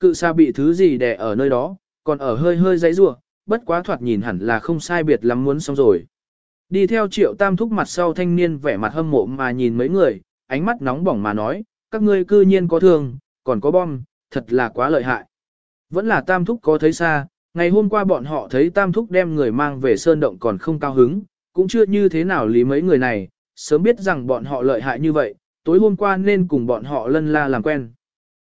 Cự xa bị thứ gì đè ở nơi đó, còn ở hơi hơi dãy rủa, bất quá thoạt nhìn hẳn là không sai biệt lắm muốn xong rồi. Đi theo triệu tam thúc mặt sau thanh niên vẻ mặt hâm mộ mà nhìn mấy người, ánh mắt nóng bỏng mà nói, các ngươi cư nhiên có thương, còn có bom, thật là quá lợi hại. Vẫn là tam thúc có thấy xa, ngày hôm qua bọn họ thấy tam thúc đem người mang về sơn động còn không cao hứng, cũng chưa như thế nào lý mấy người này, sớm biết rằng bọn họ lợi hại như vậy, tối hôm qua nên cùng bọn họ lân la làm quen.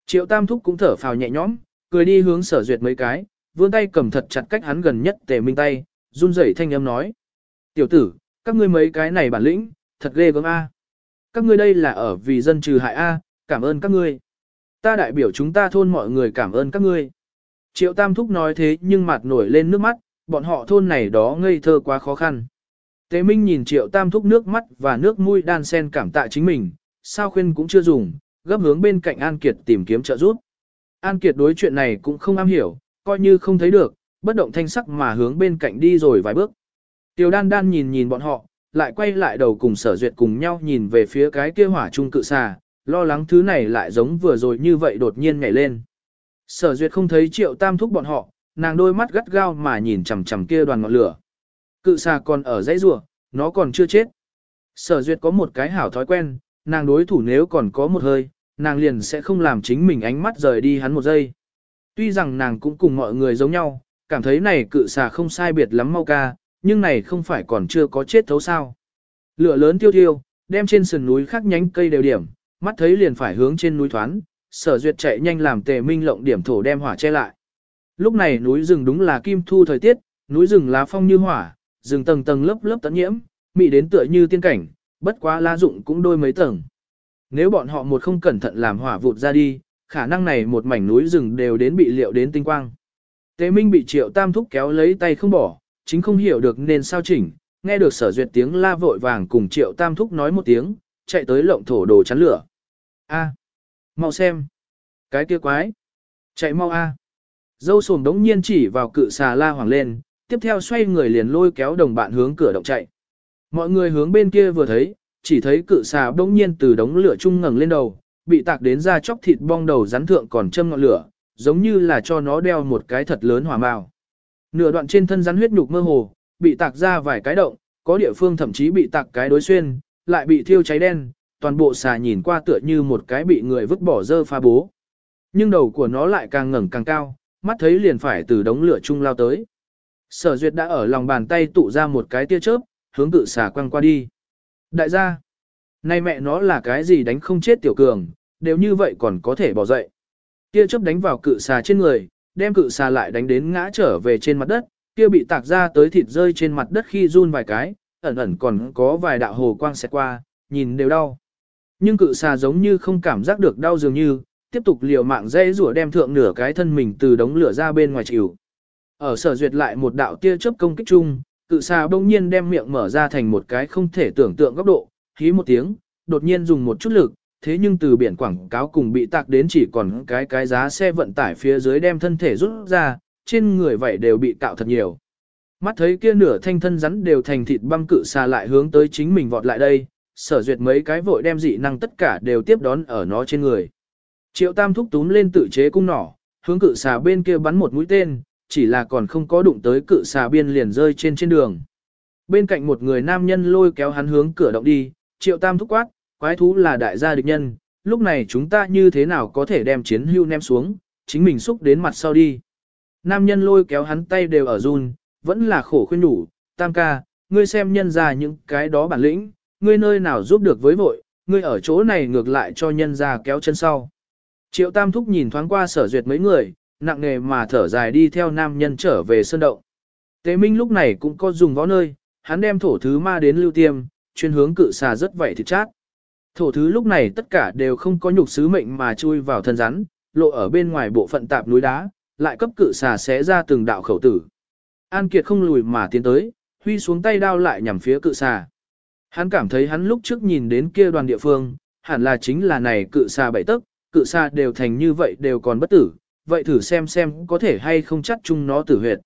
Triệu tam thúc cũng thở phào nhẹ nhõm, cười đi hướng sở duyệt mấy cái, vươn tay cầm thật chặt cách hắn gần nhất tề minh tay, run rẩy thanh âm nói. Tiểu tử, các ngươi mấy cái này bản lĩnh, thật ghê gớm A. Các ngươi đây là ở vì dân trừ hại A, cảm ơn các ngươi. Ta đại biểu chúng ta thôn mọi người cảm ơn các ngươi. Triệu Tam Thúc nói thế nhưng mặt nổi lên nước mắt, bọn họ thôn này đó ngây thơ quá khó khăn. Tế Minh nhìn Triệu Tam Thúc nước mắt và nước mũi đan sen cảm tạ chính mình, sao khuyên cũng chưa dùng, gấp hướng bên cạnh An Kiệt tìm kiếm trợ giúp. An Kiệt đối chuyện này cũng không am hiểu, coi như không thấy được, bất động thanh sắc mà hướng bên cạnh đi rồi vài bước. Tiểu đan đan nhìn nhìn bọn họ, lại quay lại đầu cùng sở duyệt cùng nhau nhìn về phía cái kia hỏa trung cự xà, lo lắng thứ này lại giống vừa rồi như vậy đột nhiên nhảy lên. Sở duyệt không thấy triệu tam thúc bọn họ, nàng đôi mắt gắt gao mà nhìn chằm chằm kia đoàn ngọn lửa. Cự xà còn ở dãy rùa, nó còn chưa chết. Sở duyệt có một cái hảo thói quen, nàng đối thủ nếu còn có một hơi, nàng liền sẽ không làm chính mình ánh mắt rời đi hắn một giây. Tuy rằng nàng cũng cùng mọi người giống nhau, cảm thấy này cự xà không sai biệt lắm mau ca, nhưng này không phải còn chưa có chết thấu sao. Lửa lớn tiêu tiêu, đem trên sườn núi khắc nhánh cây đều điểm, mắt thấy liền phải hướng trên núi thoán, sở duyệt chạy nhanh làm tề minh lộng điểm thổ đem hỏa che lại. Lúc này núi rừng đúng là kim thu thời tiết, núi rừng lá phong như hỏa, rừng tầng tầng lớp lớp tấn nhiễm, mị đến tựa như tiên cảnh, bất quá lá dụng cũng đôi mấy tầng. Nếu bọn họ một không cẩn thận làm hỏa vụt ra đi, khả năng này một mảnh núi rừng đều đến bị liệu đến tinh quang. Tế Minh bị Triệu Tam thúc kéo lấy tay không bỏ, chính không hiểu được nên sao chỉnh, nghe được sở duyệt tiếng la vội vàng cùng Triệu Tam thúc nói một tiếng, chạy tới lộng thổ đồ chắn lửa. A, mau xem, cái kia quái, chạy mau a. Dâu sồm đống nhiên chỉ vào cự xà la hoàng lên, tiếp theo xoay người liền lôi kéo đồng bạn hướng cửa động chạy. Mọi người hướng bên kia vừa thấy, chỉ thấy cự xà bỗng nhiên từ đống lửa trung ngẩng lên đầu, bị tạc đến ra chóc thịt bong đầu rắn thượng còn châm ngọn lửa, giống như là cho nó đeo một cái thật lớn hỏa mao. Nửa đoạn trên thân rắn huyết nhục mơ hồ, bị tạc ra vài cái động, có địa phương thậm chí bị tạc cái đối xuyên, lại bị thiêu cháy đen, toàn bộ xà nhìn qua tựa như một cái bị người vứt bỏ dơ pha bố. Nhưng đầu của nó lại càng ngẩng càng cao, mắt thấy liền phải từ đống lửa chung lao tới. Sở duyệt đã ở lòng bàn tay tụ ra một cái tia chớp, hướng cự xà quăng qua đi. Đại gia, nay mẹ nó là cái gì đánh không chết tiểu cường, đều như vậy còn có thể bỏ dậy. Kia chớp đánh vào cự xà trên người, đem cự xà lại đánh đến ngã trở về trên mặt đất, kia bị tạc ra tới thịt rơi trên mặt đất khi run vài cái, ẩn ẩn còn có vài đạo hồ quang xẹt qua, nhìn đều đau. Nhưng cự xà giống như không cảm giác được đau dường như, tiếp tục liều mạng dây rủa đem thượng nửa cái thân mình từ đống lửa ra bên ngoài chịu. Ở sở duyệt lại một đạo tia chớp công kích chung, cự xà bỗng nhiên đem miệng mở ra thành một cái không thể tưởng tượng góc độ, hí một tiếng, đột nhiên dùng một chút lực, thế nhưng từ biển quảng cáo cùng bị tạc đến chỉ còn cái cái giá xe vận tải phía dưới đem thân thể rút ra, trên người vậy đều bị cạo thật nhiều. Mắt thấy kia nửa thanh thân rắn đều thành thịt băm cự xà lại hướng tới chính mình vọt lại đây, sở duyệt mấy cái vội đem dị năng tất cả đều tiếp đón ở nó trên người. Triệu tam thúc túm lên tự chế cung nỏ, hướng cự xà bên kia bắn một mũi tên, chỉ là còn không có đụng tới cự xà biên liền rơi trên trên đường. Bên cạnh một người nam nhân lôi kéo hắn hướng cửa động đi, triệu tam thúc quát, quái thú là đại gia địch nhân, lúc này chúng ta như thế nào có thể đem chiến hưu ném xuống, chính mình xúc đến mặt sau đi. Nam nhân lôi kéo hắn tay đều ở run, vẫn là khổ khuyên đủ, tam ca, ngươi xem nhân ra những cái đó bản lĩnh, ngươi nơi nào giúp được với vội, ngươi ở chỗ này ngược lại cho nhân ra kéo chân sau. Triệu tam thúc nhìn thoáng qua sở duyệt mấy người, nặng nề mà thở dài đi theo nam nhân trở về sơn động. Tế Minh lúc này cũng có dùng võ nơi, hắn đem thổ thứ ma đến lưu tiêm, chuyên hướng cự xà rất vậy thịt chát. Thổ thứ lúc này tất cả đều không có nhục sứ mệnh mà chui vào thân rắn, lộ ở bên ngoài bộ phận tạp núi đá, lại cấp cự xà xé ra từng đạo khẩu tử. An Kiệt không lùi mà tiến tới, huy xuống tay đao lại nhằm phía cự xà. Hắn cảm thấy hắn lúc trước nhìn đến kia đoàn địa phương, hẳn là chính là này cự xà bảy tấc, cự xà đều thành như vậy đều còn bất tử, vậy thử xem xem có thể hay không chắt chung nó tử huyệt.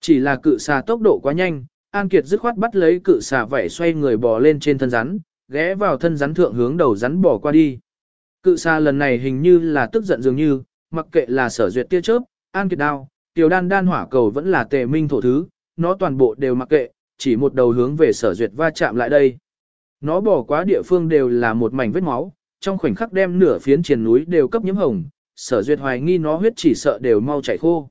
Chỉ là cự xà tốc độ quá nhanh, An Kiệt dứt khoát bắt lấy cự xà vảy xoay người bò lên trên thân rắn, ghé vào thân rắn thượng hướng đầu rắn bỏ qua đi. Cự xà lần này hình như là tức giận dường như, mặc kệ là sở duyệt tia chớp, an kiệt đao, tiểu đan đan hỏa cầu vẫn là tề minh thổ thứ, nó toàn bộ đều mặc kệ, chỉ một đầu hướng về sở duyệt va chạm lại đây. Nó bỏ quá địa phương đều là một mảnh vết máu, trong khoảnh khắc đem nửa phiến triền núi đều cấp nhiễm hồng, sở duyệt hoài nghi nó huyết chỉ sợ đều mau chảy khô.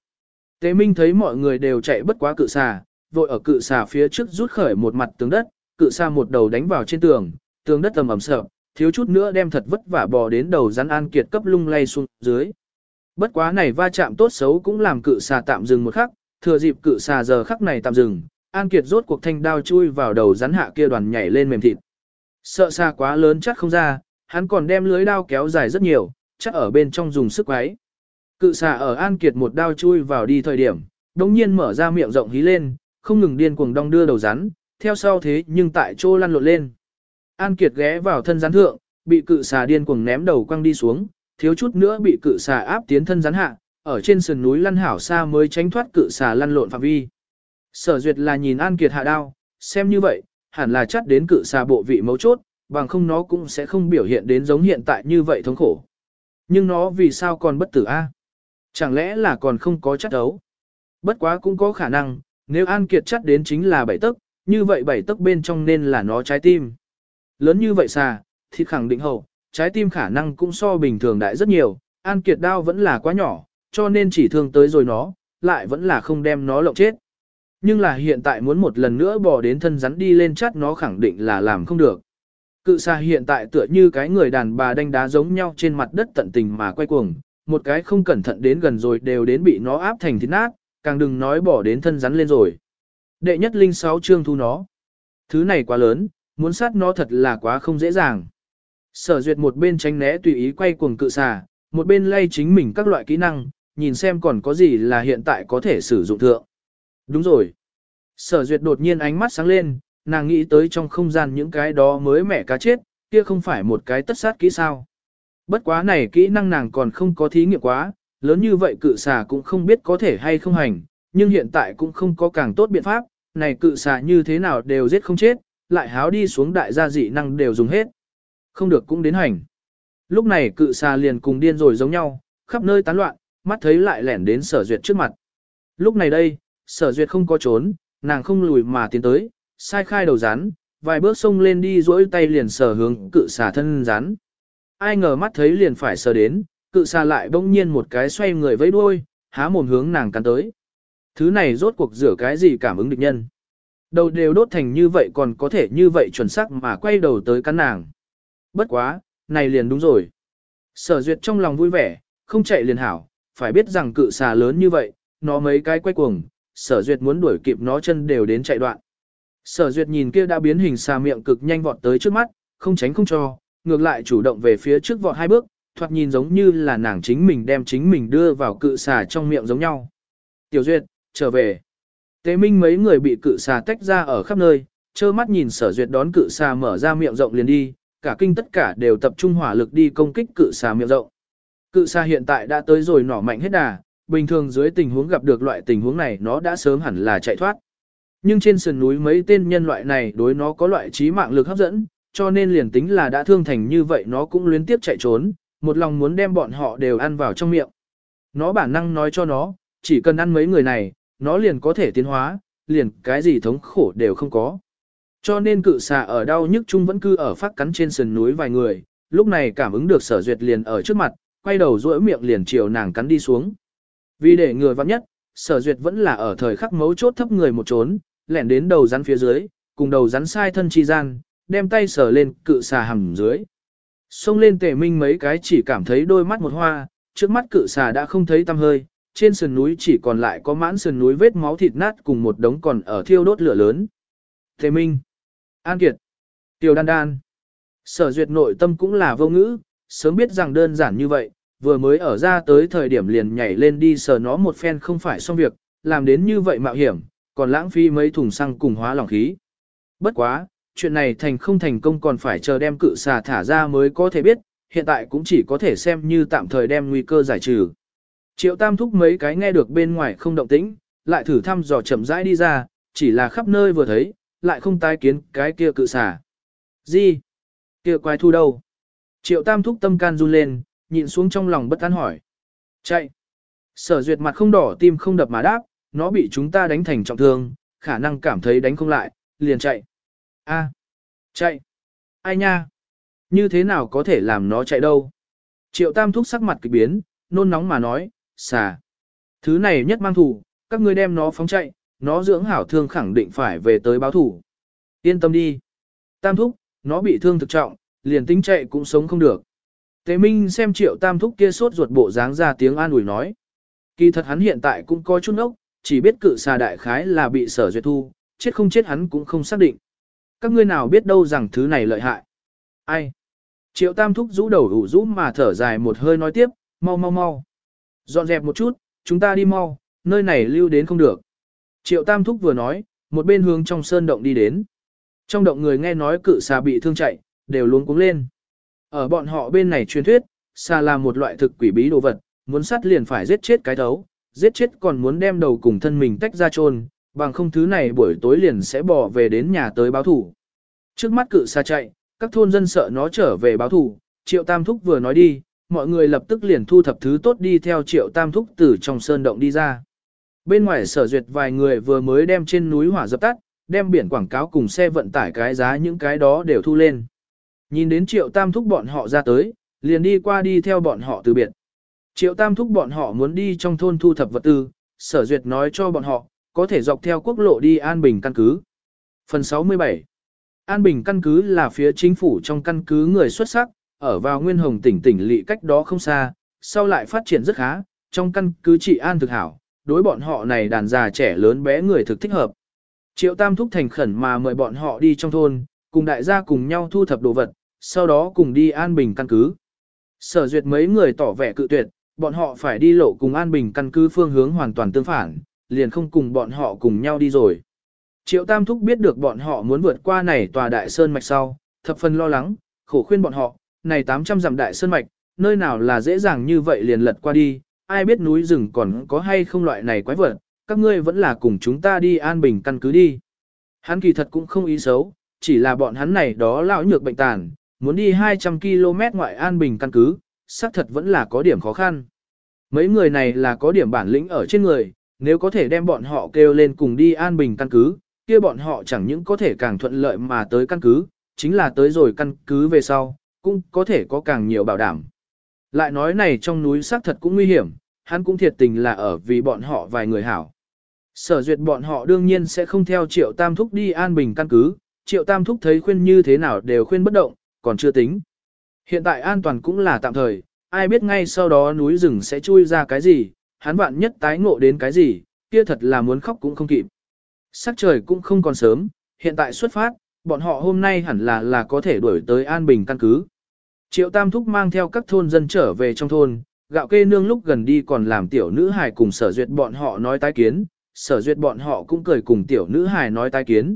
Tế Minh thấy mọi người đều chạy bất quá cự xà, vội ở cự xà phía trước rút khởi một mặt tường đất, cự xà một đầu đánh vào trên tường, tường đất tầm ẩm sợ, thiếu chút nữa đem thật vất vả bò đến đầu rắn an kiệt cấp lung lay xuống dưới. Bất quá này va chạm tốt xấu cũng làm cự xà tạm dừng một khắc, thừa dịp cự xà giờ khắc này tạm dừng, an kiệt rốt cuộc thanh đao chui vào đầu rắn hạ kia đoàn nhảy lên mềm thịt. Sợ xa quá lớn chắc không ra, hắn còn đem lưới đao kéo dài rất nhiều, chắc ở bên trong dùng sức ấy. Cự xà ở An Kiệt một đao chui vào đi thời điểm, đồng nhiên mở ra miệng rộng hí lên, không ngừng điên cuồng đong đưa đầu rắn, theo sau thế nhưng tại chỗ lăn lộn lên. An Kiệt ghé vào thân rắn thượng, bị cự xà điên cuồng ném đầu quăng đi xuống, thiếu chút nữa bị cự xà áp tiến thân rắn hạ, ở trên sườn núi lăn hảo xa mới tránh thoát cự xà lăn lộn phạm vi. Sở duyệt là nhìn An Kiệt hạ đao, xem như vậy, hẳn là chắc đến cự xà bộ vị mấu chốt, bằng không nó cũng sẽ không biểu hiện đến giống hiện tại như vậy thống khổ. Nhưng nó vì sao còn bất tử a? Chẳng lẽ là còn không có chắc đấu? Bất quá cũng có khả năng, nếu An Kiệt chắc đến chính là bảy tấc, như vậy bảy tấc bên trong nên là nó trái tim. Lớn như vậy xà, thì khẳng định hậu, trái tim khả năng cũng so bình thường đại rất nhiều, An Kiệt đao vẫn là quá nhỏ, cho nên chỉ thương tới rồi nó, lại vẫn là không đem nó lộng chết. Nhưng là hiện tại muốn một lần nữa bỏ đến thân rắn đi lên chắt nó khẳng định là làm không được. Cự xà hiện tại tựa như cái người đàn bà đánh đá giống nhau trên mặt đất tận tình mà quay cuồng, một cái không cẩn thận đến gần rồi đều đến bị nó áp thành thịt nát, càng đừng nói bỏ đến thân rắn lên rồi. Đệ nhất linh sáu chương thu nó. Thứ này quá lớn, muốn sát nó thật là quá không dễ dàng. Sở duyệt một bên tránh né tùy ý quay cuồng cự xà, một bên lay chính mình các loại kỹ năng, nhìn xem còn có gì là hiện tại có thể sử dụng thượng. Đúng rồi. Sở duyệt đột nhiên ánh mắt sáng lên, nàng nghĩ tới trong không gian những cái đó mới mẻ cá chết, kia không phải một cái tất sát kỹ sao. Bất quá này kỹ năng nàng còn không có thí nghiệm quá, lớn như vậy cự xà cũng không biết có thể hay không hành, nhưng hiện tại cũng không có càng tốt biện pháp, này cự xà như thế nào đều giết không chết, lại háo đi xuống đại gia dị năng đều dùng hết. Không được cũng đến hành. Lúc này cự xà liền cùng điên rồi giống nhau, khắp nơi tán loạn, mắt thấy lại lẻn đến sở duyệt trước mặt. Lúc này đây, sở duyệt không có trốn, nàng không lùi mà tiến tới, sai khai đầu rắn, vài bước xông lên đi duỗi tay liền sờ hướng cự xà thân rắn. Ai ngờ mắt thấy liền phải sờ đến, cự xà lại bỗng nhiên một cái xoay người vẫy đuôi, há mồm hướng nàng cắn tới. Thứ này rốt cuộc rửa cái gì cảm ứng địch nhân. Đầu đều đốt thành như vậy còn có thể như vậy chuẩn xác mà quay đầu tới cắn nàng. Bất quá, này liền đúng rồi. Sở duyệt trong lòng vui vẻ, không chạy liền hảo, phải biết rằng cự xà lớn như vậy, nó mấy cái quay cuồng, sở duyệt muốn đuổi kịp nó chân đều đến chạy đoạn. Sở duyệt nhìn kia đã biến hình xà miệng cực nhanh vọt tới trước mắt, không tránh không cho, ngược lại chủ động về phía trước vọt hai bước, thoạt nhìn giống như là nàng chính mình đem chính mình đưa vào cự xà trong miệng giống nhau. Tiểu duyệt, trở về. Tế minh mấy người bị cự xà tách ra ở khắp nơi, trơ mắt nhìn sở duyệt đón cự xà mở ra miệng rộng liền đi, cả kinh tất cả đều tập trung hỏa lực đi công kích cự xà miệng rộng. Cự xà hiện tại đã tới rồi nỏ mạnh hết đà, bình thường dưới tình huống gặp được loại tình huống này nó đã sớm hẳn là chạy thoát. Nhưng trên sườn núi mấy tên nhân loại này đối nó có loại trí mạng lực hấp dẫn, cho nên liền tính là đã thương thành như vậy nó cũng luyến tiếp chạy trốn, một lòng muốn đem bọn họ đều ăn vào trong miệng. Nó bản năng nói cho nó, chỉ cần ăn mấy người này, nó liền có thể tiến hóa, liền cái gì thống khổ đều không có. Cho nên cự xà ở đau nhức chung vẫn cư ở phát cắn trên sườn núi vài người, lúc này cảm ứng được sở duyệt liền ở trước mặt, quay đầu duỗi miệng liền chiều nàng cắn đi xuống. Vì để người vắng nhất, sở duyệt vẫn là ở thời khắc mấu chốt thấp người một trốn, lẻn đến đầu rắn phía dưới, cùng đầu rắn sai thân chi gian, đem tay sờ lên cự xà hầm dưới. Xông lên tề minh mấy cái chỉ cảm thấy đôi mắt một hoa, trước mắt cự xà đã không thấy tăm hơi, trên sườn núi chỉ còn lại có mãn sườn núi vết máu thịt nát cùng một đống còn ở thiêu đốt lửa lớn. Tề minh, An Kiệt, Tiểu Đan Đan. Sở duyệt nội tâm cũng là vô ngữ, sớm biết rằng đơn giản như vậy, vừa mới ở ra tới thời điểm liền nhảy lên đi sờ nó một phen không phải xong việc, làm đến như vậy mạo hiểm, còn lãng phí mấy thùng xăng cùng hóa lỏng khí. Bất quá, chuyện này thành không thành công còn phải chờ đem cự xà thả ra mới có thể biết, hiện tại cũng chỉ có thể xem như tạm thời đem nguy cơ giải trừ. Triệu tam thúc mấy cái nghe được bên ngoài không động tĩnh, lại thử thăm dò chậm rãi đi ra, chỉ là khắp nơi vừa thấy, lại không tái kiến cái kia cự xà. Gì? Kia quái thu đâu? Triệu tam thúc tâm can run lên, nhịn xuống trong lòng bất an hỏi. Chạy. Sở duyệt mặt không đỏ tim không đập mà đáp, nó bị chúng ta đánh thành trọng thương, khả năng cảm thấy đánh không lại, liền chạy. A. Chạy. Ai nha? Như thế nào có thể làm nó chạy đâu? Triệu tam thúc sắc mặt kỳ biến, nôn nóng mà nói, xà. Thứ này nhất mang thủ, các ngươi đem nó phóng chạy, nó dưỡng hảo thương khẳng định phải về tới báo thủ. Yên tâm đi. Tam thúc, nó bị thương thực trọng, liền tính chạy cũng sống không được. Tế Minh xem triệu tam thúc kia sốt ruột bộ dáng ra tiếng an ủi nói. Kỳ thật hắn hiện tại cũng có chút ốc, chỉ biết cự xà đại khái là bị sở duyệt thu, chết không chết hắn cũng không xác định. Các ngươi nào biết đâu rằng thứ này lợi hại. Ai? Triệu tam thúc rũ đầu ủ rũ mà thở dài một hơi nói tiếp, mau mau mau. Dọn dẹp một chút, chúng ta đi mau, nơi này lưu đến không được. Triệu tam thúc vừa nói, một bên hướng trong sơn động đi đến. Trong động người nghe nói cự xà bị thương chạy, đều luống cuống lên. Ở bọn họ bên này truyền thuyết, xà là một loại thực quỷ bí đồ vật, muốn sát liền phải giết chết cái thấu, giết chết còn muốn đem đầu cùng thân mình tách ra chôn, bằng không thứ này buổi tối liền sẽ bỏ về đến nhà tới báo thủ. Trước mắt cự xa chạy, các thôn dân sợ nó trở về báo thủ, triệu tam thúc vừa nói đi, mọi người lập tức liền thu thập thứ tốt đi theo triệu tam thúc từ trong sơn động đi ra. Bên ngoài sở duyệt vài người vừa mới đem trên núi hỏa dập tắt, đem biển quảng cáo cùng xe vận tải cái giá những cái đó đều thu lên. Nhìn đến triệu tam thúc bọn họ ra tới, liền đi qua đi theo bọn họ từ biệt. Triệu tam thúc bọn họ muốn đi trong thôn thu thập vật tư, sở duyệt nói cho bọn họ, có thể dọc theo quốc lộ đi An Bình căn cứ. Phần 67 An Bình căn cứ là phía chính phủ trong căn cứ người xuất sắc, ở vào Nguyên Hồng tỉnh tỉnh lỵ cách đó không xa, sau lại phát triển rất khá, trong căn cứ trị an thực hảo, đối bọn họ này đàn già trẻ lớn bé người thực thích hợp. Triệu Tam thúc thành khẩn mà mời bọn họ đi trong thôn, cùng đại gia cùng nhau thu thập đồ vật, sau đó cùng đi An Bình căn cứ. Sở duyệt mấy người tỏ vẻ cự tuyệt, bọn họ phải đi lộ cùng An Bình căn cứ phương hướng hoàn toàn tương phản, liền không cùng bọn họ cùng nhau đi rồi. Triệu Tam Thúc biết được bọn họ muốn vượt qua này tòa đại sơn mạch sau, thập phần lo lắng, khổ khuyên bọn họ, này 800 dặm đại sơn mạch, nơi nào là dễ dàng như vậy liền lật qua đi, ai biết núi rừng còn có hay không loại này quái vật, các ngươi vẫn là cùng chúng ta đi an bình căn cứ đi. Hắn kỳ thật cũng không ý xấu, chỉ là bọn hắn này đó lão nhược bệnh tàn, muốn đi 200 km ngoại an bình căn cứ, xác thật vẫn là có điểm khó khăn. Mấy người này là có điểm bản lĩnh ở trên người, nếu có thể đem bọn họ kêu lên cùng đi an bình căn cứ, kia bọn họ chẳng những có thể càng thuận lợi mà tới căn cứ, chính là tới rồi căn cứ về sau, cũng có thể có càng nhiều bảo đảm. Lại nói này trong núi xác thật cũng nguy hiểm, hắn cũng thiệt tình là ở vì bọn họ vài người hảo. Sở duyệt bọn họ đương nhiên sẽ không theo triệu tam thúc đi an bình căn cứ, triệu tam thúc thấy khuyên như thế nào đều khuyên bất động, còn chưa tính. Hiện tại an toàn cũng là tạm thời, ai biết ngay sau đó núi rừng sẽ chui ra cái gì, hắn vạn nhất tái ngộ đến cái gì, kia thật là muốn khóc cũng không kịp. Sắc trời cũng không còn sớm, hiện tại xuất phát, bọn họ hôm nay hẳn là là có thể đuổi tới An Bình căn cứ. Triệu Tam Thúc mang theo các thôn dân trở về trong thôn, gạo kê nương lúc gần đi còn làm tiểu nữ hài cùng sở duyệt bọn họ nói tái kiến, sở duyệt bọn họ cũng cười cùng tiểu nữ hài nói tái kiến.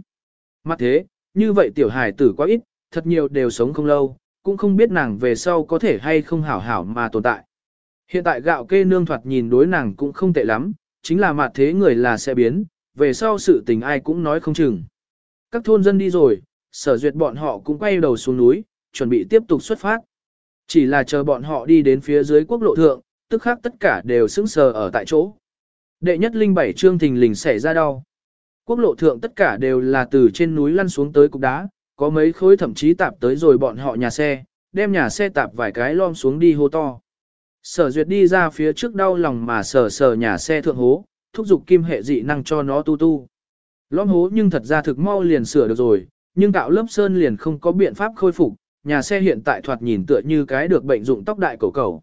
Mặt thế, như vậy tiểu hài tử quá ít, thật nhiều đều sống không lâu, cũng không biết nàng về sau có thể hay không hảo hảo mà tồn tại. Hiện tại gạo kê nương thoạt nhìn đối nàng cũng không tệ lắm, chính là mặt thế người là sẽ biến, về sau sự tình ai cũng nói không chừng. Các thôn dân đi rồi, sở duyệt bọn họ cũng quay đầu xuống núi, chuẩn bị tiếp tục xuất phát. Chỉ là chờ bọn họ đi đến phía dưới quốc lộ thượng, tức khác tất cả đều sững sờ ở tại chỗ. Đệ nhất linh bảy trương thình lình xảy ra đau. Quốc lộ thượng tất cả đều là từ trên núi lăn xuống tới cục đá, có mấy khối thậm chí tạp tới rồi bọn họ nhà xe, đem nhà xe tạp vài cái lom xuống đi hô to. Sở duyệt đi ra phía trước đau lòng mà sờ sờ nhà xe thượng hố, thúc giục kim hệ dị năng cho nó tu tu. Lõm hố nhưng thật ra thực mau liền sửa được rồi, nhưng tạo lớp sơn liền không có biện pháp khôi phục, nhà xe hiện tại thoạt nhìn tựa như cái được bệnh dụng tóc đại cầu cầu.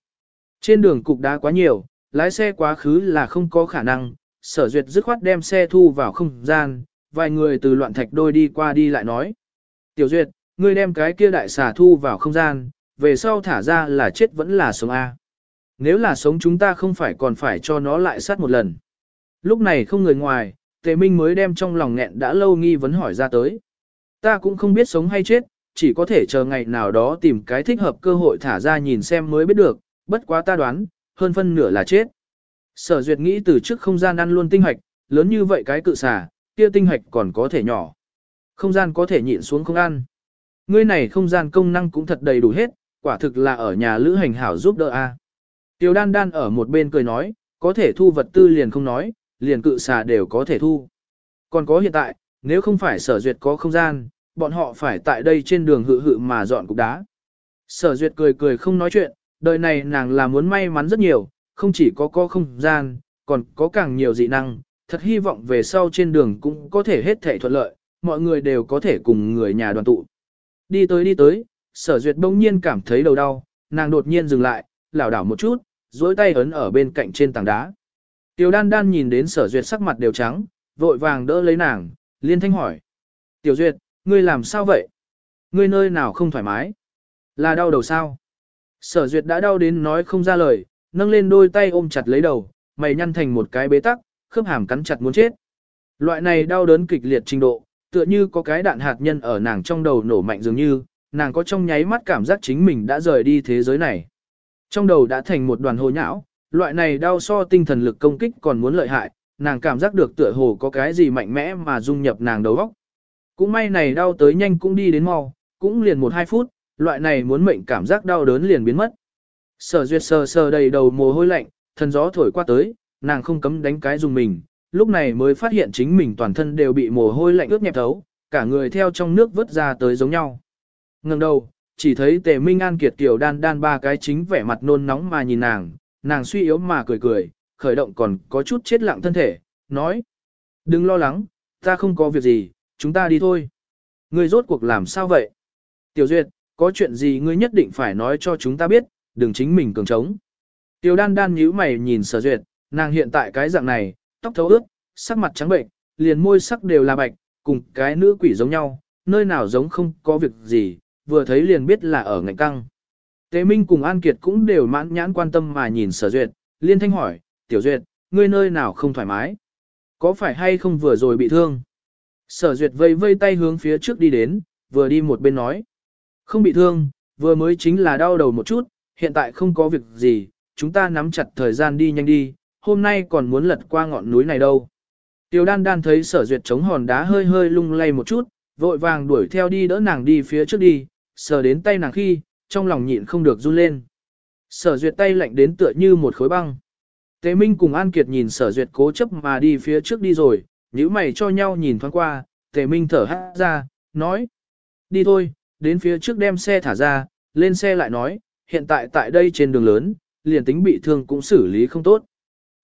Trên đường cục đá quá nhiều, lái xe quá khứ là không có khả năng, sở duyệt dứt khoát đem xe thu vào không gian, vài người từ loạn thạch đôi đi qua đi lại nói. Tiểu duyệt, ngươi đem cái kia đại xà thu vào không gian, về sau thả ra là chết vẫn là sống A. Nếu là sống chúng ta không phải còn phải cho nó lại sát một lần. Lúc này không người ngoài, Tề Minh mới đem trong lòng nghẹn đã lâu nghi vấn hỏi ra tới. Ta cũng không biết sống hay chết, chỉ có thể chờ ngày nào đó tìm cái thích hợp cơ hội thả ra nhìn xem mới biết được, bất quá ta đoán, hơn phân nửa là chết. Sở duyệt nghĩ từ trước không gian ăn luôn tinh hoạch, lớn như vậy cái cự xà, kia tinh hoạch còn có thể nhỏ. Không gian có thể nhịn xuống không ăn. Ngươi này không gian công năng cũng thật đầy đủ hết, quả thực là ở nhà lữ hành hảo giúp đỡ a. Tiêu đan đan ở một bên cười nói, có thể thu vật tư liền không nói, liền cự xà đều có thể thu. Còn có hiện tại, nếu không phải sở duyệt có không gian, bọn họ phải tại đây trên đường hự hự mà dọn cục đá. Sở duyệt cười cười không nói chuyện, đời này nàng là muốn may mắn rất nhiều, không chỉ có có không gian, còn có càng nhiều dị năng, thật hy vọng về sau trên đường cũng có thể hết thể thuận lợi, mọi người đều có thể cùng người nhà đoàn tụ. Đi tới đi tới, sở duyệt bỗng nhiên cảm thấy đầu đau, nàng đột nhiên dừng lại, lảo đảo một chút, duỗi tay ấn ở bên cạnh trên tảng đá. Tiểu đan đan nhìn đến sở duyệt sắc mặt đều trắng, vội vàng đỡ lấy nàng, liên thanh hỏi. Tiểu duyệt, ngươi làm sao vậy? Ngươi nơi nào không thoải mái? Là đau đầu sao? Sở duyệt đã đau đến nói không ra lời, nâng lên đôi tay ôm chặt lấy đầu, mày nhăn thành một cái bế tắc, khớp hàm cắn chặt muốn chết. Loại này đau đớn kịch liệt trình độ, tựa như có cái đạn hạt nhân ở nàng trong đầu nổ mạnh dường như, nàng có trong nháy mắt cảm giác chính mình đã rời đi thế giới này. Trong đầu đã thành một đoàn hồ nhão, loại này đau so tinh thần lực công kích còn muốn lợi hại, nàng cảm giác được tựa hồ có cái gì mạnh mẽ mà dung nhập nàng đầu óc. Cũng may này đau tới nhanh cũng đi đến mau, cũng liền một hai phút, loại này muốn mệnh cảm giác đau đớn liền biến mất. Sở duyệt sờ sờ đầy đầu mồ hôi lạnh, thần gió thổi qua tới, nàng không cấm đánh cái dùng mình, lúc này mới phát hiện chính mình toàn thân đều bị mồ hôi lạnh ướt nhẹp thấu, cả người theo trong nước vớt ra tới giống nhau. Ngừng đầu, chỉ thấy tề minh an kiệt tiểu đan đan ba cái chính vẻ mặt nôn nóng mà nhìn nàng, nàng suy yếu mà cười cười, khởi động còn có chút chết lặng thân thể, nói. Đừng lo lắng, ta không có việc gì, chúng ta đi thôi. Ngươi rốt cuộc làm sao vậy? Tiểu Duyệt, có chuyện gì ngươi nhất định phải nói cho chúng ta biết, đừng chính mình cường trống. Tiểu đan đan nhíu mày nhìn sở duyệt, nàng hiện tại cái dạng này, tóc thấu ướt, sắc mặt trắng bệnh, liền môi sắc đều là bạch, cùng cái nữ quỷ giống nhau, nơi nào giống không có việc gì, vừa thấy liền biết là ở ngạnh căng. Tế Minh cùng An Kiệt cũng đều mãn nhãn quan tâm mà nhìn sở duyệt, liên thanh hỏi, tiểu duyệt, ngươi nơi nào không thoải mái? Có phải hay không vừa rồi bị thương? Sở duyệt vây vây tay hướng phía trước đi đến, vừa đi một bên nói. Không bị thương, vừa mới chính là đau đầu một chút, hiện tại không có việc gì, chúng ta nắm chặt thời gian đi nhanh đi, hôm nay còn muốn lật qua ngọn núi này đâu. Tiểu đan đan thấy sở duyệt chống hòn đá hơi hơi lung lay một chút, vội vàng đuổi theo đi đỡ nàng đi phía trước đi, sờ đến tay nàng khi, trong lòng nhịn không được run lên. Sở duyệt tay lạnh đến tựa như một khối băng. Tế Minh cùng An Kiệt nhìn sở duyệt cố chấp mà đi phía trước đi rồi, nhíu mày cho nhau nhìn thoáng qua, Tế Minh thở hát ra, nói. Đi thôi, đến phía trước đem xe thả ra, lên xe lại nói, hiện tại tại đây trên đường lớn, liền tính bị thương cũng xử lý không tốt.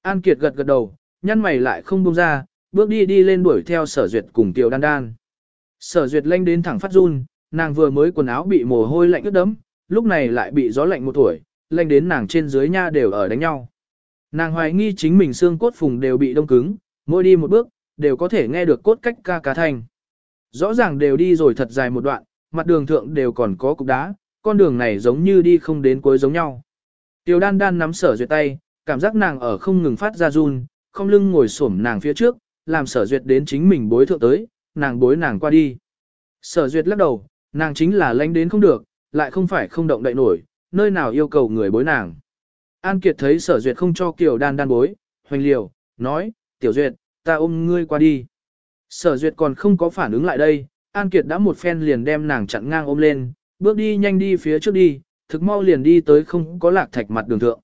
An Kiệt gật gật đầu, nhăn mày lại không buông ra, bước đi đi lên đuổi theo sở duyệt cùng tiểu đan đan. Sở duyệt lanh đến thẳng phát run, nàng vừa mới quần áo bị mồ hôi lạnh ướt đẫm, lúc này lại bị gió lạnh một tuổi, lanh đến nàng trên dưới nha đều ở đánh nhau. Nàng hoài nghi chính mình xương cốt phùng đều bị đông cứng, mỗi đi một bước, đều có thể nghe được cốt cách ca ca thành. Rõ ràng đều đi rồi thật dài một đoạn, mặt đường thượng đều còn có cục đá, con đường này giống như đi không đến cuối giống nhau. Tiểu đan đan nắm sở duyệt tay, cảm giác nàng ở không ngừng phát ra run, không lưng ngồi xổm nàng phía trước, làm sở duyệt đến chính mình bối thượng tới, nàng bối nàng qua đi. Sở duyệt lắc đầu, nàng chính là lánh đến không được, lại không phải không động đậy nổi, nơi nào yêu cầu người bối nàng. An Kiệt thấy sở duyệt không cho Kiều đan đan bối, hoành liều, nói, tiểu duyệt, ta ôm ngươi qua đi. Sở duyệt còn không có phản ứng lại đây, An Kiệt đã một phen liền đem nàng chặn ngang ôm lên, bước đi nhanh đi phía trước đi, thực mau liền đi tới không có lạc thạch mặt đường thượng.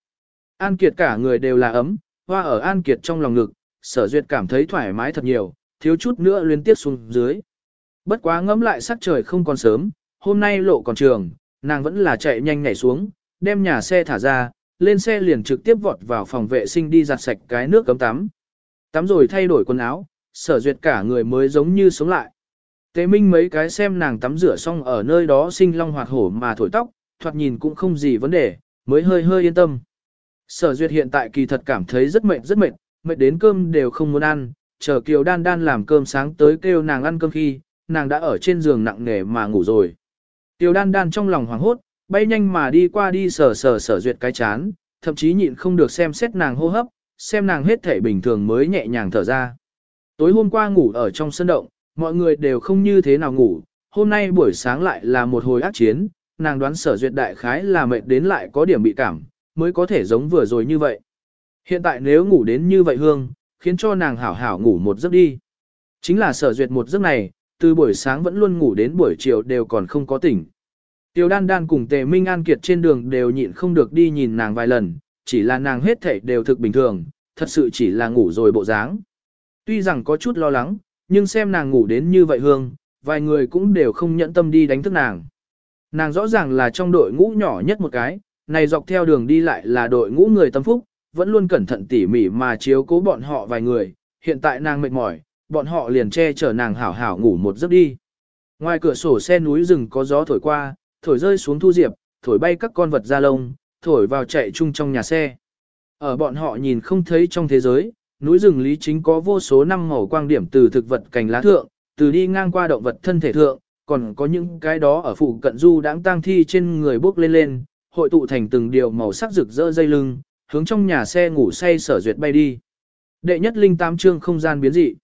An Kiệt cả người đều là ấm, hoa ở An Kiệt trong lòng ngực, sở duyệt cảm thấy thoải mái thật nhiều, thiếu chút nữa liên tiếp xuống dưới. Bất quá ngẫm lại sắc trời không còn sớm, hôm nay lộ còn trường, nàng vẫn là chạy nhanh nhảy xuống, đem nhà xe thả ra, lên xe liền trực tiếp vọt vào phòng vệ sinh đi giặt sạch cái nước cấm tắm. Tắm rồi thay đổi quần áo, sở duyệt cả người mới giống như sống lại. Tế minh mấy cái xem nàng tắm rửa xong ở nơi đó sinh long hoạt hổ mà thổi tóc, thoạt nhìn cũng không gì vấn đề, mới hơi hơi yên tâm. Sở duyệt hiện tại kỳ thật cảm thấy rất mệt rất mệt, mệt đến cơm đều không muốn ăn, chờ Kiều Đan Đan làm cơm sáng tới kêu nàng ăn cơm khi, nàng đã ở trên giường nặng nề mà ngủ rồi. Kiều Đan Đan trong lòng hoảng hốt, bay nhanh mà đi qua đi sờ sờ sở duyệt cái chán, thậm chí nhịn không được xem xét nàng hô hấp, xem nàng hết thể bình thường mới nhẹ nhàng thở ra. Tối hôm qua ngủ ở trong sân động, mọi người đều không như thế nào ngủ, hôm nay buổi sáng lại là một hồi ác chiến, nàng đoán sở duyệt đại khái là mệt đến lại có điểm bị cảm, mới có thể giống vừa rồi như vậy. Hiện tại nếu ngủ đến như vậy hương, khiến cho nàng hảo hảo ngủ một giấc đi. Chính là sở duyệt một giấc này, từ buổi sáng vẫn luôn ngủ đến buổi chiều đều còn không có tỉnh. Tiêu đan đan cùng tề minh an kiệt trên đường đều nhịn không được đi nhìn nàng vài lần, chỉ là nàng hết thể đều thực bình thường, thật sự chỉ là ngủ rồi bộ dáng. Tuy rằng có chút lo lắng, nhưng xem nàng ngủ đến như vậy hương, vài người cũng đều không nhẫn tâm đi đánh thức nàng. Nàng rõ ràng là trong đội ngũ nhỏ nhất một cái, này dọc theo đường đi lại là đội ngũ người tâm phúc, vẫn luôn cẩn thận tỉ mỉ mà chiếu cố bọn họ vài người, hiện tại nàng mệt mỏi, bọn họ liền che chở nàng hảo hảo ngủ một giấc đi. Ngoài cửa sổ xe núi rừng có gió thổi qua, thổi rơi xuống thu diệp, thổi bay các con vật ra lông, thổi vào chạy chung trong nhà xe. Ở bọn họ nhìn không thấy trong thế giới, núi rừng lý chính có vô số năm màu quang điểm từ thực vật cành lá thượng, từ đi ngang qua động vật thân thể thượng, còn có những cái đó ở phụ cận du đãng tang thi trên người bước lên lên, hội tụ thành từng điều màu sắc rực rỡ dây lưng, hướng trong nhà xe ngủ say sở duyệt bay đi. Đệ nhất linh tam trương không gian biến dị.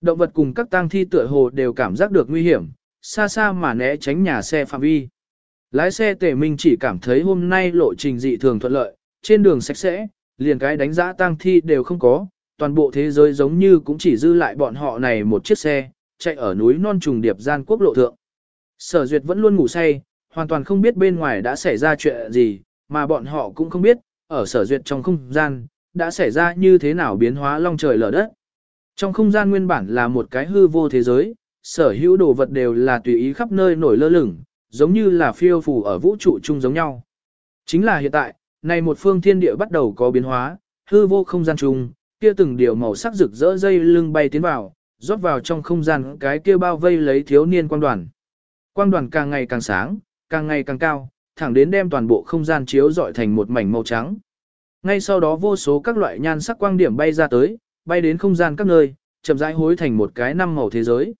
Động vật cùng các tang thi tựa hồ đều cảm giác được nguy hiểm, xa xa mà né tránh nhà xe phạm vi. Lái xe tể minh chỉ cảm thấy hôm nay lộ trình dị thường thuận lợi, trên đường sạch sẽ, liền cái đánh giá tang thi đều không có, toàn bộ thế giới giống như cũng chỉ dư lại bọn họ này một chiếc xe, chạy ở núi non trùng điệp gian quốc lộ thượng. Sở duyệt vẫn luôn ngủ say, hoàn toàn không biết bên ngoài đã xảy ra chuyện gì, mà bọn họ cũng không biết, ở sở duyệt trong không gian, đã xảy ra như thế nào biến hóa long trời lở đất. Trong không gian nguyên bản là một cái hư vô thế giới, sở hữu đồ vật đều là tùy ý khắp nơi nổi lơ lửng, giống như là phiêu phù ở vũ trụ chung giống nhau. Chính là hiện tại, này một phương thiên địa bắt đầu có biến hóa, hư vô không gian chung, kia từng điều màu sắc rực rỡ dây lưng bay tiến vào, rót vào trong không gian cái kia bao vây lấy thiếu niên quang đoàn. Quang đoàn càng ngày càng sáng, càng ngày càng cao, thẳng đến đem toàn bộ không gian chiếu rọi thành một mảnh màu trắng. Ngay sau đó vô số các loại nhan sắc quang điểm bay ra tới, bay đến không gian các nơi, chậm rãi hối thành một cái năm màu thế giới.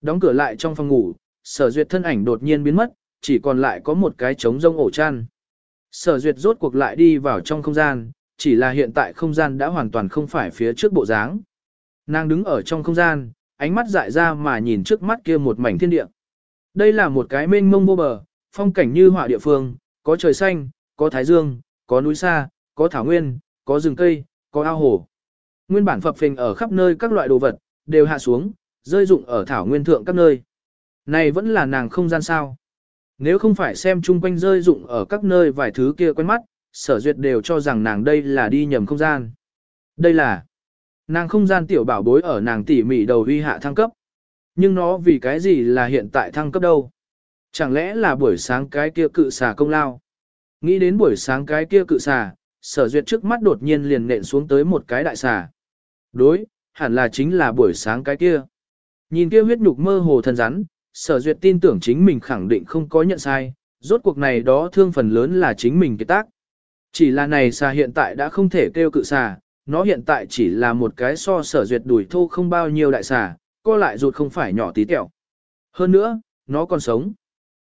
Đóng cửa lại trong phòng ngủ, sở duyệt thân ảnh đột nhiên biến mất, chỉ còn lại có một cái trống rông ổ chăn. Sở duyệt rốt cuộc lại đi vào trong không gian, chỉ là hiện tại không gian đã hoàn toàn không phải phía trước bộ dáng. Nàng đứng ở trong không gian, ánh mắt dại ra mà nhìn trước mắt kia một mảnh thiên địa. Đây là một cái mênh mông vô bờ, phong cảnh như họa địa phương, có trời xanh, có thái dương, có núi xa, có thảo nguyên, có rừng cây, có ao hồ. Nguyên bản phập phình ở khắp nơi các loại đồ vật, đều hạ xuống, rơi rụng ở thảo nguyên thượng các nơi. Này vẫn là nàng không gian sao. Nếu không phải xem chung quanh rơi rụng ở các nơi vài thứ kia quen mắt, sở duyệt đều cho rằng nàng đây là đi nhầm không gian. Đây là nàng không gian tiểu bảo bối ở nàng tỉ mỉ đầu huy hạ thăng cấp. Nhưng nó vì cái gì là hiện tại thăng cấp đâu? Chẳng lẽ là buổi sáng cái kia cự xà công lao? Nghĩ đến buổi sáng cái kia cự xà, sở duyệt trước mắt đột nhiên liền nện xuống tới một cái đại xà. Đối, hẳn là chính là buổi sáng cái kia. Nhìn kia huyết nhục mơ hồ thần rắn, sở duyệt tin tưởng chính mình khẳng định không có nhận sai, rốt cuộc này đó thương phần lớn là chính mình cái tác. Chỉ là này xà hiện tại đã không thể kêu cự xà, nó hiện tại chỉ là một cái so sở duyệt đuổi thô không bao nhiêu đại xà, co lại ruột không phải nhỏ tí tẹo. Hơn nữa, nó còn sống.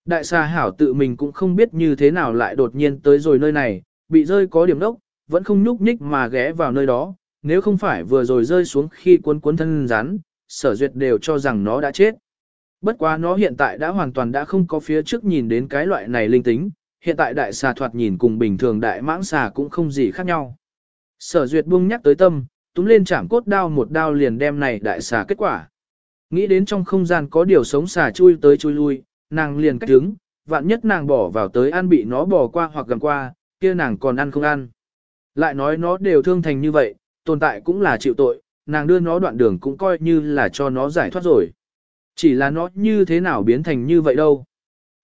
Đại xà hảo tự mình cũng không biết như thế nào lại đột nhiên tới rồi nơi này, bị rơi có điểm đốc, vẫn không nhúc nhích mà ghé vào nơi đó, nếu không phải vừa rồi rơi xuống khi cuốn cuốn thân rắn, sở duyệt đều cho rằng nó đã chết. Bất quá nó hiện tại đã hoàn toàn đã không có phía trước nhìn đến cái loại này linh tính, hiện tại đại xà thoạt nhìn cùng bình thường đại mãng xà cũng không gì khác nhau. Sở duyệt buông nhắc tới tâm, túm lên chảm cốt đao một đao liền đem này đại xà kết quả. Nghĩ đến trong không gian có điều sống xà chui tới chui lui, nàng liền cách đứng, vạn nhất nàng bỏ vào tới ăn bị nó bỏ qua hoặc gần qua, kia nàng còn ăn không ăn. Lại nói nó đều thương thành như vậy, tồn tại cũng là chịu tội, nàng đưa nó đoạn đường cũng coi như là cho nó giải thoát rồi. Chỉ là nó như thế nào biến thành như vậy đâu.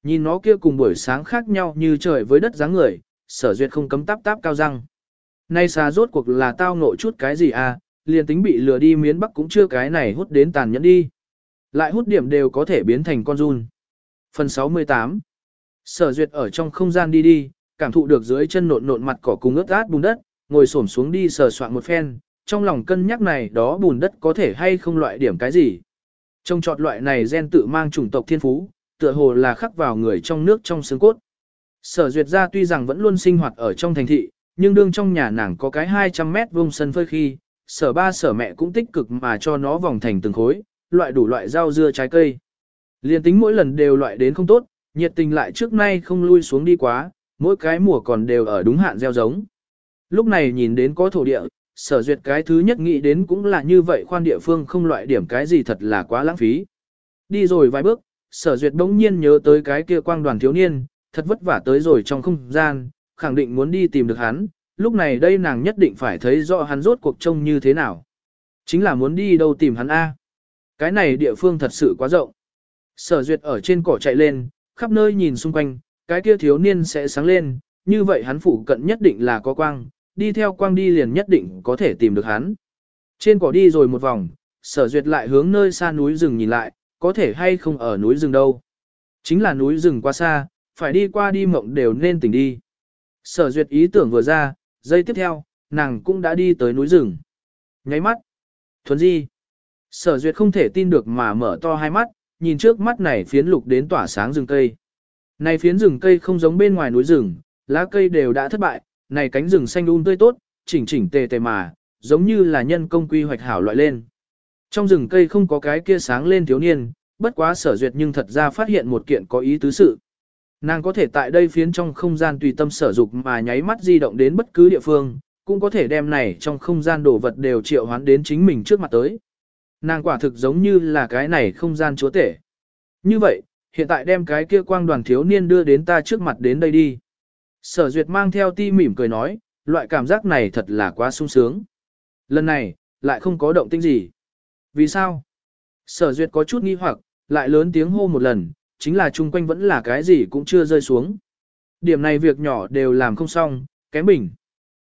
Nhìn nó kia cùng buổi sáng khác nhau như trời với đất dáng người, sở duyệt không cấm táp táp cao răng. Nay xà rốt cuộc là tao ngộ chút cái gì à, liền tính bị lừa đi miến bắc cũng chưa cái này hút đến tàn nhẫn đi. Lại hút điểm đều có thể biến thành con run. Phần 68 Sở duyệt ở trong không gian đi đi, cảm thụ được dưới chân nộn nộn mặt cỏ cùng ướt át bùn đất, ngồi xổm xuống đi sờ soạn một phen, trong lòng cân nhắc này đó bùn đất có thể hay không loại điểm cái gì. Trong trọt loại này gen tự mang chủng tộc thiên phú, tựa hồ là khắc vào người trong nước trong xương cốt. Sở duyệt ra tuy rằng vẫn luôn sinh hoạt ở trong thành thị, nhưng đương trong nhà nàng có cái 200 mét vuông sân phơi khi, sở ba sở mẹ cũng tích cực mà cho nó vòng thành từng khối, loại đủ loại rau dưa trái cây. Liên tính mỗi lần đều loại đến không tốt, nhiệt tình lại trước nay không lui xuống đi quá, mỗi cái mùa còn đều ở đúng hạn gieo giống. Lúc này nhìn đến có thổ địa, sở duyệt cái thứ nhất nghĩ đến cũng là như vậy khoan địa phương không loại điểm cái gì thật là quá lãng phí. Đi rồi vài bước, sở duyệt bỗng nhiên nhớ tới cái kia quang đoàn thiếu niên, thật vất vả tới rồi trong không gian, khẳng định muốn đi tìm được hắn, lúc này đây nàng nhất định phải thấy rõ hắn rốt cuộc trông như thế nào. Chính là muốn đi đâu tìm hắn A. Cái này địa phương thật sự quá rộng. Sở duyệt ở trên cỏ chạy lên, khắp nơi nhìn xung quanh, cái kia thiếu niên sẽ sáng lên, như vậy hắn phụ cận nhất định là có quang, đi theo quang đi liền nhất định có thể tìm được hắn. Trên cỏ đi rồi một vòng, sở duyệt lại hướng nơi xa núi rừng nhìn lại, có thể hay không ở núi rừng đâu. Chính là núi rừng quá xa, phải đi qua đi mộng đều nên tỉnh đi. Sở duyệt ý tưởng vừa ra, giây tiếp theo, nàng cũng đã đi tới núi rừng. Nháy mắt. Thuấn di. Sở duyệt không thể tin được mà mở to hai mắt, nhìn trước mắt này phiến lục đến tỏa sáng rừng cây. Này phiến rừng cây không giống bên ngoài núi rừng, lá cây đều đã thất bại, này cánh rừng xanh um tươi tốt, chỉnh chỉnh tề tề mà, giống như là nhân công quy hoạch hảo loại lên. Trong rừng cây không có cái kia sáng lên thiếu niên, bất quá sở duyệt nhưng thật ra phát hiện một kiện có ý tứ sự. Nàng có thể tại đây phiến trong không gian tùy tâm sở dục mà nháy mắt di động đến bất cứ địa phương, cũng có thể đem này trong không gian đồ vật đều triệu hoán đến chính mình trước mặt tới. Nàng quả thực giống như là cái này không gian chúa tể. Như vậy, hiện tại đem cái kia quang đoàn thiếu niên đưa đến ta trước mặt đến đây đi. Sở duyệt mang theo ti mỉm cười nói, loại cảm giác này thật là quá sung sướng. Lần này, lại không có động tĩnh gì. Vì sao? Sở duyệt có chút nghi hoặc, lại lớn tiếng hô một lần, chính là chung quanh vẫn là cái gì cũng chưa rơi xuống. Điểm này việc nhỏ đều làm không xong, kém bình.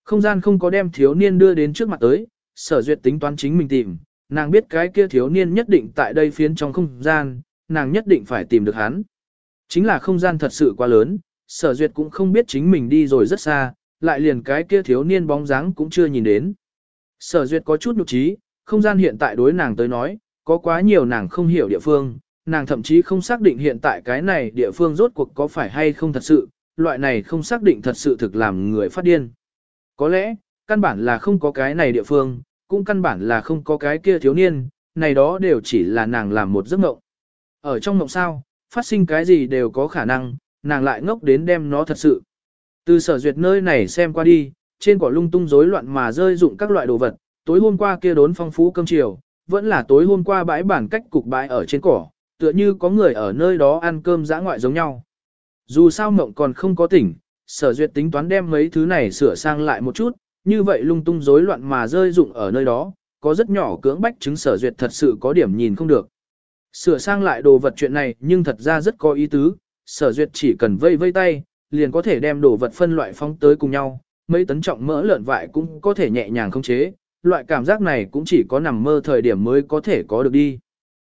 Không gian không có đem thiếu niên đưa đến trước mặt tới, sở duyệt tính toán chính mình tìm, nàng biết cái kia thiếu niên nhất định tại đây phiến trong không gian, nàng nhất định phải tìm được hắn. Chính là không gian thật sự quá lớn, sở duyệt cũng không biết chính mình đi rồi rất xa, lại liền cái kia thiếu niên bóng dáng cũng chưa nhìn đến. Sở duyệt có chút nhục trí, không gian hiện tại đối nàng tới nói, có quá nhiều nàng không hiểu địa phương, nàng thậm chí không xác định hiện tại cái này địa phương rốt cuộc có phải hay không thật sự, loại này không xác định thật sự thực làm người phát điên. Có lẽ, căn bản là không có cái này địa phương, cũng căn bản là không có cái kia thiếu niên, này đó đều chỉ là nàng làm một giấc mộng. Ở trong mộng sao, phát sinh cái gì đều có khả năng, nàng lại ngốc đến đem nó thật sự. Từ sở duyệt nơi này xem qua đi, trên quả lung tung rối loạn mà rơi dụng các loại đồ vật, tối hôm qua kia đốn phong phú cơm chiều, vẫn là tối hôm qua bãi bản cách cục bãi ở trên cỏ, tựa như có người ở nơi đó ăn cơm dã ngoại giống nhau. Dù sao mộng còn không có tỉnh, sở duyệt tính toán đem mấy thứ này sửa sang lại một chút, như vậy lung tung rối loạn mà rơi dụng ở nơi đó, có rất nhỏ cưỡng bách chứng sở duyệt thật sự có điểm nhìn không được. Sửa sang lại đồ vật chuyện này nhưng thật ra rất có ý tứ, sở duyệt chỉ cần vây vây tay, liền có thể đem đồ vật phân loại phóng tới cùng nhau, mấy tấn trọng mỡ lợn vại cũng có thể nhẹ nhàng không chế, loại cảm giác này cũng chỉ có nằm mơ thời điểm mới có thể có được đi.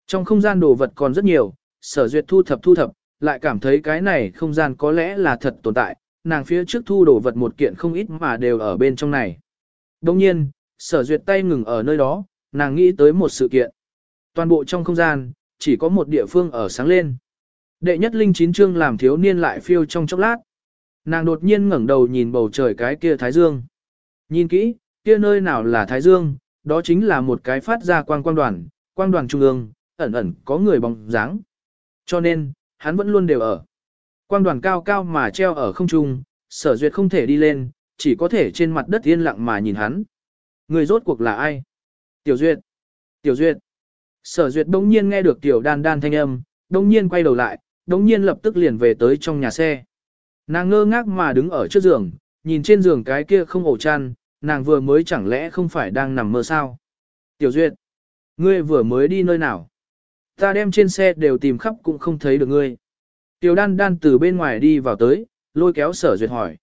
Trong không gian đồ vật còn rất nhiều, sở duyệt thu thập thu thập, lại cảm thấy cái này không gian có lẽ là thật tồn tại, nàng phía trước thu đồ vật một kiện không ít mà đều ở bên trong này. Đồng nhiên, sở duyệt tay ngừng ở nơi đó, nàng nghĩ tới một sự kiện. Toàn bộ trong không gian, chỉ có một địa phương ở sáng lên. Đệ nhất linh chín chương làm thiếu niên lại phiêu trong chốc lát. Nàng đột nhiên ngẩng đầu nhìn bầu trời cái kia Thái Dương. Nhìn kỹ, kia nơi nào là Thái Dương, đó chính là một cái phát ra quang quang đoàn, quang đoàn trung ương, ẩn ẩn có người bóng dáng. Cho nên, hắn vẫn luôn đều ở. Quang đoàn cao cao mà treo ở không trung, sở duyệt không thể đi lên, chỉ có thể trên mặt đất yên lặng mà nhìn hắn. Người rốt cuộc là ai? Tiểu duyệt. Tiểu duyệt. Sở duyệt đông nhiên nghe được tiểu đan đan thanh âm, đông nhiên quay đầu lại, đông nhiên lập tức liền về tới trong nhà xe. Nàng ngơ ngác mà đứng ở trước giường, nhìn trên giường cái kia không ổ chăn, nàng vừa mới chẳng lẽ không phải đang nằm mơ sao? Tiểu duyệt. Ngươi vừa mới đi nơi nào? Ta đem trên xe đều tìm khắp cũng không thấy được ngươi. Tiểu đan đan từ bên ngoài đi vào tới, lôi kéo sở duyệt hỏi.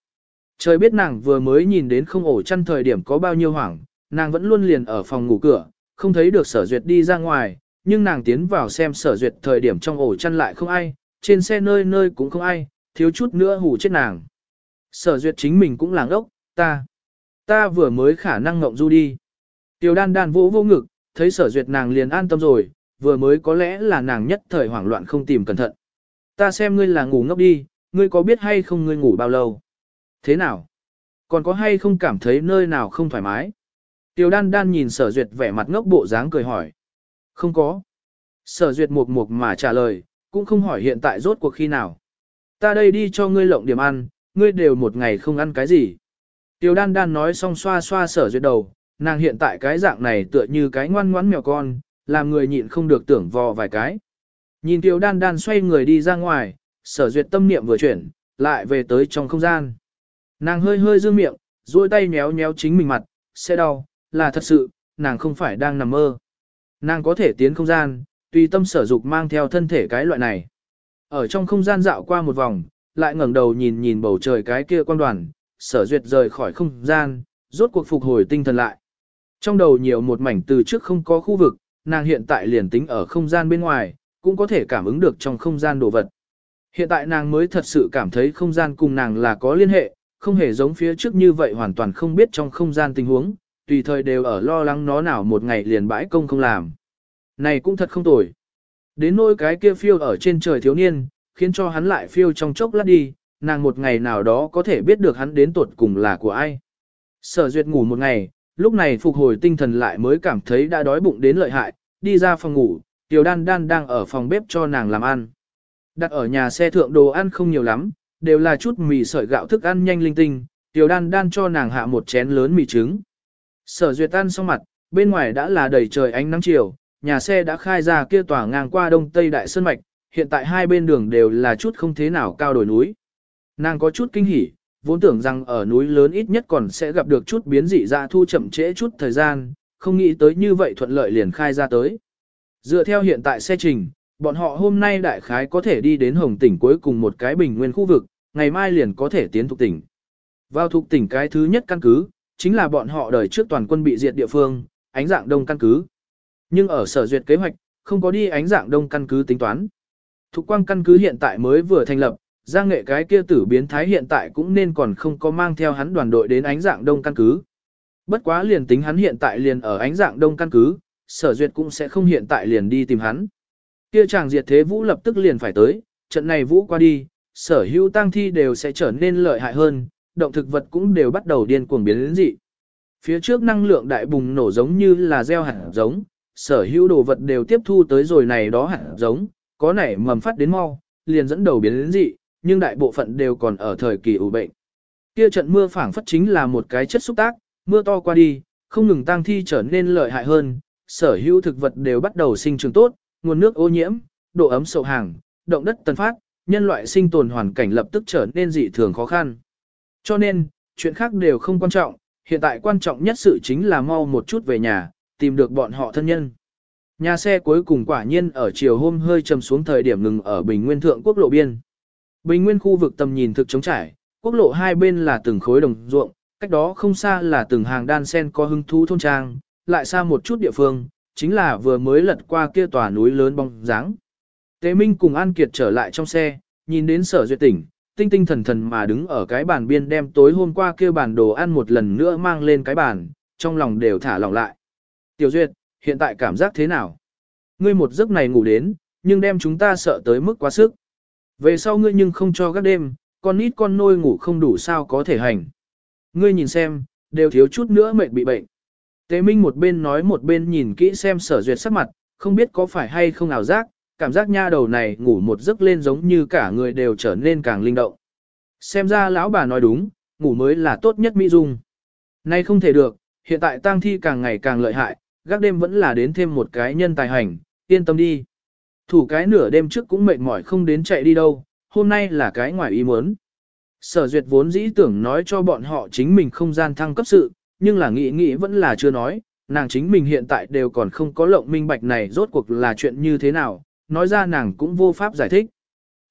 Trời biết nàng vừa mới nhìn đến không ổ chăn thời điểm có bao nhiêu hoảng, nàng vẫn luôn liền ở phòng ngủ cửa, không thấy được sở duyệt đi ra ngoài, nhưng nàng tiến vào xem sở duyệt thời điểm trong ổ chăn lại không ai, trên xe nơi nơi cũng không ai, thiếu chút nữa hù chết nàng. Sở duyệt chính mình cũng làng ốc, ta, ta vừa mới khả năng ngộng du đi. Tiểu đan đan vỗ vô ngực, thấy sở duyệt nàng liền an tâm rồi, vừa mới có lẽ là nàng nhất thời hoảng loạn không tìm cẩn thận. Ta xem ngươi là ngủ ngốc đi, ngươi có biết hay không ngươi ngủ bao lâu? Thế nào? Còn có hay không cảm thấy nơi nào không thoải mái? Tiểu đan đan nhìn sở duyệt vẻ mặt ngốc bộ dáng cười hỏi. Không có. Sở duyệt mục mục mà trả lời, cũng không hỏi hiện tại rốt cuộc khi nào. Ta đây đi cho ngươi lộng điểm ăn, ngươi đều một ngày không ăn cái gì. Tiểu đan đan nói xong xoa xoa sở duyệt đầu, nàng hiện tại cái dạng này tựa như cái ngoan ngoãn mèo con, làm người nhịn không được tưởng vò vài cái. Nhìn tiểu đan đan xoay người đi ra ngoài, sở duyệt tâm niệm vừa chuyển, lại về tới trong không gian. Nàng hơi hơi dương miệng, duỗi tay méo méo chính mình mặt, sẽ đau, là thật sự, nàng không phải đang nằm mơ. Nàng có thể tiến không gian, tùy tâm sở dục mang theo thân thể cái loại này. Ở trong không gian dạo qua một vòng, lại ngẩng đầu nhìn nhìn bầu trời cái kia quan đoàn, sở duyệt rời khỏi không gian, rốt cuộc phục hồi tinh thần lại. Trong đầu nhiều một mảnh từ trước không có khu vực, nàng hiện tại liền tính ở không gian bên ngoài, cũng có thể cảm ứng được trong không gian đồ vật. Hiện tại nàng mới thật sự cảm thấy không gian cùng nàng là có liên hệ, không hề giống phía trước như vậy hoàn toàn không biết trong không gian tình huống, tùy thời đều ở lo lắng nó nào một ngày liền bãi công không làm. Này cũng thật không tồi. Đến nỗi cái kia phiêu ở trên trời thiếu niên, khiến cho hắn lại phiêu trong chốc lát đi, nàng một ngày nào đó có thể biết được hắn đến tuột cùng là của ai. Sở duyệt ngủ một ngày, lúc này phục hồi tinh thần lại mới cảm thấy đã đói bụng đến lợi hại, đi ra phòng ngủ, tiểu đan đan đang ở phòng bếp cho nàng làm ăn. Đặt ở nhà xe thượng đồ ăn không nhiều lắm, đều là chút mì sợi gạo thức ăn nhanh linh tinh, tiểu đan đan cho nàng hạ một chén lớn mì trứng. Sở duyệt ăn xong mặt, bên ngoài đã là đầy trời ánh nắng chiều, nhà xe đã khai ra kia tòa ngang qua đông tây đại sơn mạch, hiện tại hai bên đường đều là chút không thế nào cao đồi núi. Nàng có chút kinh hỉ, vốn tưởng rằng ở núi lớn ít nhất còn sẽ gặp được chút biến dị ra thu chậm trễ chút thời gian, không nghĩ tới như vậy thuận lợi liền khai ra tới. Dựa theo hiện tại xe trình, bọn họ hôm nay đại khái có thể đi đến Hồng tỉnh cuối cùng một cái bình nguyên khu vực, ngày mai liền có thể tiến thuộc tỉnh. Vào thuộc tỉnh cái thứ nhất căn cứ, chính là bọn họ đời trước toàn quân bị diệt địa phương, ánh dạng đông căn cứ. Nhưng ở sở duyệt kế hoạch, không có đi ánh dạng đông căn cứ tính toán. Thục quang căn cứ hiện tại mới vừa thành lập, giang nghệ cái kia tử biến thái hiện tại cũng nên còn không có mang theo hắn đoàn đội đến ánh dạng đông căn cứ. Bất quá liền tính hắn hiện tại liền ở ánh dạng đông căn cứ, sở duyệt cũng sẽ không hiện tại liền đi tìm hắn. Kia chàng diệt thế vũ lập tức liền phải tới, trận này vũ qua đi, sở hữu tăng thi đều sẽ trở nên lợi hại hơn, động thực vật cũng đều bắt đầu điên cuồng biến đến dị. Phía trước năng lượng đại bùng nổ giống như là gieo hạt giống, sở hữu đồ vật đều tiếp thu tới rồi này đó hạt giống, có nảy mầm phát đến mau, liền dẫn đầu biến đến dị, nhưng đại bộ phận đều còn ở thời kỳ ủ bệnh. Kia trận mưa phảng phất chính là một cái chất xúc tác, mưa to qua đi, không ngừng tăng thi trở nên lợi hại hơn, sở hữu thực vật đều bắt đầu sinh trưởng tốt, nguồn nước ô nhiễm, độ ấm sậu hàng, động đất tần phát, nhân loại sinh tồn hoàn cảnh lập tức trở nên dị thường khó khăn. Cho nên, chuyện khác đều không quan trọng, hiện tại quan trọng nhất sự chính là mau một chút về nhà, tìm được bọn họ thân nhân. Nhà xe cuối cùng quả nhiên ở chiều hôm hơi trầm xuống thời điểm ngừng ở Bình Nguyên Thượng quốc lộ biên. Bình Nguyên khu vực tầm nhìn thực trống trải, quốc lộ hai bên là từng khối đồng ruộng, cách đó không xa là từng hàng đan sen có hưng thú thôn trang, lại xa một chút địa phương, chính là vừa mới lật qua kia tòa núi lớn bóng dáng. Tế Minh cùng An Kiệt trở lại trong xe, nhìn đến sở duyệt tỉnh, tinh tinh thần thần mà đứng ở cái bàn biên đem tối hôm qua kia bản đồ ăn một lần nữa mang lên cái bàn, trong lòng đều thả lỏng lại. Tiểu Duyệt, hiện tại cảm giác thế nào? Ngươi một giấc này ngủ đến, nhưng đem chúng ta sợ tới mức quá sức. Về sau ngươi nhưng không cho các đêm, con nít con nôi ngủ không đủ sao có thể hành. Ngươi nhìn xem, đều thiếu chút nữa mệt bị bệnh. Tế Minh một bên nói một bên nhìn kỹ xem sở duyệt sắc mặt, không biết có phải hay không ảo giác, cảm giác nha đầu này ngủ một giấc lên giống như cả người đều trở nên càng linh động. Xem ra lão bà nói đúng, ngủ mới là tốt nhất mỹ dung. Nay không thể được, hiện tại tang thi càng ngày càng lợi hại, gác đêm vẫn là đến thêm một cái nhân tài hành, yên tâm đi. Thủ cái nửa đêm trước cũng mệt mỏi không đến chạy đi đâu, hôm nay là cái ngoài ý muốn. Sở duyệt vốn dĩ tưởng nói cho bọn họ chính mình không gian thăng cấp sự, nhưng là nghĩ nghĩ vẫn là chưa nói, nàng chính mình hiện tại đều còn không có lộng minh bạch này rốt cuộc là chuyện như thế nào, nói ra nàng cũng vô pháp giải thích.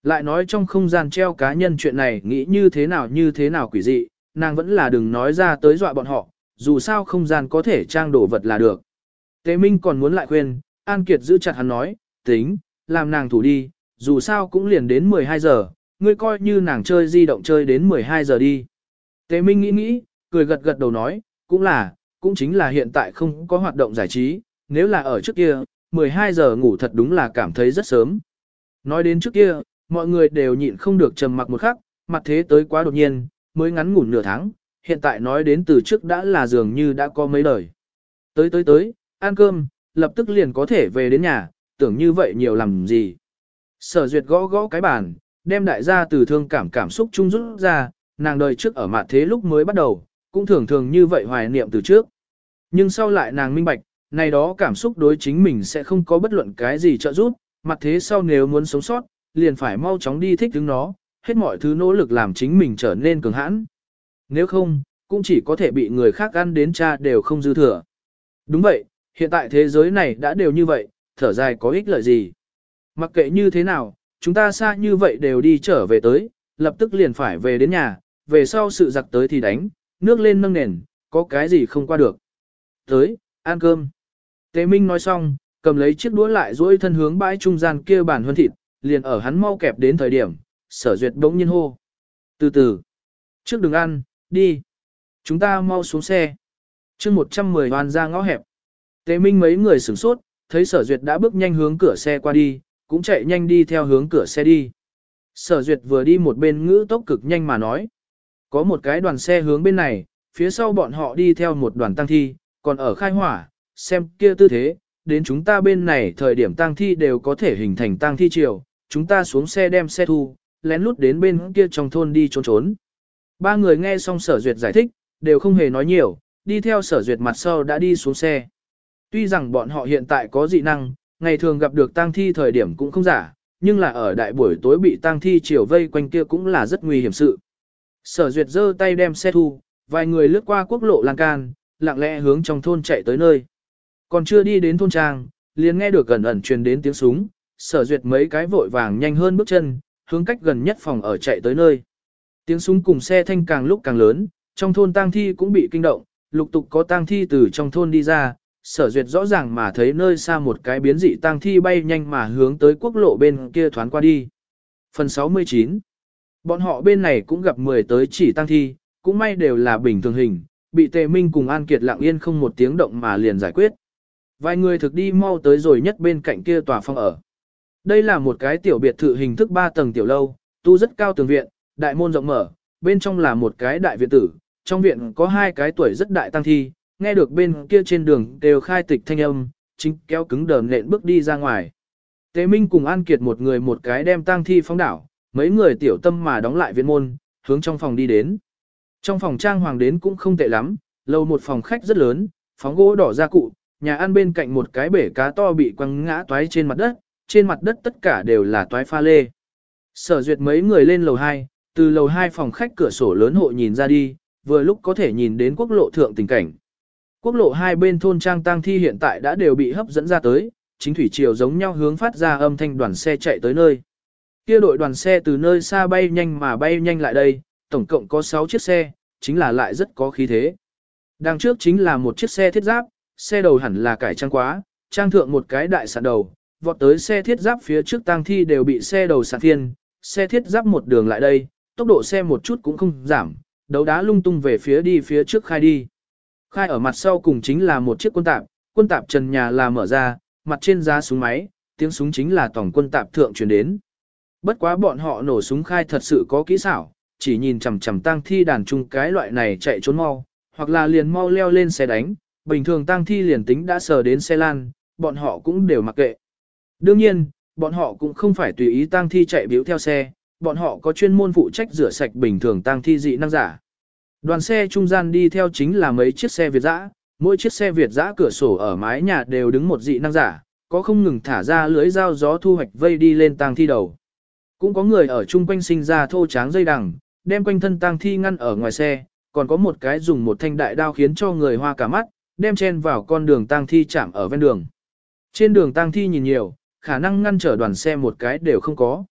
Lại nói trong không gian treo cá nhân chuyện này nghĩ như thế nào như thế nào quỷ dị, nàng vẫn là đừng nói ra tới dọa bọn họ, dù sao không gian có thể trang đổ vật là được. Tế Minh còn muốn lại khuyên, An Kiệt giữ chặt hắn nói, tính, làm nàng thủ đi, dù sao cũng liền đến 12 giờ, ngươi coi như nàng chơi di động chơi đến 12 giờ đi. Tế Minh nghĩ nghĩ, cười gật gật đầu nói, cũng là, cũng chính là hiện tại không có hoạt động giải trí, nếu là ở trước kia, 12 giờ ngủ thật đúng là cảm thấy rất sớm. Nói đến trước kia, mọi người đều nhịn không được trầm mặc một khắc, mặt thế tới quá đột nhiên, mới ngắn ngủ nửa tháng, hiện tại nói đến từ trước đã là dường như đã có mấy đời. Tới tới tới, ăn cơm, lập tức liền có thể về đến nhà, tưởng như vậy nhiều làm gì. Sở duyệt gõ gõ cái bàn, đem đại gia từ thương cảm cảm xúc chung rút ra, nàng đời trước ở mặt thế lúc mới bắt đầu, cũng thường thường như vậy hoài niệm từ trước. Nhưng sau lại nàng minh bạch, này đó cảm xúc đối chính mình sẽ không có bất luận cái gì trợ giúp, mặt thế sau nếu muốn sống sót, liền phải mau chóng đi thích ứng nó, hết mọi thứ nỗ lực làm chính mình trở nên cường hãn. Nếu không, cũng chỉ có thể bị người khác ăn đến cha đều không dư thừa. Đúng vậy, hiện tại thế giới này đã đều như vậy, thở dài có ích lợi gì. Mặc kệ như thế nào, chúng ta xa như vậy đều đi trở về tới, lập tức liền phải về đến nhà, về sau sự giặc tới thì đánh, nước lên nâng nền, có cái gì không qua được. Tới, ăn cơm. Tế Minh nói xong, cầm lấy chiếc đũa lại duỗi thân hướng bãi trung gian kia bàn huân thịt, liền ở hắn mau kẹp đến thời điểm, sở duyệt bỗng nhiên hô. Từ từ. Trước đừng ăn, đi. Chúng ta mau xuống xe. chương 110 hoàn ra ngõ hẹp. Tế Minh mấy người sửng sốt, thấy sở duyệt đã bước nhanh hướng cửa xe qua đi, cũng chạy nhanh đi theo hướng cửa xe đi. Sở duyệt vừa đi một bên ngữ tốc cực nhanh mà nói. Có một cái đoàn xe hướng bên này, phía sau bọn họ đi theo một đoàn tăng thi, còn ở khai hỏa, xem kia tư thế, đến chúng ta bên này thời điểm tăng thi đều có thể hình thành tăng thi chiều, chúng ta xuống xe đem xe thu, lén lút đến bên kia trong thôn đi trốn trốn. Ba người nghe xong sở duyệt giải thích, đều không hề nói nhiều, đi theo sở duyệt mặt sau đã đi xuống xe. Tuy rằng bọn họ hiện tại có dị năng, ngày thường gặp được tang thi thời điểm cũng không giả, nhưng là ở đại buổi tối bị tang thi chiều vây quanh kia cũng là rất nguy hiểm sự. Sở duyệt giơ tay đem xe thu, vài người lướt qua quốc lộ lan can, lặng lẽ hướng trong thôn chạy tới nơi. Còn chưa đi đến thôn trang, liền nghe được gần ẩn truyền đến tiếng súng, sở duyệt mấy cái vội vàng nhanh hơn bước chân, hướng cách gần nhất phòng ở chạy tới nơi. Tiếng súng cùng xe thanh càng lúc càng lớn, trong thôn tang thi cũng bị kinh động, lục tục có tang thi từ trong thôn đi ra, sở duyệt rõ ràng mà thấy nơi xa một cái biến dị tang thi bay nhanh mà hướng tới quốc lộ bên kia thoán qua đi. Phần 69 Bọn họ bên này cũng gặp 10 tới chỉ tang thi, cũng may đều là bình thường hình, bị tề minh cùng An Kiệt lặng yên không một tiếng động mà liền giải quyết. Vài người thực đi mau tới rồi nhất bên cạnh kia tòa phòng ở. Đây là một cái tiểu biệt thự hình thức 3 tầng tiểu lâu, tu rất cao tường viện, đại môn rộng mở, bên trong là một cái đại viện tử, trong viện có hai cái tuổi rất đại tăng thi, nghe được bên kia trên đường đều khai tịch thanh âm, chính kéo cứng đờm nện bước đi ra ngoài. Tế Minh cùng An Kiệt một người một cái đem tang thi phóng đảo, mấy người tiểu tâm mà đóng lại viện môn, hướng trong phòng đi đến. Trong phòng trang hoàng đến cũng không tệ lắm, lầu một phòng khách rất lớn, phóng gỗ đỏ ra cụ, nhà ăn bên cạnh một cái bể cá to bị quăng ngã toái trên mặt đất, trên mặt đất tất cả đều là toái pha lê. Sở duyệt mấy người lên lầu 2, từ lầu 2 phòng khách cửa sổ lớn hộ nhìn ra đi, vừa lúc có thể nhìn đến quốc lộ thượng tình cảnh. Quốc lộ hai bên thôn trang tang thi hiện tại đã đều bị hấp dẫn ra tới, chính thủy triều giống nhau hướng phát ra âm thanh đoàn xe chạy tới nơi. Kia đội đoàn xe từ nơi xa bay nhanh mà bay nhanh lại đây, tổng cộng có 6 chiếc xe, chính là lại rất có khí thế. Đằng trước chính là một chiếc xe thiết giáp, xe đầu hẳn là cải trang quá, trang thượng một cái đại sạn đầu, vọt tới xe thiết giáp phía trước tang thi đều bị xe đầu sạn thiên, xe thiết giáp một đường lại đây, tốc độ xe một chút cũng không giảm, đấu đá lung tung về phía đi phía trước khai đi. Khai ở mặt sau cùng chính là một chiếc quân tạp, quân tạp trần nhà là mở ra, mặt trên giá súng máy, tiếng súng chính là tổng quân tạp thượng truyền đến. Bất quá bọn họ nổ súng khai thật sự có kỹ xảo, chỉ nhìn chằm chằm tang thi đàn chung cái loại này chạy trốn mau, hoặc là liền mau leo lên xe đánh, bình thường tang thi liền tính đã sờ đến xe lan, bọn họ cũng đều mặc kệ. Đương nhiên, bọn họ cũng không phải tùy ý tang thi chạy biểu theo xe, bọn họ có chuyên môn phụ trách rửa sạch bình thường tang thi dị năng giả. Đoàn xe trung gian đi theo chính là mấy chiếc xe Việt dã, mỗi chiếc xe Việt dã cửa sổ ở mái nhà đều đứng một dị năng giả, có không ngừng thả ra lưới dao gió thu hoạch vây đi lên tang thi đầu. Cũng có người ở chung quanh sinh ra thô tráng dây đằng, đem quanh thân tang thi ngăn ở ngoài xe, còn có một cái dùng một thanh đại đao khiến cho người hoa cả mắt, đem chen vào con đường tang thi chạm ở ven đường. Trên đường tang thi nhìn nhiều, khả năng ngăn trở đoàn xe một cái đều không có.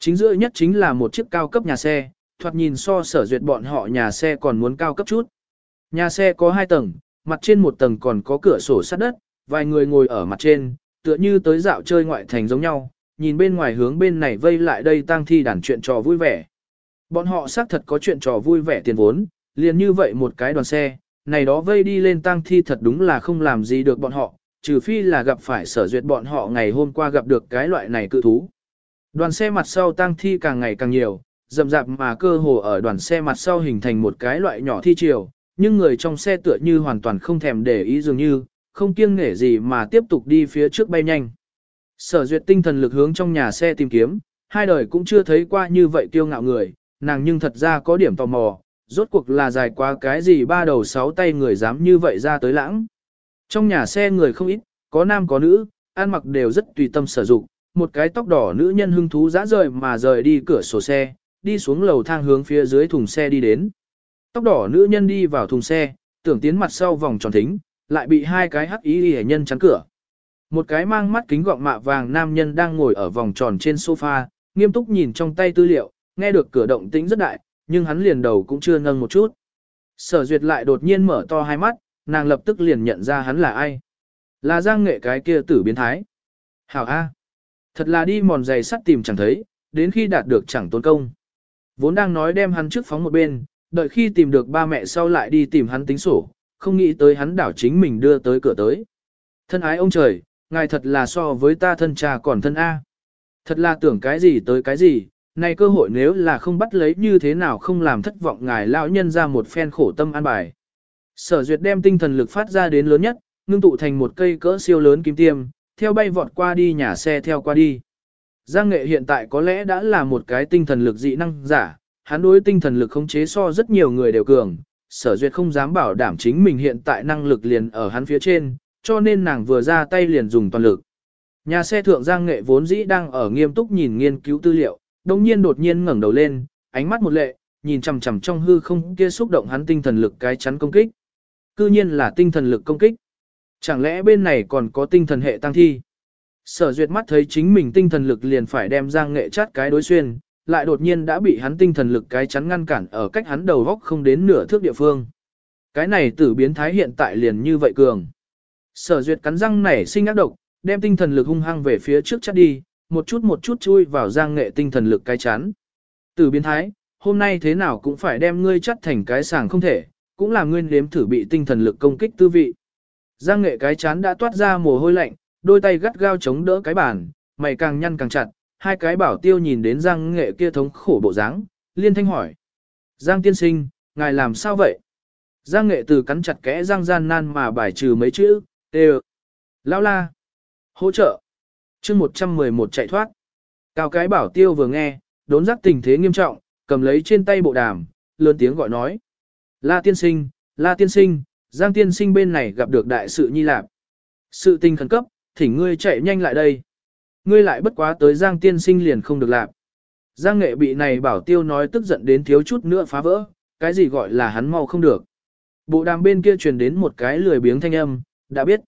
Chính giữa nhất chính là một chiếc cao cấp nhà xe, thoạt nhìn so sở duyệt bọn họ nhà xe còn muốn cao cấp chút. Nhà xe có hai tầng, mặt trên một tầng còn có cửa sổ sắt đất, vài người ngồi ở mặt trên, tựa như tới dạo chơi ngoại thành giống nhau, nhìn bên ngoài hướng bên này vây lại đây tang thi đàn chuyện trò vui vẻ. Bọn họ xác thật có chuyện trò vui vẻ tiền vốn, liền như vậy một cái đoàn xe, này đó vây đi lên tang thi thật đúng là không làm gì được bọn họ, trừ phi là gặp phải sở duyệt bọn họ ngày hôm qua gặp được cái loại này cự thú. Đoàn xe mặt sau tang thi càng ngày càng nhiều, rậm rạp mà cơ hồ ở đoàn xe mặt sau hình thành một cái loại nhỏ thi chiều, nhưng người trong xe tựa như hoàn toàn không thèm để ý dường như, không kiêng nghể gì mà tiếp tục đi phía trước bay nhanh. Sở duyệt tinh thần lực hướng trong nhà xe tìm kiếm, hai đời cũng chưa thấy qua như vậy kiêu ngạo người, nàng nhưng thật ra có điểm tò mò, rốt cuộc là dài quá cái gì ba đầu sáu tay người dám như vậy ra tới lãng. Trong nhà xe người không ít, có nam có nữ, ăn mặc đều rất tùy tâm sử dụng, một cái tóc đỏ nữ nhân hưng thú dã rời mà rời đi cửa sổ xe, đi xuống lầu thang hướng phía dưới thùng xe đi đến. Tóc đỏ nữ nhân đi vào thùng xe, tưởng tiến mặt sau vòng tròn thính, lại bị hai cái hắc ý hệ nhân chắn cửa. Một cái mang mắt kính gọng mạ vàng nam nhân đang ngồi ở vòng tròn trên sofa, nghiêm túc nhìn trong tay tư liệu, nghe được cửa động tĩnh rất đại, nhưng hắn liền đầu cũng chưa nâng một chút. Sở duyệt lại đột nhiên mở to hai mắt, nàng lập tức liền nhận ra hắn là ai. Là giang nghệ cái kia tử biến thái. Hảo A. Thật là đi mòn giày sắt tìm chẳng thấy, đến khi đạt được chẳng tốn công. Vốn đang nói đem hắn trước phóng một bên, đợi khi tìm được ba mẹ sau lại đi tìm hắn tính sổ, không nghĩ tới hắn đảo chính mình đưa tới cửa tới. Thân ái ông trời, ngài thật là so với ta thân cha còn thân A. Thật là tưởng cái gì tới cái gì, này cơ hội nếu là không bắt lấy như thế nào không làm thất vọng ngài lão nhân ra một phen khổ tâm an bài. Sở duyệt đem tinh thần lực phát ra đến lớn nhất, ngưng tụ thành một cây cỡ siêu lớn kim tiêm, theo bay vọt qua đi nhà xe theo qua đi. Giang nghệ hiện tại có lẽ đã là một cái tinh thần lực dị năng giả, hắn đối tinh thần lực khống chế so rất nhiều người đều cường, sở duyệt không dám bảo đảm chính mình hiện tại năng lực liền ở hắn phía trên, cho nên nàng vừa ra tay liền dùng toàn lực. Nhà xe thượng Giang nghệ vốn dĩ đang ở nghiêm túc nhìn nghiên cứu tư liệu, đồng nhiên đột nhiên ngẩng đầu lên, ánh mắt một lệ, nhìn chằm chằm trong hư không kia xúc động hắn tinh thần lực cái chắn công kích. Cư nhiên là tinh thần lực công kích. Chẳng lẽ bên này còn có tinh thần hệ tăng thi? Sở duyệt mắt thấy chính mình tinh thần lực liền phải đem giang nghệ chát cái đối xuyên, lại đột nhiên đã bị hắn tinh thần lực cái chắn ngăn cản ở cách hắn đầu góc không đến nửa thước địa phương. Cái này tử biến thái hiện tại liền như vậy cường. Sở duyệt cắn răng nảy sinh ác độc, đem tinh thần lực hung hăng về phía trước chắt đi, một chút một chút chui vào giang nghệ tinh thần lực cái chán. từ biến thái, hôm nay thế nào cũng phải đem ngươi chắt thành cái sàng không thể, cũng là nguyên nếm thử bị tinh thần lực công kích tư vị. Giang nghệ cái chán đã toát ra mồ hôi lạnh, đôi tay gắt gao chống đỡ cái bàn, mày càng nhăn càng chặt, hai cái bảo tiêu nhìn đến Giang nghệ kia thống khổ bộ dáng, liên thanh hỏi. Giang tiên sinh, ngài làm sao vậy? Giang nghệ từ cắn chặt kẽ giang gian nan mà bài trừ mấy chữ, tê Lao la. Hỗ trợ. chương 111 chạy thoát. Cao cái bảo tiêu vừa nghe, đốn giác tình thế nghiêm trọng, cầm lấy trên tay bộ đàm, lớn tiếng gọi nói. La tiên sinh, la tiên sinh, Giang tiên sinh bên này gặp được đại sự nhi lạp. Sự tình khẩn cấp, thỉnh ngươi chạy nhanh lại đây. Ngươi lại bất quá tới Giang tiên sinh liền không được lạp. Giang nghệ bị này bảo tiêu nói tức giận đến thiếu chút nữa phá vỡ, cái gì gọi là hắn mau không được. Bộ đàm bên kia truyền đến một cái lười biếng thanh âm, đã biết.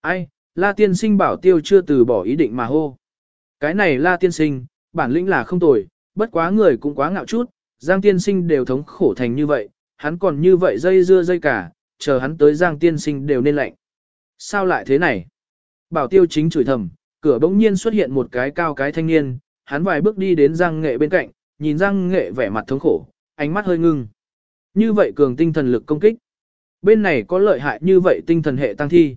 Ai, la tiên sinh bảo tiêu chưa từ bỏ ý định mà hô. Cái này la tiên sinh, bản lĩnh là không tồi, bất quá người cũng quá ngạo chút, Giang tiên sinh đều thống khổ thành như vậy, hắn còn như vậy dây dưa dây cả, chờ hắn tới Giang tiên sinh đều nên lạnh. Sao lại thế này? Bảo tiêu chính chửi thầm, cửa bỗng nhiên xuất hiện một cái cao cái thanh niên, hắn vài bước đi đến Giang nghệ bên cạnh, nhìn Giang nghệ vẻ mặt thống khổ, ánh mắt hơi ngưng. Như vậy cường tinh thần lực công kích. Bên này có lợi hại như vậy tinh thần hệ tăng thi.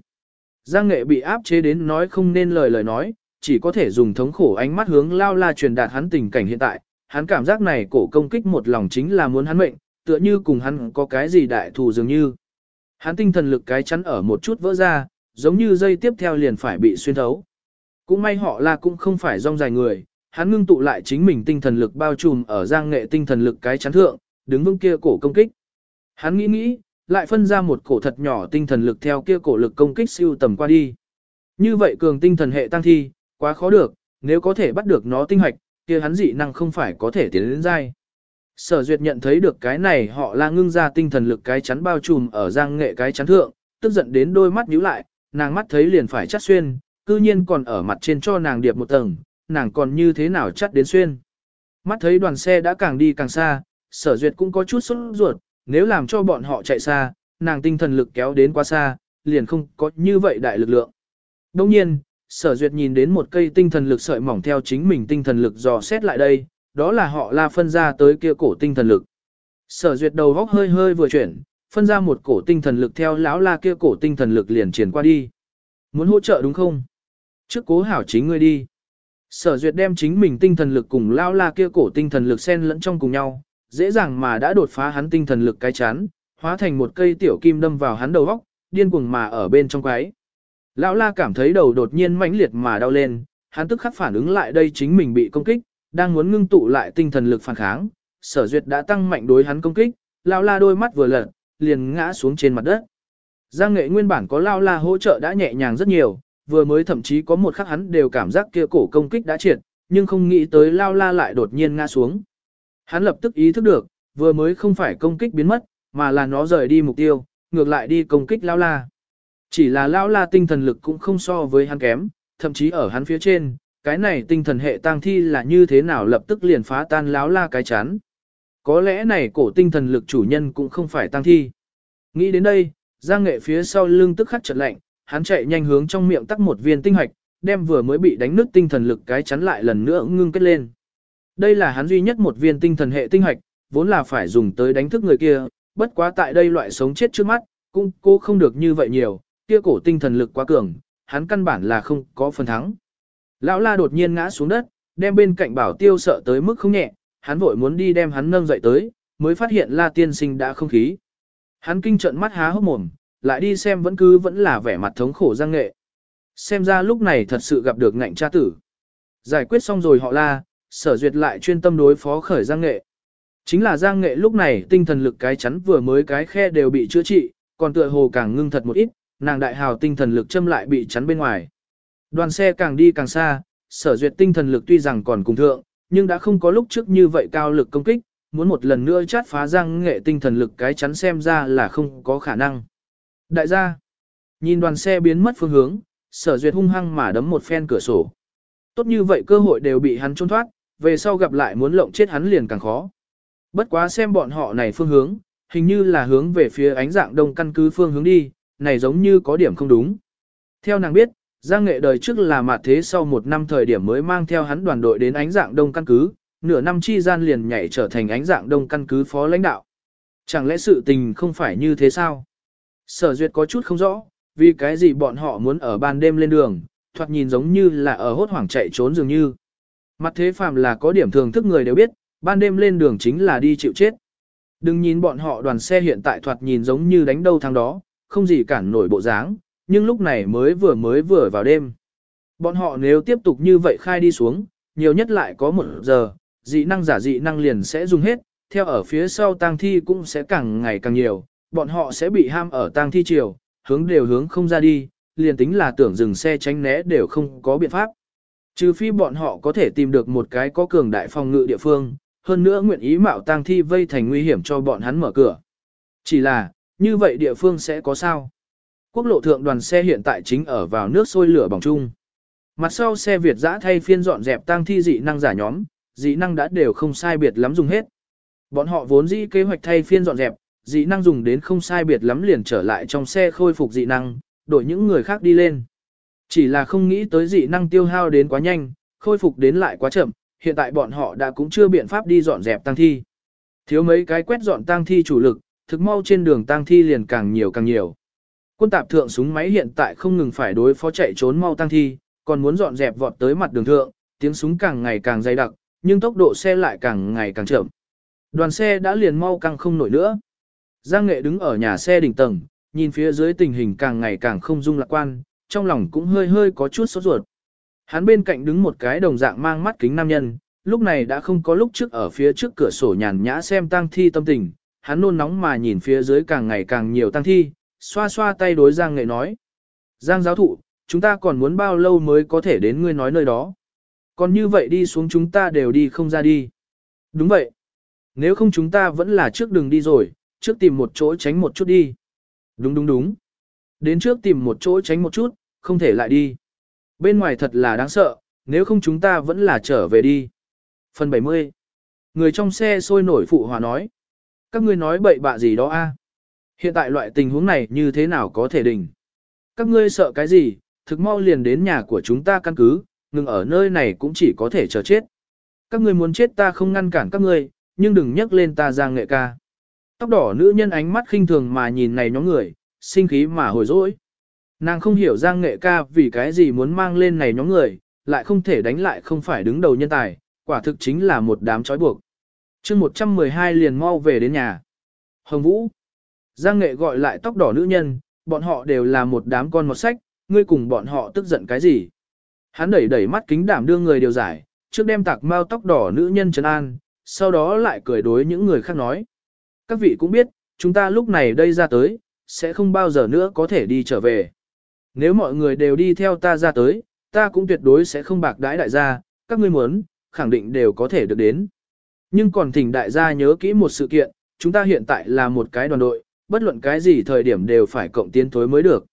Giang nghệ bị áp chế đến nói không nên lời lời nói, chỉ có thể dùng thống khổ ánh mắt hướng lao la truyền đạt hắn tình cảnh hiện tại. Hắn cảm giác này cổ công kích một lòng chính là muốn hắn mệnh, tựa như cùng hắn có cái gì đại thù dường như. Hắn tinh thần lực cái chắn ở một chút vỡ ra, giống như dây tiếp theo liền phải bị xuyên thấu. Cũng may họ là cũng không phải rong dài người, hắn ngưng tụ lại chính mình tinh thần lực bao trùm ở giang nghệ tinh thần lực cái chắn thượng, đứng vững kia cổ công kích. Hắn nghĩ nghĩ, lại phân ra một cổ thật nhỏ tinh thần lực theo kia cổ lực công kích siêu tầm qua đi. Như vậy cường tinh thần hệ tăng thi, quá khó được, nếu có thể bắt được nó tinh hoạch, kia hắn dị năng không phải có thể tiến đến dai. Sở duyệt nhận thấy được cái này họ là ngưng ra tinh thần lực cái chắn bao trùm ở giang nghệ cái chắn thượng, tức giận đến đôi mắt nhíu lại, nàng mắt thấy liền phải chắt xuyên, cư nhiên còn ở mặt trên cho nàng điệp một tầng, nàng còn như thế nào chắt đến xuyên. Mắt thấy đoàn xe đã càng đi càng xa, sở duyệt cũng có chút sốt ruột, nếu làm cho bọn họ chạy xa, nàng tinh thần lực kéo đến quá xa, liền không có như vậy đại lực lượng. Đồng nhiên, sở duyệt nhìn đến một cây tinh thần lực sợi mỏng theo chính mình tinh thần lực dò xét lại đây, đó là họ la phân ra tới kia cổ tinh thần lực. Sở duyệt đầu góc hơi hơi vừa chuyển, phân ra một cổ tinh thần lực theo lão la kia cổ tinh thần lực liền triển qua đi. Muốn hỗ trợ đúng không? Trước cố hảo chính ngươi đi. Sở duyệt đem chính mình tinh thần lực cùng lão la kia cổ tinh thần lực xen lẫn trong cùng nhau, dễ dàng mà đã đột phá hắn tinh thần lực cái chán, hóa thành một cây tiểu kim đâm vào hắn đầu góc, điên cuồng mà ở bên trong quái. Lão la cảm thấy đầu đột nhiên mãnh liệt mà đau lên, hắn tức khắc phản ứng lại đây chính mình bị công kích, đang muốn ngưng tụ lại tinh thần lực phản kháng, sở duyệt đã tăng mạnh đối hắn công kích, lão la đôi mắt vừa lật, liền ngã xuống trên mặt đất. Giang nghệ nguyên bản có lão la hỗ trợ đã nhẹ nhàng rất nhiều, vừa mới thậm chí có một khắc hắn đều cảm giác kia cổ công kích đã triệt, nhưng không nghĩ tới lão la lại đột nhiên ngã xuống. Hắn lập tức ý thức được, vừa mới không phải công kích biến mất, mà là nó rời đi mục tiêu, ngược lại đi công kích Lão La. Chỉ là Lão La tinh thần lực cũng không so với hắn kém, thậm chí ở hắn phía trên, cái này tinh thần hệ tang thi là như thế nào lập tức liền phá tan Lão La cái chán. Có lẽ này cổ tinh thần lực chủ nhân cũng không phải tang thi. Nghĩ đến đây, Giang Nghệ phía sau lưng tức khắc chợt lạnh, hắn chạy nhanh hướng trong miệng tắc một viên tinh hạch, đem vừa mới bị đánh nứt tinh thần lực cái chắn lại lần nữa ngưng kết lên. Đây là hắn duy nhất một viên tinh thần hệ tinh hạch, vốn là phải dùng tới đánh thức người kia, bất quá tại đây loại sống chết trước mắt, cũng cố không được như vậy nhiều, kia cổ tinh thần lực quá cường, hắn căn bản là không có phần thắng. Lão la đột nhiên ngã xuống đất, đem bên cạnh bảo tiêu sợ tới mức không nhẹ, hắn vội muốn đi đem hắn nâng dậy tới, mới phát hiện la tiên sinh đã không khí. Hắn kinh trận mắt há hốc mồm, lại đi xem vẫn cứ vẫn là vẻ mặt thống khổ giang nghệ. Xem ra lúc này thật sự gặp được ngạnh cha tử. Giải quyết xong rồi họ la, sở duyệt lại chuyên tâm đối phó khởi giang nghệ. Chính là giang nghệ lúc này tinh thần lực cái chắn vừa mới cái khe đều bị chữa trị, còn tựa hồ càng ngưng thật một ít, nàng đại hào tinh thần lực châm lại bị chắn bên ngoài. Đoàn xe càng đi càng xa, sở duyệt tinh thần lực tuy rằng còn cùng thượng, nhưng đã không có lúc trước như vậy cao lực công kích, muốn một lần nữa chát phá giang nghệ tinh thần lực cái chắn xem ra là không có khả năng. Đại gia, nhìn đoàn xe biến mất phương hướng, sở duyệt hung hăng mà đấm một phen cửa sổ. Tốt như vậy cơ hội đều bị hắn trốn thoát, về sau gặp lại muốn lộng chết hắn liền càng khó. Bất quá xem bọn họ này phương hướng, hình như là hướng về phía ánh dạng đông căn cứ phương hướng đi, này giống như có điểm không đúng. Theo nàng biết, Giang Nghệ đời trước là mạt thế sau một năm thời điểm mới mang theo hắn đoàn đội đến ánh dạng đông căn cứ, nửa năm chi gian liền nhảy trở thành ánh dạng đông căn cứ phó lãnh đạo. Chẳng lẽ sự tình không phải như thế sao? Sở duyệt có chút không rõ, vì cái gì bọn họ muốn ở ban đêm lên đường, thoạt nhìn giống như là ở hốt hoảng chạy trốn dường như. Mặt thế phàm là có điểm thường thức người đều biết, ban đêm lên đường chính là đi chịu chết. Đừng nhìn bọn họ đoàn xe hiện tại thoạt nhìn giống như đánh đâu thằng đó, không gì cản nổi bộ dáng, nhưng lúc này mới vừa mới vừa vào đêm. Bọn họ nếu tiếp tục như vậy khai đi xuống, nhiều nhất lại có một giờ, dị năng giả dị năng liền sẽ dùng hết, theo ở phía sau tang thi cũng sẽ càng ngày càng nhiều, bọn họ sẽ bị ham ở tang thi chiều, hướng đều hướng không ra đi, liền tính là tưởng dừng xe tránh né đều không có biện pháp. Trừ phi bọn họ có thể tìm được một cái có cường đại phòng ngự địa phương, hơn nữa nguyện ý mạo tang thi vây thành nguy hiểm cho bọn hắn mở cửa. Chỉ là, như vậy địa phương sẽ có sao? Quốc lộ thượng đoàn xe hiện tại chính ở vào nước sôi lửa bỏng chung. Mặt sau xe Việt giã thay phiên dọn dẹp tang thi dị năng giả nhóm, dị năng đã đều không sai biệt lắm dùng hết. Bọn họ vốn dĩ kế hoạch thay phiên dọn dẹp, dị năng dùng đến không sai biệt lắm liền trở lại trong xe khôi phục dị năng, đổi những người khác đi lên. Chỉ là không nghĩ tới dị năng tiêu hao đến quá nhanh, khôi phục đến lại quá chậm, hiện tại bọn họ đã cũng chưa biện pháp đi dọn dẹp tăng thi. Thiếu mấy cái quét dọn tăng thi chủ lực, thực mau trên đường tăng thi liền càng nhiều càng nhiều. Quân tạp thượng súng máy hiện tại không ngừng phải đối phó chạy trốn mau tăng thi, còn muốn dọn dẹp vọt tới mặt đường thượng, tiếng súng càng ngày càng dày đặc, nhưng tốc độ xe lại càng ngày càng chậm. Đoàn xe đã liền mau căng không nổi nữa. Giang Nghệ đứng ở nhà xe đỉnh tầng, nhìn phía dưới tình hình càng ngày càng không dung lạc quan, trong lòng cũng hơi hơi có chút sốt ruột. Hắn bên cạnh đứng một cái đồng dạng mang mắt kính nam nhân, lúc này đã không có lúc trước ở phía trước cửa sổ nhàn nhã xem tang thi tâm tình, hắn nôn nóng mà nhìn phía dưới càng ngày càng nhiều tang thi, xoa xoa tay đối Giang Nghệ nói. Giang giáo thụ, chúng ta còn muốn bao lâu mới có thể đến ngươi nói nơi đó? Còn như vậy đi xuống chúng ta đều đi không ra đi. Đúng vậy. Nếu không chúng ta vẫn là trước đường đi rồi, trước tìm một chỗ tránh một chút đi. Đúng đúng đúng. Đến trước tìm một chỗ tránh một chút, không thể lại đi. Bên ngoài thật là đáng sợ, nếu không chúng ta vẫn là trở về đi. Phần 70. Người trong xe sôi nổi phụ hòa nói. Các ngươi nói bậy bạ gì đó a? Hiện tại loại tình huống này như thế nào có thể đỉnh? Các ngươi sợ cái gì, thực mau liền đến nhà của chúng ta căn cứ, ngừng ở nơi này cũng chỉ có thể chờ chết. Các ngươi muốn chết ta không ngăn cản các ngươi, nhưng đừng nhắc lên ta giang nghệ ca. Tóc đỏ nữ nhân ánh mắt khinh thường mà nhìn này nhóm người, sinh khí mà hồi dỗi. Nàng không hiểu giang nghệ ca vì cái gì muốn mang lên này nhóm người, lại không thể đánh lại không phải đứng đầu nhân tài, quả thực chính là một đám trói buộc. chương 112 liền mau về đến nhà. Hồng Vũ. Giang nghệ gọi lại tóc đỏ nữ nhân, bọn họ đều là một đám con một sách, ngươi cùng bọn họ tức giận cái gì. Hắn đẩy đẩy mắt kính đảm đưa người điều giải, trước đem tạc mau tóc đỏ nữ nhân trấn an, sau đó lại cười đối những người khác nói. Các vị cũng biết, chúng ta lúc này đây ra tới, sẽ không bao giờ nữa có thể đi trở về. Nếu mọi người đều đi theo ta ra tới, ta cũng tuyệt đối sẽ không bạc đãi đại gia, các ngươi muốn, khẳng định đều có thể được đến. Nhưng còn thỉnh đại gia nhớ kỹ một sự kiện, chúng ta hiện tại là một cái đoàn đội, bất luận cái gì thời điểm đều phải cộng tiến thối mới được.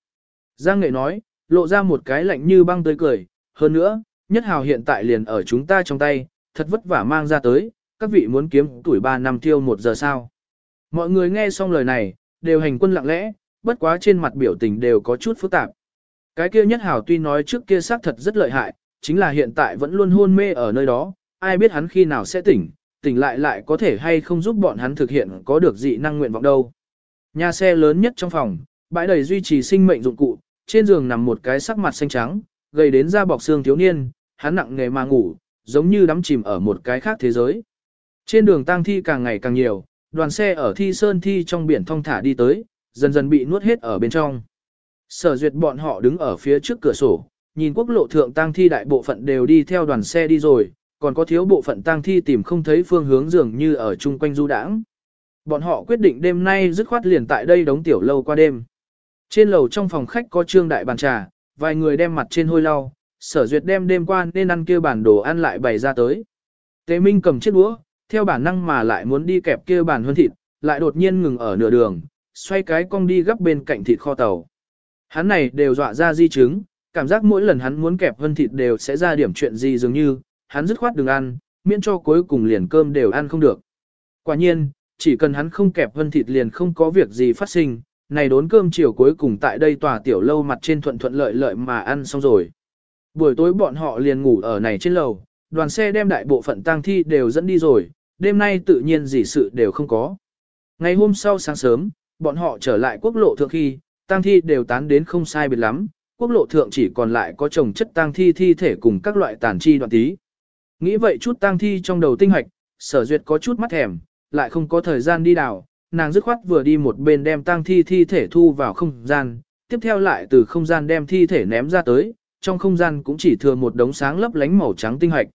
Giang Nghệ nói, lộ ra một cái lạnh như băng tươi cười, hơn nữa, nhất hào hiện tại liền ở chúng ta trong tay, thật vất vả mang ra tới, các vị muốn kiếm tuổi 3 năm tiêu một giờ sao. Mọi người nghe xong lời này, đều hành quân lặng lẽ, bất quá trên mặt biểu tình đều có chút phức tạp. Cái kia nhất hảo tuy nói trước kia xác thật rất lợi hại, chính là hiện tại vẫn luôn hôn mê ở nơi đó, ai biết hắn khi nào sẽ tỉnh, tỉnh lại lại có thể hay không giúp bọn hắn thực hiện có được dị năng nguyện vọng đâu. Nhà xe lớn nhất trong phòng, bãi đầy duy trì sinh mệnh dụng cụ, trên giường nằm một cái sắc mặt xanh trắng, gầy đến da bọc xương thiếu niên, hắn nặng nghề mà ngủ, giống như đắm chìm ở một cái khác thế giới. Trên đường tang thi càng ngày càng nhiều, đoàn xe ở thi sơn thi trong biển thong thả đi tới, dần dần bị nuốt hết ở bên trong. Sở duyệt bọn họ đứng ở phía trước cửa sổ, nhìn quốc lộ thượng tang thi đại bộ phận đều đi theo đoàn xe đi rồi, còn có thiếu bộ phận tang thi tìm không thấy phương hướng dường như ở chung quanh du đãng. Bọn họ quyết định đêm nay dứt khoát liền tại đây đóng tiểu lâu qua đêm. Trên lầu trong phòng khách có trương đại bàn trà, vài người đem mặt trên hôi lau, sở duyệt đem đêm qua nên ăn kia bản đồ ăn lại bày ra tới. Tế Minh cầm chiếc đũa, theo bản năng mà lại muốn đi kẹp kia bản hơn thịt, lại đột nhiên ngừng ở nửa đường, xoay cái cong đi gấp bên cạnh thịt kho tàu. Hắn này đều dọa ra di chứng, cảm giác mỗi lần hắn muốn kẹp hơn thịt đều sẽ ra điểm chuyện gì dường như, hắn dứt khoát đừng ăn, miễn cho cuối cùng liền cơm đều ăn không được. Quả nhiên, chỉ cần hắn không kẹp hơn thịt liền không có việc gì phát sinh, này đốn cơm chiều cuối cùng tại đây tòa tiểu lâu mặt trên thuận thuận lợi lợi mà ăn xong rồi. Buổi tối bọn họ liền ngủ ở này trên lầu, đoàn xe đem đại bộ phận tang thi đều dẫn đi rồi, đêm nay tự nhiên gì sự đều không có. Ngày hôm sau sáng sớm, bọn họ trở lại quốc lộ thượng khi, tang thi đều tán đến không sai biệt lắm, quốc lộ thượng chỉ còn lại có chồng chất tang thi thi thể cùng các loại tàn chi đoạn tí. Nghĩ vậy chút tang thi trong đầu tinh hoạch, sở duyệt có chút mắt thèm, lại không có thời gian đi đào, nàng dứt khoát vừa đi một bên đem tang thi thi thể thu vào không gian, tiếp theo lại từ không gian đem thi thể ném ra tới, trong không gian cũng chỉ thừa một đống sáng lấp lánh màu trắng tinh hoạch.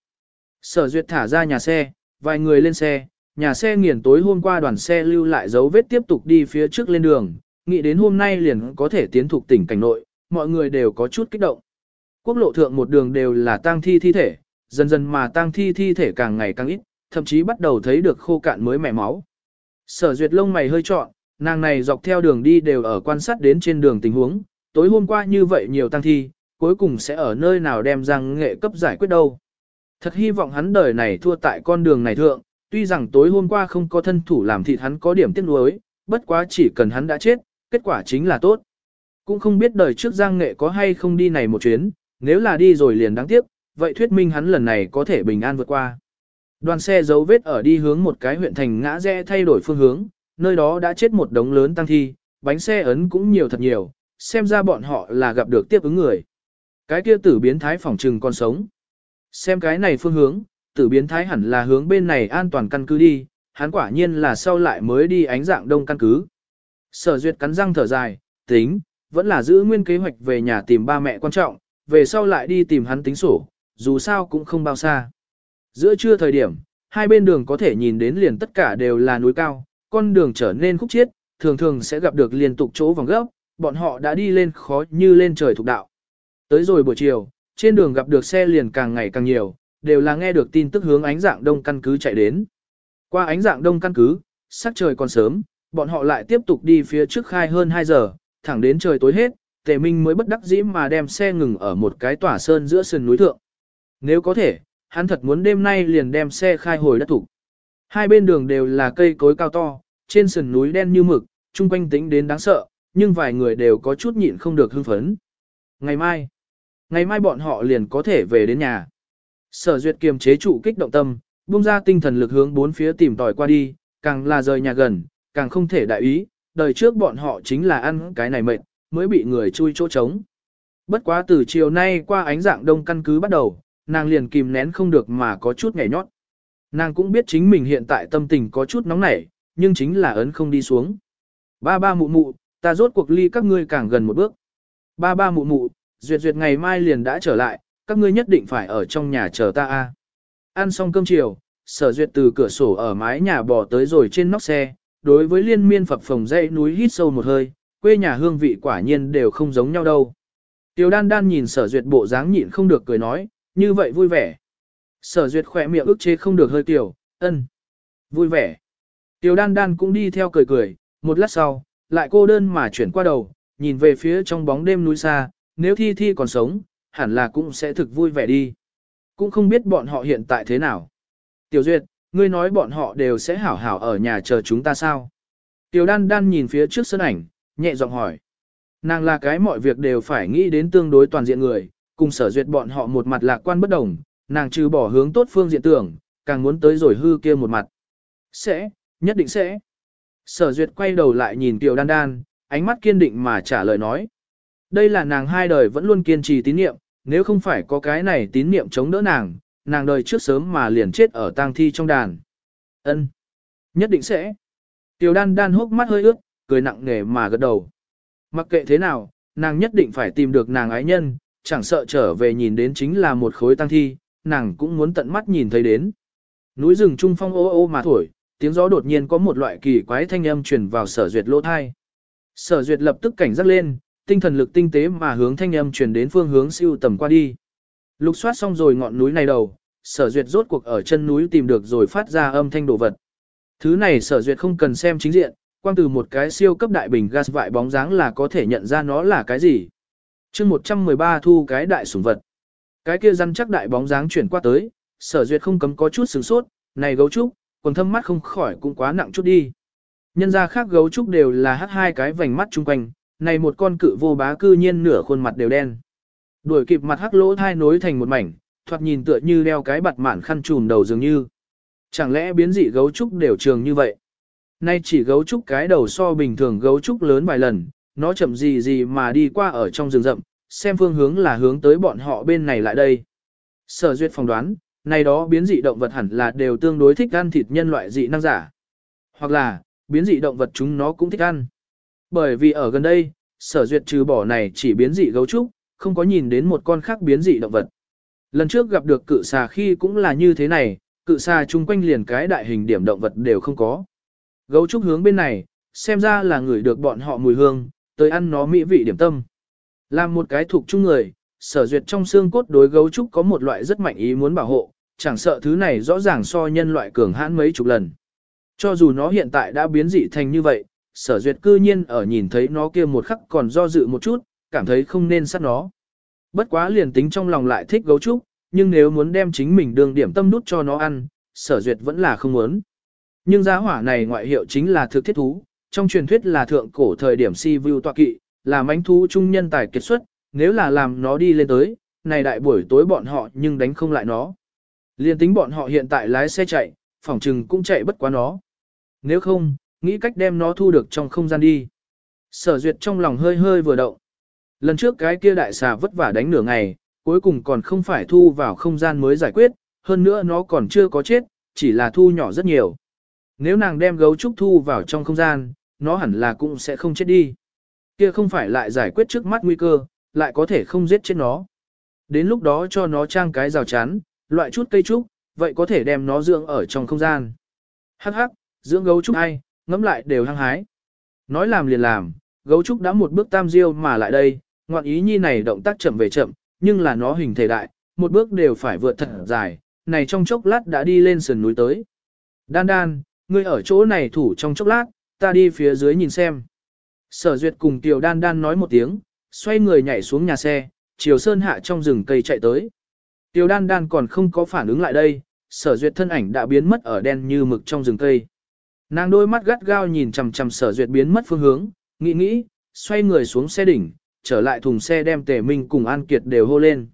Sở duyệt thả ra nhà xe, vài người lên xe, nhà xe nghiền tối hôm qua đoàn xe lưu lại dấu vết tiếp tục đi phía trước lên đường, nghĩ đến hôm nay liền có thể tiến thuộc tỉnh cảnh nội, mọi người đều có chút kích động. Quốc lộ thượng một đường đều là tang thi thi thể, dần dần mà tang thi thi thể càng ngày càng ít, thậm chí bắt đầu thấy được khô cạn mới mẻ máu. Sở duyệt lông mày hơi trọn, nàng này dọc theo đường đi đều ở quan sát đến trên đường tình huống, tối hôm qua như vậy nhiều tang thi, cuối cùng sẽ ở nơi nào đem răng nghệ cấp giải quyết đâu. Thật hy vọng hắn đời này thua tại con đường này thượng, tuy rằng tối hôm qua không có thân thủ làm thịt hắn có điểm tiếc nuối, bất quá chỉ cần hắn đã chết, kết quả chính là tốt. Cũng không biết đời trước giang nghệ có hay không đi này một chuyến, nếu là đi rồi liền đáng tiếc, vậy thuyết minh hắn lần này có thể bình an vượt qua. Đoàn xe dấu vết ở đi hướng một cái huyện thành ngã rẽ thay đổi phương hướng, nơi đó đã chết một đống lớn tăng thi, bánh xe ấn cũng nhiều thật nhiều, xem ra bọn họ là gặp được tiếp ứng người. Cái kia tử biến thái phỏng trừng còn sống. Xem cái này phương hướng, tử biến thái hẳn là hướng bên này an toàn căn cứ đi, hắn quả nhiên là sau lại mới đi ánh dạng đông căn cứ. Sở duyệt cắn răng thở dài, tính, vẫn là giữ nguyên kế hoạch về nhà tìm ba mẹ quan trọng, về sau lại đi tìm hắn tính sổ, dù sao cũng không bao xa. Giữa trưa thời điểm, hai bên đường có thể nhìn đến liền tất cả đều là núi cao, con đường trở nên khúc chiết, thường thường sẽ gặp được liên tục chỗ vòng gốc. bọn họ đã đi lên khó như lên trời thuộc đạo. Tới rồi buổi chiều, trên đường gặp được xe liền càng ngày càng nhiều, đều là nghe được tin tức hướng ánh dạng đông căn cứ chạy đến. Qua ánh dạng đông căn cứ, sắc trời còn sớm, bọn họ lại tiếp tục đi phía trước khai hơn 2 giờ, thẳng đến trời tối hết, tề minh mới bất đắc dĩ mà đem xe ngừng ở một cái tỏa sơn giữa sườn núi thượng. Nếu có thể, hắn thật muốn đêm nay liền đem xe khai hồi đất thủ. Hai bên đường đều là cây cối cao to, trên sườn núi đen như mực, chung quanh tính đến đáng sợ, nhưng vài người đều có chút nhịn không được hưng phấn. Ngày mai, ngày mai bọn họ liền có thể về đến nhà. Sở duyệt kiềm chế trụ kích động tâm, buông ra tinh thần lực hướng bốn phía tìm tòi qua đi, càng là rời nhà gần, càng không thể đại ý, đời trước bọn họ chính là ăn cái này mệt, mới bị người chui chỗ trống. Bất quá từ chiều nay qua ánh dạng đông căn cứ bắt đầu, nàng liền kìm nén không được mà có chút nhảy nhót. Nàng cũng biết chính mình hiện tại tâm tình có chút nóng nảy, nhưng chính là ấn không đi xuống. Ba ba mụ mụ, ta rốt cuộc ly các ngươi càng gần một bước. Ba ba mụ mụ, duyệt duyệt ngày mai liền đã trở lại, các ngươi nhất định phải ở trong nhà chờ ta a. Ăn xong cơm chiều, sở duyệt từ cửa sổ ở mái nhà bò tới rồi trên nóc xe, đối với liên miên phập phồng dãy núi hít sâu một hơi, quê nhà hương vị quả nhiên đều không giống nhau đâu. Tiểu đan đan nhìn sở duyệt bộ dáng nhịn không được cười nói, như vậy vui vẻ. Sở duyệt khỏe miệng ức chế không được hơi tiểu, ân, vui vẻ. Tiểu đan đan cũng đi theo cười cười, một lát sau, lại cô đơn mà chuyển qua đầu, nhìn về phía trong bóng đêm núi xa, nếu thi thi còn sống, hẳn là cũng sẽ thực vui vẻ đi. Cũng không biết bọn họ hiện tại thế nào. Tiểu Duyệt, ngươi nói bọn họ đều sẽ hảo hảo ở nhà chờ chúng ta sao? Tiểu đan đan nhìn phía trước sân ảnh, nhẹ giọng hỏi. Nàng là cái mọi việc đều phải nghĩ đến tương đối toàn diện người, cùng sở duyệt bọn họ một mặt lạc quan bất đồng, nàng trừ bỏ hướng tốt phương diện tưởng, càng muốn tới rồi hư kia một mặt. Sẽ, nhất định sẽ. Sở duyệt quay đầu lại nhìn Tiểu đan đan, ánh mắt kiên định mà trả lời nói. Đây là nàng hai đời vẫn luôn kiên trì tín niệm, nếu không phải có cái này tín niệm chống đỡ nàng, nàng đời trước sớm mà liền chết ở tang thi trong đàn. Ân, Nhất định sẽ. Tiểu đan đan hốc mắt hơi ướt, cười nặng nề mà gật đầu. Mặc kệ thế nào, nàng nhất định phải tìm được nàng ái nhân, chẳng sợ trở về nhìn đến chính là một khối tăng thi, nàng cũng muốn tận mắt nhìn thấy đến. Núi rừng trung phong ô ô mà thổi, tiếng gió đột nhiên có một loại kỳ quái thanh âm truyền vào sở duyệt lỗ thai. Sở duyệt lập tức cảnh giác lên, tinh thần lực tinh tế mà hướng thanh âm truyền đến phương hướng siêu tầm qua đi. Lục soát xong rồi ngọn núi này đầu, sở duyệt rốt cuộc ở chân núi tìm được rồi phát ra âm thanh đồ vật. Thứ này sở duyệt không cần xem chính diện, quang từ một cái siêu cấp đại bình gas vại bóng dáng là có thể nhận ra nó là cái gì. chương 113 thu cái đại sủng vật. Cái kia răn chắc đại bóng dáng chuyển qua tới, sở duyệt không cấm có chút sửng sốt, này gấu trúc, còn thâm mắt không khỏi cũng quá nặng chút đi. Nhân ra khác gấu trúc đều là hắt hai cái vành mắt chung quanh, này một con cự vô bá cư nhiên nửa khuôn mặt đều đen. Đuổi kịp mặt hắc lỗ thai nối thành một mảnh, thoạt nhìn tựa như đeo cái bạt mạn khăn trùn đầu dường như. Chẳng lẽ biến dị gấu trúc đều trường như vậy? Nay chỉ gấu trúc cái đầu so bình thường gấu trúc lớn vài lần, nó chậm gì gì mà đi qua ở trong rừng rậm, xem phương hướng là hướng tới bọn họ bên này lại đây. Sở duyệt phỏng đoán, này đó biến dị động vật hẳn là đều tương đối thích ăn thịt nhân loại dị năng giả. Hoặc là, biến dị động vật chúng nó cũng thích ăn. Bởi vì ở gần đây, sở duyệt trừ bỏ này chỉ biến dị gấu trúc, không có nhìn đến một con khác biến dị động vật. Lần trước gặp được cự xà khi cũng là như thế này, cự xà chung quanh liền cái đại hình điểm động vật đều không có. Gấu trúc hướng bên này, xem ra là người được bọn họ mùi hương, tới ăn nó mỹ vị điểm tâm. Làm một cái thuộc chung người, sở duyệt trong xương cốt đối gấu trúc có một loại rất mạnh ý muốn bảo hộ, chẳng sợ thứ này rõ ràng so nhân loại cường hãn mấy chục lần. Cho dù nó hiện tại đã biến dị thành như vậy, sở duyệt cư nhiên ở nhìn thấy nó kia một khắc còn do dự một chút, cảm thấy không nên sát nó. Bất quá liền tính trong lòng lại thích gấu trúc, nhưng nếu muốn đem chính mình đường điểm tâm đút cho nó ăn, sở duyệt vẫn là không muốn. Nhưng giá hỏa này ngoại hiệu chính là thực thiết thú, trong truyền thuyết là thượng cổ thời điểm si view tọa kỵ, là mánh thú trung nhân tài kết xuất, nếu là làm nó đi lên tới, này đại buổi tối bọn họ nhưng đánh không lại nó. Liên tính bọn họ hiện tại lái xe chạy, phỏng trừng cũng chạy bất quá nó. Nếu không, nghĩ cách đem nó thu được trong không gian đi. Sở duyệt trong lòng hơi hơi vừa động. Lần trước cái kia đại xà vất vả đánh nửa ngày, cuối cùng còn không phải thu vào không gian mới giải quyết, hơn nữa nó còn chưa có chết, chỉ là thu nhỏ rất nhiều. Nếu nàng đem gấu trúc thu vào trong không gian, nó hẳn là cũng sẽ không chết đi. Kia không phải lại giải quyết trước mắt nguy cơ, lại có thể không giết chết nó. Đến lúc đó cho nó trang cái rào chắn, loại chút cây trúc, vậy có thể đem nó dưỡng ở trong không gian. Hắc hắc, dưỡng gấu trúc ai, ngẫm lại đều hăng hái. Nói làm liền làm, gấu trúc đã một bước tam diêu mà lại đây, ngoạn ý nhi này động tác chậm về chậm, nhưng là nó hình thể đại, một bước đều phải vượt thật dài, này trong chốc lát đã đi lên sườn núi tới. Đan đan, ngươi ở chỗ này thủ trong chốc lát, ta đi phía dưới nhìn xem. Sở duyệt cùng Tiểu đan đan nói một tiếng, xoay người nhảy xuống nhà xe, chiều sơn hạ trong rừng cây chạy tới. Tiểu đan đan còn không có phản ứng lại đây, sở duyệt thân ảnh đã biến mất ở đen như mực trong rừng cây. Nàng đôi mắt gắt gao nhìn chằm chằm sở duyệt biến mất phương hướng, nghĩ nghĩ, xoay người xuống xe đỉnh, trở lại thùng xe đem Tề Minh cùng An Kiệt đều hô lên.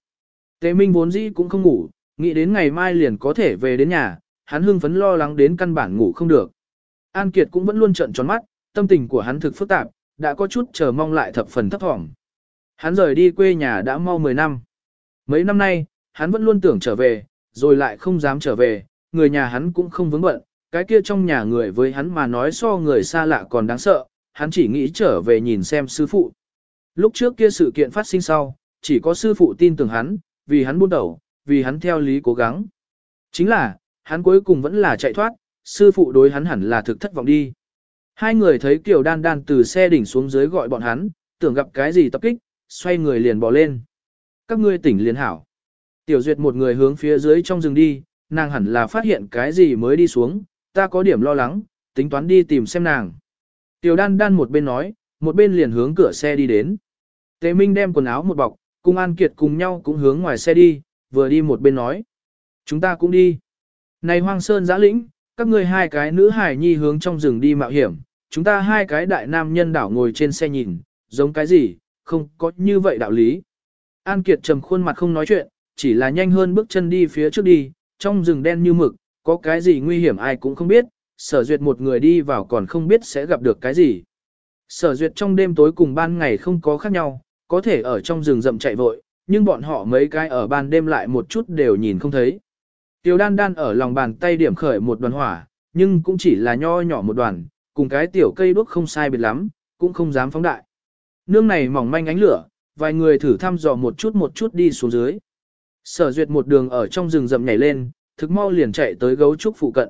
Tề Minh vốn dĩ cũng không ngủ, nghĩ đến ngày mai liền có thể về đến nhà, hắn hưng phấn lo lắng đến căn bản ngủ không được. An Kiệt cũng vẫn luôn trợn tròn mắt, tâm tình của hắn thực phức tạp, đã có chút chờ mong lại thập phần thấp thỏm. Hắn rời đi quê nhà đã mau 10 năm. Mấy năm nay, hắn vẫn luôn tưởng trở về, rồi lại không dám trở về, người nhà hắn cũng không vướng bận, cái kia trong nhà người với hắn mà nói so người xa lạ còn đáng sợ, hắn chỉ nghĩ trở về nhìn xem sư phụ. Lúc trước kia sự kiện phát sinh sau, chỉ có sư phụ tin tưởng hắn, vì hắn buôn đầu, vì hắn theo lý cố gắng. Chính là, hắn cuối cùng vẫn là chạy thoát, sư phụ đối hắn hẳn là thực thất vọng đi. Hai người thấy Kiều Đan Đan từ xe đỉnh xuống dưới gọi bọn hắn, tưởng gặp cái gì tập kích, xoay người liền bỏ lên. Các ngươi tỉnh liền hảo. Tiểu Duyệt một người hướng phía dưới trong rừng đi, nàng hẳn là phát hiện cái gì mới đi xuống, ta có điểm lo lắng, tính toán đi tìm xem nàng. Tiểu đan đan một bên nói, một bên liền hướng cửa xe đi đến. Tề Minh đem quần áo một bọc, cùng An Kiệt cùng nhau cũng hướng ngoài xe đi, vừa đi một bên nói. Chúng ta cũng đi. Này hoang sơn giã lĩnh, các ngươi hai cái nữ hải nhi hướng trong rừng đi mạo hiểm, chúng ta hai cái đại nam nhân đảo ngồi trên xe nhìn, giống cái gì, không có như vậy đạo lý. An Kiệt trầm khuôn mặt không nói chuyện, chỉ là nhanh hơn bước chân đi phía trước đi, trong rừng đen như mực, có cái gì nguy hiểm ai cũng không biết, sở duyệt một người đi vào còn không biết sẽ gặp được cái gì. Sở duyệt trong đêm tối cùng ban ngày không có khác nhau, có thể ở trong rừng rậm chạy vội, nhưng bọn họ mấy cái ở ban đêm lại một chút đều nhìn không thấy. Tiểu đan đan ở lòng bàn tay điểm khởi một đoàn hỏa, nhưng cũng chỉ là nho nhỏ một đoàn, cùng cái tiểu cây đuốc không sai biệt lắm, cũng không dám phóng đại. Nương này mỏng manh ánh lửa, vài người thử thăm dò một chút một chút đi xuống dưới. Sở duyệt một đường ở trong rừng rậm nhảy lên, thực mau liền chạy tới gấu trúc phụ cận.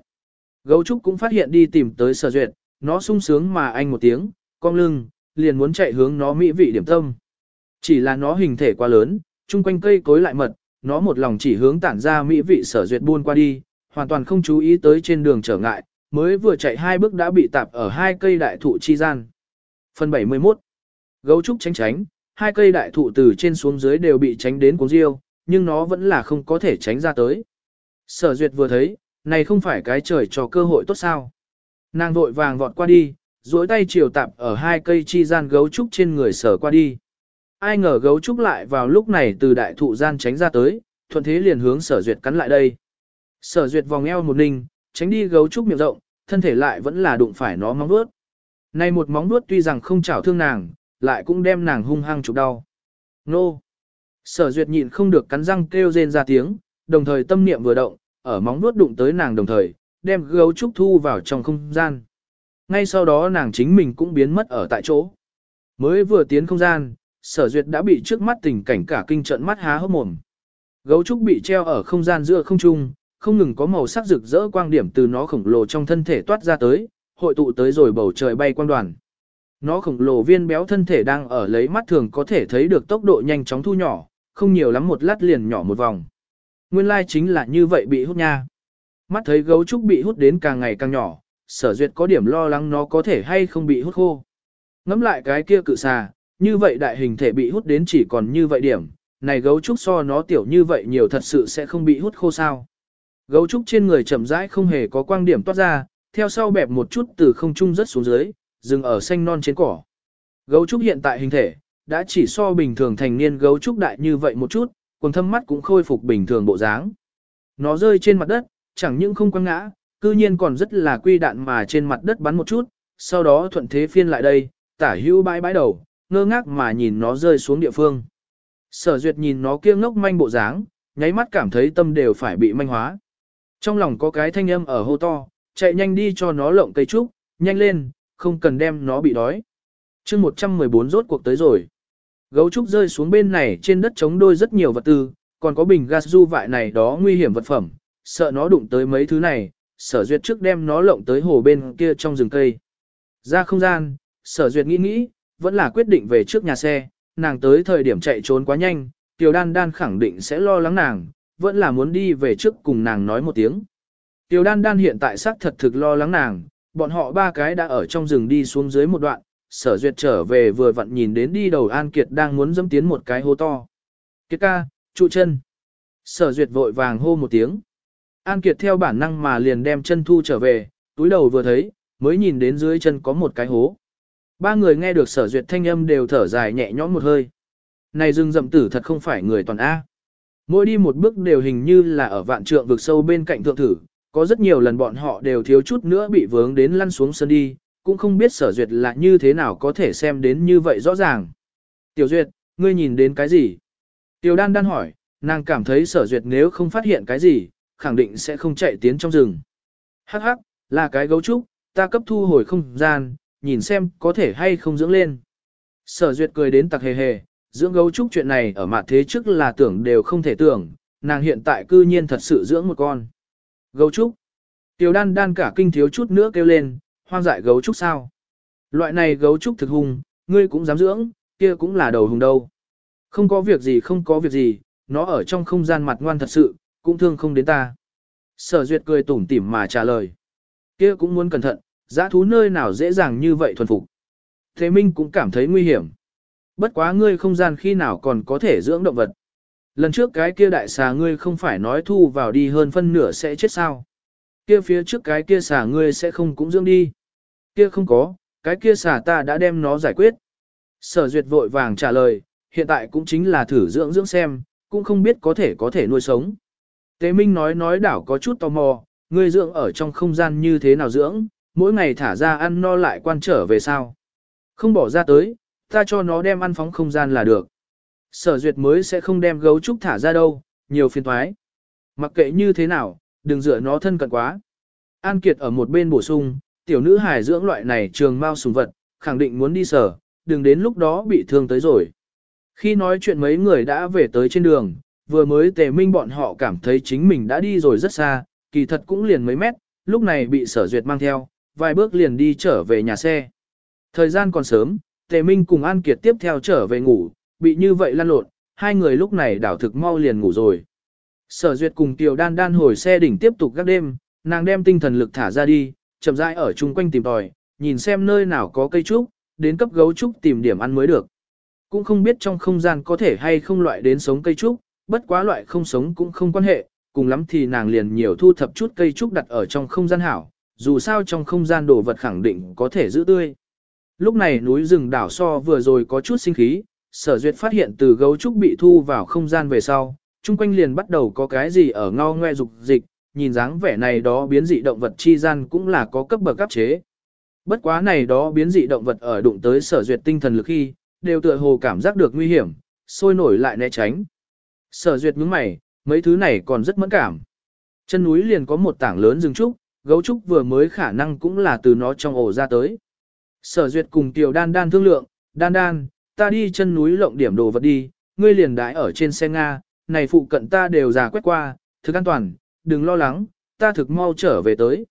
Gấu trúc cũng phát hiện đi tìm tới sở duyệt, nó sung sướng mà anh một tiếng, cong lưng, liền muốn chạy hướng nó mỹ vị điểm tâm. Chỉ là nó hình thể quá lớn, chung quanh cây cối lại mật, nó một lòng chỉ hướng tản ra mỹ vị sở duyệt buôn qua đi, hoàn toàn không chú ý tới trên đường trở ngại, mới vừa chạy hai bước đã bị tạp ở hai cây đại thụ chi gian. Phần 71 Gấu trúc tránh tránh, hai cây đại thụ từ trên xuống dưới đều bị tránh đến cuốn riêu, nhưng nó vẫn là không có thể tránh ra tới. Sở duyệt vừa thấy, này không phải cái trời cho cơ hội tốt sao. Nàng vội vàng vọt qua đi, duỗi tay chiều tạp ở hai cây chi gian gấu trúc trên người sở qua đi. Ai ngờ gấu trúc lại vào lúc này từ đại thụ gian tránh ra tới, thuận thế liền hướng sở duyệt cắn lại đây. Sở duyệt vòng eo một ninh, tránh đi gấu trúc miệng rộng, thân thể lại vẫn là đụng phải nó móng vuốt. Này một móng vuốt tuy rằng không chảo thương nàng, lại cũng đem nàng hung hăng chụp đau. Nô! Sở duyệt nhịn không được cắn răng kêu rên ra tiếng, đồng thời tâm niệm vừa động, ở móng vuốt đụng tới nàng đồng thời, đem gấu trúc thu vào trong không gian. Ngay sau đó nàng chính mình cũng biến mất ở tại chỗ. Mới vừa tiến không gian, sở duyệt đã bị trước mắt tình cảnh cả kinh trận mắt há hốc mồm. Gấu trúc bị treo ở không gian giữa không trung, không ngừng có màu sắc rực rỡ quang điểm từ nó khổng lồ trong thân thể toát ra tới, hội tụ tới rồi bầu trời bay quang đoàn. Nó khổng lồ viên béo thân thể đang ở lấy mắt thường có thể thấy được tốc độ nhanh chóng thu nhỏ, không nhiều lắm một lát liền nhỏ một vòng. Nguyên lai chính là như vậy bị hút nha. Mắt thấy gấu trúc bị hút đến càng ngày càng nhỏ, sở duyệt có điểm lo lắng nó có thể hay không bị hút khô. Ngắm lại cái kia cự xà, như vậy đại hình thể bị hút đến chỉ còn như vậy điểm, này gấu trúc so nó tiểu như vậy nhiều thật sự sẽ không bị hút khô sao. Gấu trúc trên người chậm rãi không hề có quang điểm toát ra, theo sau bẹp một chút từ không trung rất xuống dưới, dừng ở xanh non trên cỏ. Gấu trúc hiện tại hình thể, đã chỉ so bình thường thành niên gấu trúc đại như vậy một chút, quần thâm mắt cũng khôi phục bình thường bộ dáng. Nó rơi trên mặt đất, chẳng những không quăng ngã, cư nhiên còn rất là quy đạn mà trên mặt đất bắn một chút, sau đó thuận thế phiên lại đây, tả hữu bãi bãi đầu, ngơ ngác mà nhìn nó rơi xuống địa phương. Sở duyệt nhìn nó kia ngốc manh bộ dáng, nháy mắt cảm thấy tâm đều phải bị manh hóa. Trong lòng có cái thanh âm ở hô to, chạy nhanh đi cho nó lộng cây trúc, nhanh lên, không cần đem nó bị đói. chương 114 rốt cuộc tới rồi. Gấu trúc rơi xuống bên này trên đất chống đôi rất nhiều vật tư, còn có bình gas du vại này đó nguy hiểm vật phẩm, sợ nó đụng tới mấy thứ này, sở duyệt trước đem nó lộng tới hồ bên kia trong rừng cây. Ra không gian, sở duyệt nghĩ nghĩ, vẫn là quyết định về trước nhà xe, nàng tới thời điểm chạy trốn quá nhanh, tiểu đan đan khẳng định sẽ lo lắng nàng, vẫn là muốn đi về trước cùng nàng nói một tiếng. Tiểu đan đan hiện tại xác thật thực lo lắng nàng, bọn họ ba cái đã ở trong rừng đi xuống dưới một đoạn, sở duyệt trở về vừa vặn nhìn đến đi đầu An Kiệt đang muốn dâm tiến một cái hố to. Kiệt ca, trụ chân. Sở duyệt vội vàng hô một tiếng. An Kiệt theo bản năng mà liền đem chân thu trở về, túi đầu vừa thấy, mới nhìn đến dưới chân có một cái hố. Ba người nghe được sở duyệt thanh âm đều thở dài nhẹ nhõm một hơi. Này rừng rậm tử thật không phải người toàn A. Mỗi đi một bước đều hình như là ở vạn trượng vực sâu bên cạnh thượng thử, có rất nhiều lần bọn họ đều thiếu chút nữa bị vướng đến lăn xuống sân đi, cũng không biết sở duyệt là như thế nào có thể xem đến như vậy rõ ràng. Tiểu duyệt, ngươi nhìn đến cái gì? Tiểu đan đan hỏi, nàng cảm thấy sở duyệt nếu không phát hiện cái gì, khẳng định sẽ không chạy tiến trong rừng. Hắc hắc, là cái gấu trúc, ta cấp thu hồi không gian, nhìn xem có thể hay không dưỡng lên. Sở duyệt cười đến tặc hề hề, dưỡng gấu trúc chuyện này ở mặt thế trước là tưởng đều không thể tưởng, nàng hiện tại cư nhiên thật sự dưỡng một con. Gấu trúc. Tiểu đan đan cả kinh thiếu chút nữa kêu lên, hoang dại gấu trúc sao? Loại này gấu trúc thực hùng ngươi cũng dám dưỡng, kia cũng là đầu hùng đâu. Không có việc gì không có việc gì, nó ở trong không gian mặt ngoan thật sự, cũng thương không đến ta. Sở duyệt cười tủm tỉm mà trả lời. Kia cũng muốn cẩn thận, Giã thú nơi nào dễ dàng như vậy thuần phục. Thế Minh cũng cảm thấy nguy hiểm. Bất quá ngươi không gian khi nào còn có thể dưỡng động vật. Lần trước cái kia đại xà ngươi không phải nói thu vào đi hơn phân nửa sẽ chết sao. Kia phía trước cái kia xà ngươi sẽ không cũng dưỡng đi. Kia không có, cái kia xà ta đã đem nó giải quyết. Sở duyệt vội vàng trả lời, hiện tại cũng chính là thử dưỡng dưỡng xem, cũng không biết có thể có thể nuôi sống. Tế Minh nói nói đảo có chút tò mò, ngươi dưỡng ở trong không gian như thế nào dưỡng, mỗi ngày thả ra ăn no lại quan trở về sao. Không bỏ ra tới, ta cho nó đem ăn phóng không gian là được. Sở duyệt mới sẽ không đem gấu trúc thả ra đâu, nhiều phiền thoái. Mặc kệ như thế nào, đừng dựa nó thân cận quá. An Kiệt ở một bên bổ sung, tiểu nữ hài dưỡng loại này trường mau sùng vật, khẳng định muốn đi sở, đừng đến lúc đó bị thương tới rồi. Khi nói chuyện mấy người đã về tới trên đường, vừa mới tề minh bọn họ cảm thấy chính mình đã đi rồi rất xa, kỳ thật cũng liền mấy mét, lúc này bị sở duyệt mang theo, vài bước liền đi trở về nhà xe. Thời gian còn sớm, tề minh cùng An Kiệt tiếp theo trở về ngủ, bị như vậy lăn lộn, hai người lúc này đảo thực mau liền ngủ rồi. Sở duyệt cùng Tiểu Đan Đan hồi xe đỉnh tiếp tục gác đêm, nàng đem tinh thần lực thả ra đi, chậm rãi ở chung quanh tìm tòi, nhìn xem nơi nào có cây trúc, đến cấp gấu trúc tìm điểm ăn mới được. Cũng không biết trong không gian có thể hay không loại đến sống cây trúc, bất quá loại không sống cũng không quan hệ, cùng lắm thì nàng liền nhiều thu thập chút cây trúc đặt ở trong không gian hảo, dù sao trong không gian đồ vật khẳng định có thể giữ tươi. Lúc này núi rừng đảo so vừa rồi có chút sinh khí, sở duyệt phát hiện từ gấu trúc bị thu vào không gian về sau, chung quanh liền bắt đầu có cái gì ở ngao ngoe dục dịch, nhìn dáng vẻ này đó biến dị động vật chi gian cũng là có cấp bậc cấp chế. Bất quá này đó biến dị động vật ở đụng tới sở duyệt tinh thần lực khi, đều tựa hồ cảm giác được nguy hiểm, sôi nổi lại né tránh. Sở duyệt nhướng mày, mấy thứ này còn rất mẫn cảm. Chân núi liền có một tảng lớn rừng trúc, gấu trúc vừa mới khả năng cũng là từ nó trong ổ ra tới. Sở duyệt cùng tiểu đan đan thương lượng, đan đan, ta đi chân núi lộng điểm đồ vật đi, ngươi liền đái ở trên xe Nga, này phụ cận ta đều già quét qua, thực an toàn, đừng lo lắng, ta thực mau trở về tới.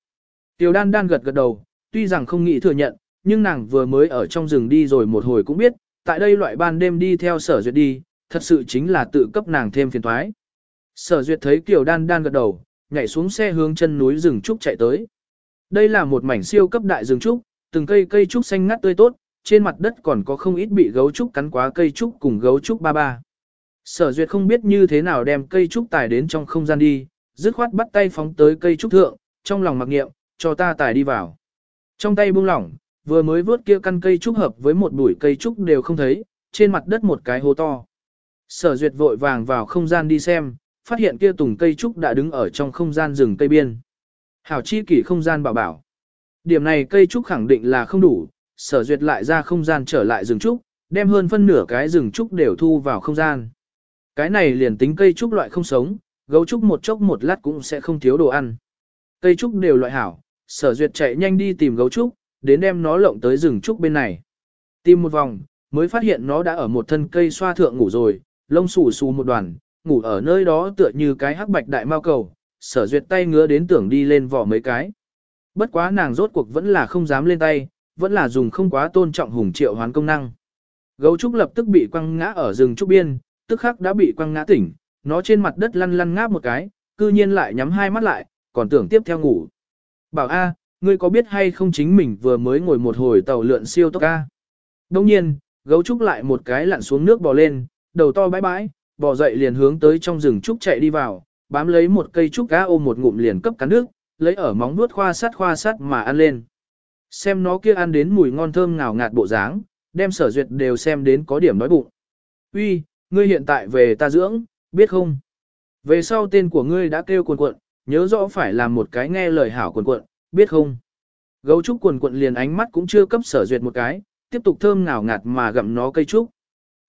Tiểu đan đan gật gật đầu, tuy rằng không nghĩ thừa nhận, nhưng nàng vừa mới ở trong rừng đi rồi một hồi cũng biết, tại đây loại ban đêm đi theo sở duyệt đi, thật sự chính là tự cấp nàng thêm phiền thoái. Sở duyệt thấy Kiều Đan Đan gật đầu, nhảy xuống xe hướng chân núi rừng trúc chạy tới. Đây là một mảnh siêu cấp đại rừng trúc, từng cây cây trúc xanh ngắt tươi tốt, trên mặt đất còn có không ít bị gấu trúc cắn quá cây trúc cùng gấu trúc ba ba. Sở duyệt không biết như thế nào đem cây trúc tải đến trong không gian đi, dứt khoát bắt tay phóng tới cây trúc thượng, trong lòng mặc niệm, cho ta tải đi vào. Trong tay buông lỏng, vừa mới vớt kia căn cây trúc hợp với một bụi cây trúc đều không thấy, trên mặt đất một cái hố to. Sở duyệt vội vàng vào không gian đi xem, phát hiện kia tùng cây trúc đã đứng ở trong không gian rừng cây biên. Hảo chi kỷ không gian bảo bảo. Điểm này cây trúc khẳng định là không đủ, sở duyệt lại ra không gian trở lại rừng trúc, đem hơn phân nửa cái rừng trúc đều thu vào không gian. Cái này liền tính cây trúc loại không sống, gấu trúc một chốc một lát cũng sẽ không thiếu đồ ăn. Cây trúc đều loại hảo, sở duyệt chạy nhanh đi tìm gấu trúc, đến đem nó lộng tới rừng trúc bên này. Tìm một vòng, mới phát hiện nó đã ở một thân cây xoa thượng ngủ rồi, lông xù xù một đoàn, ngủ ở nơi đó tựa như cái hắc bạch đại mao cầu, sở duyệt tay ngứa đến tưởng đi lên vỏ mấy cái. Bất quá nàng rốt cuộc vẫn là không dám lên tay, vẫn là dùng không quá tôn trọng hùng triệu hoán công năng. Gấu trúc lập tức bị quăng ngã ở rừng trúc biên, tức khắc đã bị quăng ngã tỉnh, nó trên mặt đất lăn lăn ngáp một cái, cư nhiên lại nhắm hai mắt lại, còn tưởng tiếp theo ngủ. Bảo A, ngươi có biết hay không chính mình vừa mới ngồi một hồi tàu lượn siêu tốc A. Đông nhiên, gấu trúc lại một cái lặn xuống nước bò lên, đầu to bãi bãi, bò dậy liền hướng tới trong rừng trúc chạy đi vào, bám lấy một cây trúc cá ôm một ngụm liền cấp cắn nước, lấy ở móng nuốt khoa sát khoa sát mà ăn lên. Xem nó kia ăn đến mùi ngon thơm ngào ngạt bộ dáng, đem sở duyệt đều xem đến có điểm nói bụng. Uy, ngươi hiện tại về ta dưỡng, biết không? Về sau tên của ngươi đã kêu cuồn cuộn, nhớ rõ phải làm một cái nghe lời hảo cuồn cuộn, biết không? Gấu trúc cuồn cuộn liền ánh mắt cũng chưa cấp sở duyệt một cái, tiếp tục thơm ngào ngạt mà gặm nó cây trúc.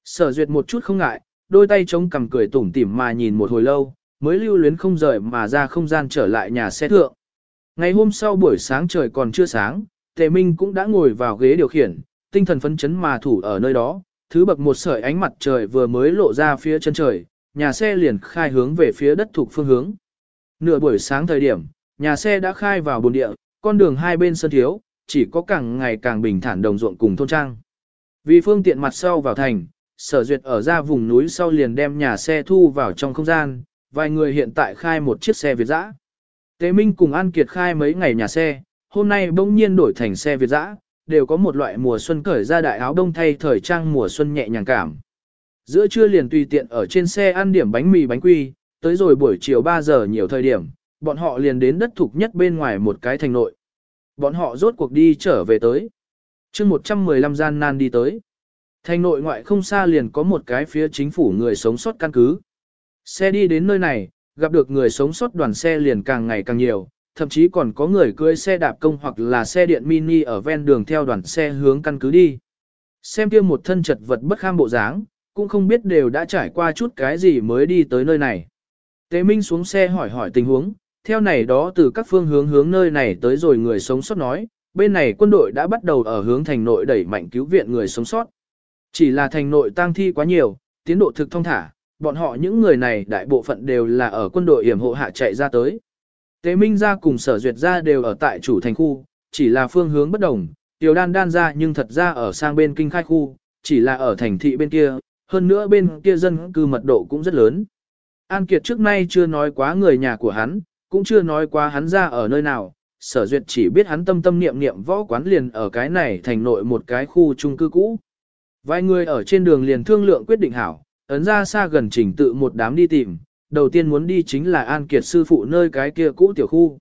Sở duyệt một chút không ngại, đôi tay chống cằm cười tủm tỉm mà nhìn một hồi lâu, mới lưu luyến không rời mà ra không gian trở lại nhà xe thượng. Ngày hôm sau buổi sáng trời còn chưa sáng, Tề Minh cũng đã ngồi vào ghế điều khiển, tinh thần phấn chấn mà thủ ở nơi đó, thứ bậc một sợi ánh mặt trời vừa mới lộ ra phía chân trời, nhà xe liền khai hướng về phía đất thuộc phương hướng. Nửa buổi sáng thời điểm, nhà xe đã khai vào bồn địa, con đường hai bên sân thiếu, chỉ có càng ngày càng bình thản đồng ruộng cùng thôn trang. Vì phương tiện mặt sau vào thành, sở duyệt ở ra vùng núi sau liền đem nhà xe thu vào trong không gian, vài người hiện tại khai một chiếc xe Việt dã. Tế Minh cùng An Kiệt khai mấy ngày nhà xe, hôm nay bỗng nhiên đổi thành xe Việt dã, đều có một loại mùa xuân cởi ra đại áo đông thay thời trang mùa xuân nhẹ nhàng cảm. Giữa trưa liền tùy tiện ở trên xe ăn điểm bánh mì bánh quy, tới rồi buổi chiều 3 giờ nhiều thời điểm, bọn họ liền đến đất thục nhất bên ngoài một cái thành nội. Bọn họ rốt cuộc đi trở về tới. chương 115 gian nan đi tới. Thành nội ngoại không xa liền có một cái phía chính phủ người sống sót căn cứ. Xe đi đến nơi này, gặp được người sống sót đoàn xe liền càng ngày càng nhiều, thậm chí còn có người cưỡi xe đạp công hoặc là xe điện mini ở ven đường theo đoàn xe hướng căn cứ đi. Xem kia một thân chật vật bất kham bộ dáng, cũng không biết đều đã trải qua chút cái gì mới đi tới nơi này. Tế Minh xuống xe hỏi hỏi tình huống, theo này đó từ các phương hướng hướng nơi này tới rồi người sống sót nói, bên này quân đội đã bắt đầu ở hướng thành nội đẩy mạnh cứu viện người sống sót. Chỉ là thành nội tang thi quá nhiều, tiến độ thực thông thả, bọn họ những người này đại bộ phận đều là ở quân đội hiểm hộ hạ chạy ra tới. Tế Minh ra cùng sở duyệt ra đều ở tại chủ thành khu, chỉ là phương hướng bất đồng, tiểu đan đan ra nhưng thật ra ở sang bên kinh khai khu, chỉ là ở thành thị bên kia, hơn nữa bên kia dân cư mật độ cũng rất lớn. An Kiệt trước nay chưa nói quá người nhà của hắn, cũng chưa nói quá hắn ra ở nơi nào, sở duyệt chỉ biết hắn tâm tâm niệm niệm võ quán liền ở cái này thành nội một cái khu chung cư cũ. Vài người ở trên đường liền thương lượng quyết định hảo, ấn ra xa gần chỉnh tự một đám đi tìm, đầu tiên muốn đi chính là An Kiệt sư phụ nơi cái kia cũ tiểu khu.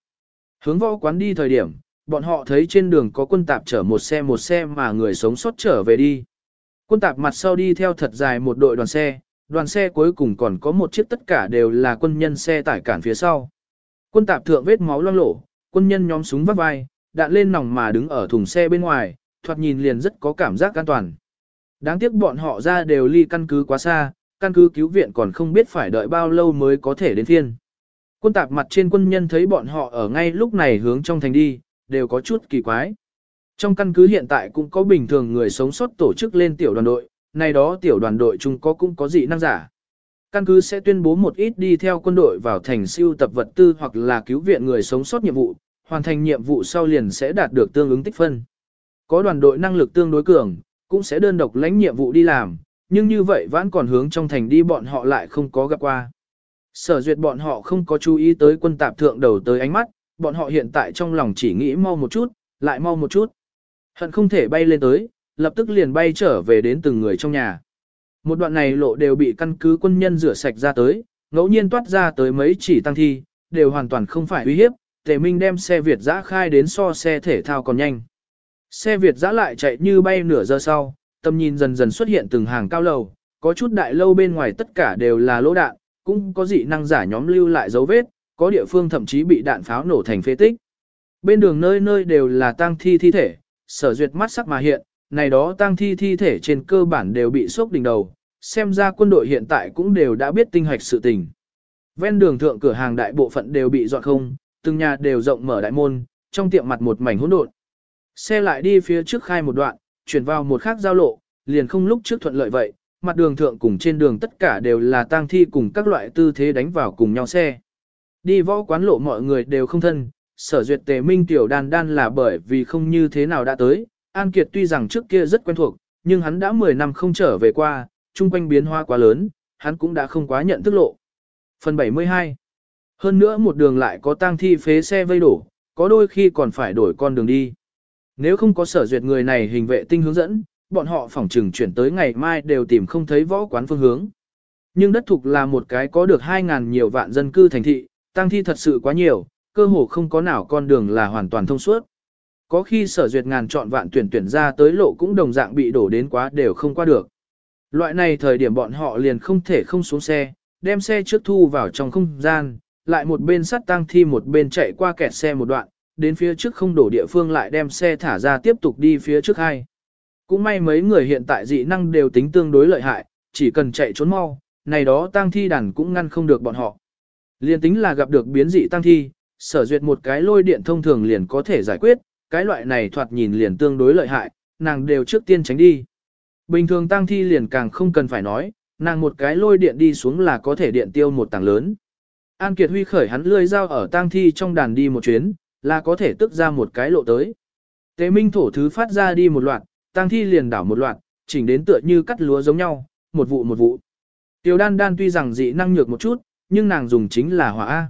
Hướng võ quán đi thời điểm, bọn họ thấy trên đường có quân tạp chở một xe một xe mà người sống sót trở về đi. Quân tạp mặt sau đi theo thật dài một đội đoàn xe, đoàn xe cuối cùng còn có một chiếc tất cả đều là quân nhân xe tải cản phía sau. Quân tạp thượng vết máu loang lổ, quân nhân nhóm súng vắt vai, đạn lên nòng mà đứng ở thùng xe bên ngoài, thoạt nhìn liền rất có cảm giác an toàn. Đáng tiếc bọn họ ra đều ly căn cứ quá xa, căn cứ cứu viện còn không biết phải đợi bao lâu mới có thể đến thiên. Quân tạp mặt trên quân nhân thấy bọn họ ở ngay lúc này hướng trong thành đi, đều có chút kỳ quái. Trong căn cứ hiện tại cũng có bình thường người sống sót tổ chức lên tiểu đoàn đội, nay đó tiểu đoàn đội chung có cũng có dị năng giả. Căn cứ sẽ tuyên bố một ít đi theo quân đội vào thành siêu tập vật tư hoặc là cứu viện người sống sót nhiệm vụ, hoàn thành nhiệm vụ sau liền sẽ đạt được tương ứng tích phân. Có đoàn đội năng lực tương đối cường, cũng sẽ đơn độc lãnh nhiệm vụ đi làm, nhưng như vậy vẫn còn hướng trong thành đi bọn họ lại không có gặp qua. Sở duyệt bọn họ không có chú ý tới quân tạp thượng đầu tới ánh mắt, bọn họ hiện tại trong lòng chỉ nghĩ mau một chút, lại mau một chút. Hận không thể bay lên tới, lập tức liền bay trở về đến từng người trong nhà. Một đoạn này lộ đều bị căn cứ quân nhân rửa sạch ra tới, ngẫu nhiên toát ra tới mấy chỉ tăng thi, đều hoàn toàn không phải uy hiếp, tề minh đem xe Việt giã khai đến so xe thể thao còn nhanh. Xe Việt giã lại chạy như bay nửa giờ sau, tầm nhìn dần dần xuất hiện từng hàng cao lầu, có chút đại lâu bên ngoài tất cả đều là lỗ đạn, cũng có dị năng giả nhóm lưu lại dấu vết, có địa phương thậm chí bị đạn pháo nổ thành phế tích. Bên đường nơi nơi đều là tang thi thi thể, sở duyệt mắt sắc mà hiện, này đó tang thi thi thể trên cơ bản đều bị sốc đỉnh đầu, xem ra quân đội hiện tại cũng đều đã biết tinh hoạch sự tình. Ven đường thượng cửa hàng đại bộ phận đều bị dọn không, từng nhà đều rộng mở đại môn, trong tiệm mặt một mảnh hỗn độn. Xe lại đi phía trước khai một đoạn, chuyển vào một khác giao lộ, liền không lúc trước thuận lợi vậy, mặt đường thượng cùng trên đường tất cả đều là tang thi cùng các loại tư thế đánh vào cùng nhau xe. Đi võ quán lộ mọi người đều không thân, sở duyệt tề minh tiểu đan đan là bởi vì không như thế nào đã tới, An Kiệt tuy rằng trước kia rất quen thuộc, nhưng hắn đã 10 năm không trở về qua, chung quanh biến hoa quá lớn, hắn cũng đã không quá nhận thức lộ. Phần 72 Hơn nữa một đường lại có tang thi phế xe vây đổ, có đôi khi còn phải đổi con đường đi. Nếu không có sở duyệt người này hình vệ tinh hướng dẫn, bọn họ phỏng trừng chuyển tới ngày mai đều tìm không thấy võ quán phương hướng. Nhưng đất thục là một cái có được 2.000 nhiều vạn dân cư thành thị, tăng thi thật sự quá nhiều, cơ hồ không có nào con đường là hoàn toàn thông suốt. Có khi sở duyệt ngàn chọn vạn tuyển tuyển ra tới lộ cũng đồng dạng bị đổ đến quá đều không qua được. Loại này thời điểm bọn họ liền không thể không xuống xe, đem xe trước thu vào trong không gian, lại một bên sắt tăng thi một bên chạy qua kẹt xe một đoạn, đến phía trước không đổ địa phương lại đem xe thả ra tiếp tục đi phía trước hai. Cũng may mấy người hiện tại dị năng đều tính tương đối lợi hại, chỉ cần chạy trốn mau, này đó tăng thi đàn cũng ngăn không được bọn họ. Liên tính là gặp được biến dị tăng thi, sở duyệt một cái lôi điện thông thường liền có thể giải quyết, cái loại này thoạt nhìn liền tương đối lợi hại, nàng đều trước tiên tránh đi. Bình thường tăng thi liền càng không cần phải nói, nàng một cái lôi điện đi xuống là có thể điện tiêu một tảng lớn. An Kiệt Huy khởi hắn lươi dao ở tang thi trong đàn đi một chuyến, là có thể tức ra một cái lộ tới. Tế minh thổ thứ phát ra đi một loạt, tang thi liền đảo một loạt, chỉnh đến tựa như cắt lúa giống nhau, một vụ một vụ. Tiểu đan đan tuy rằng dị năng nhược một chút, nhưng nàng dùng chính là hỏa A.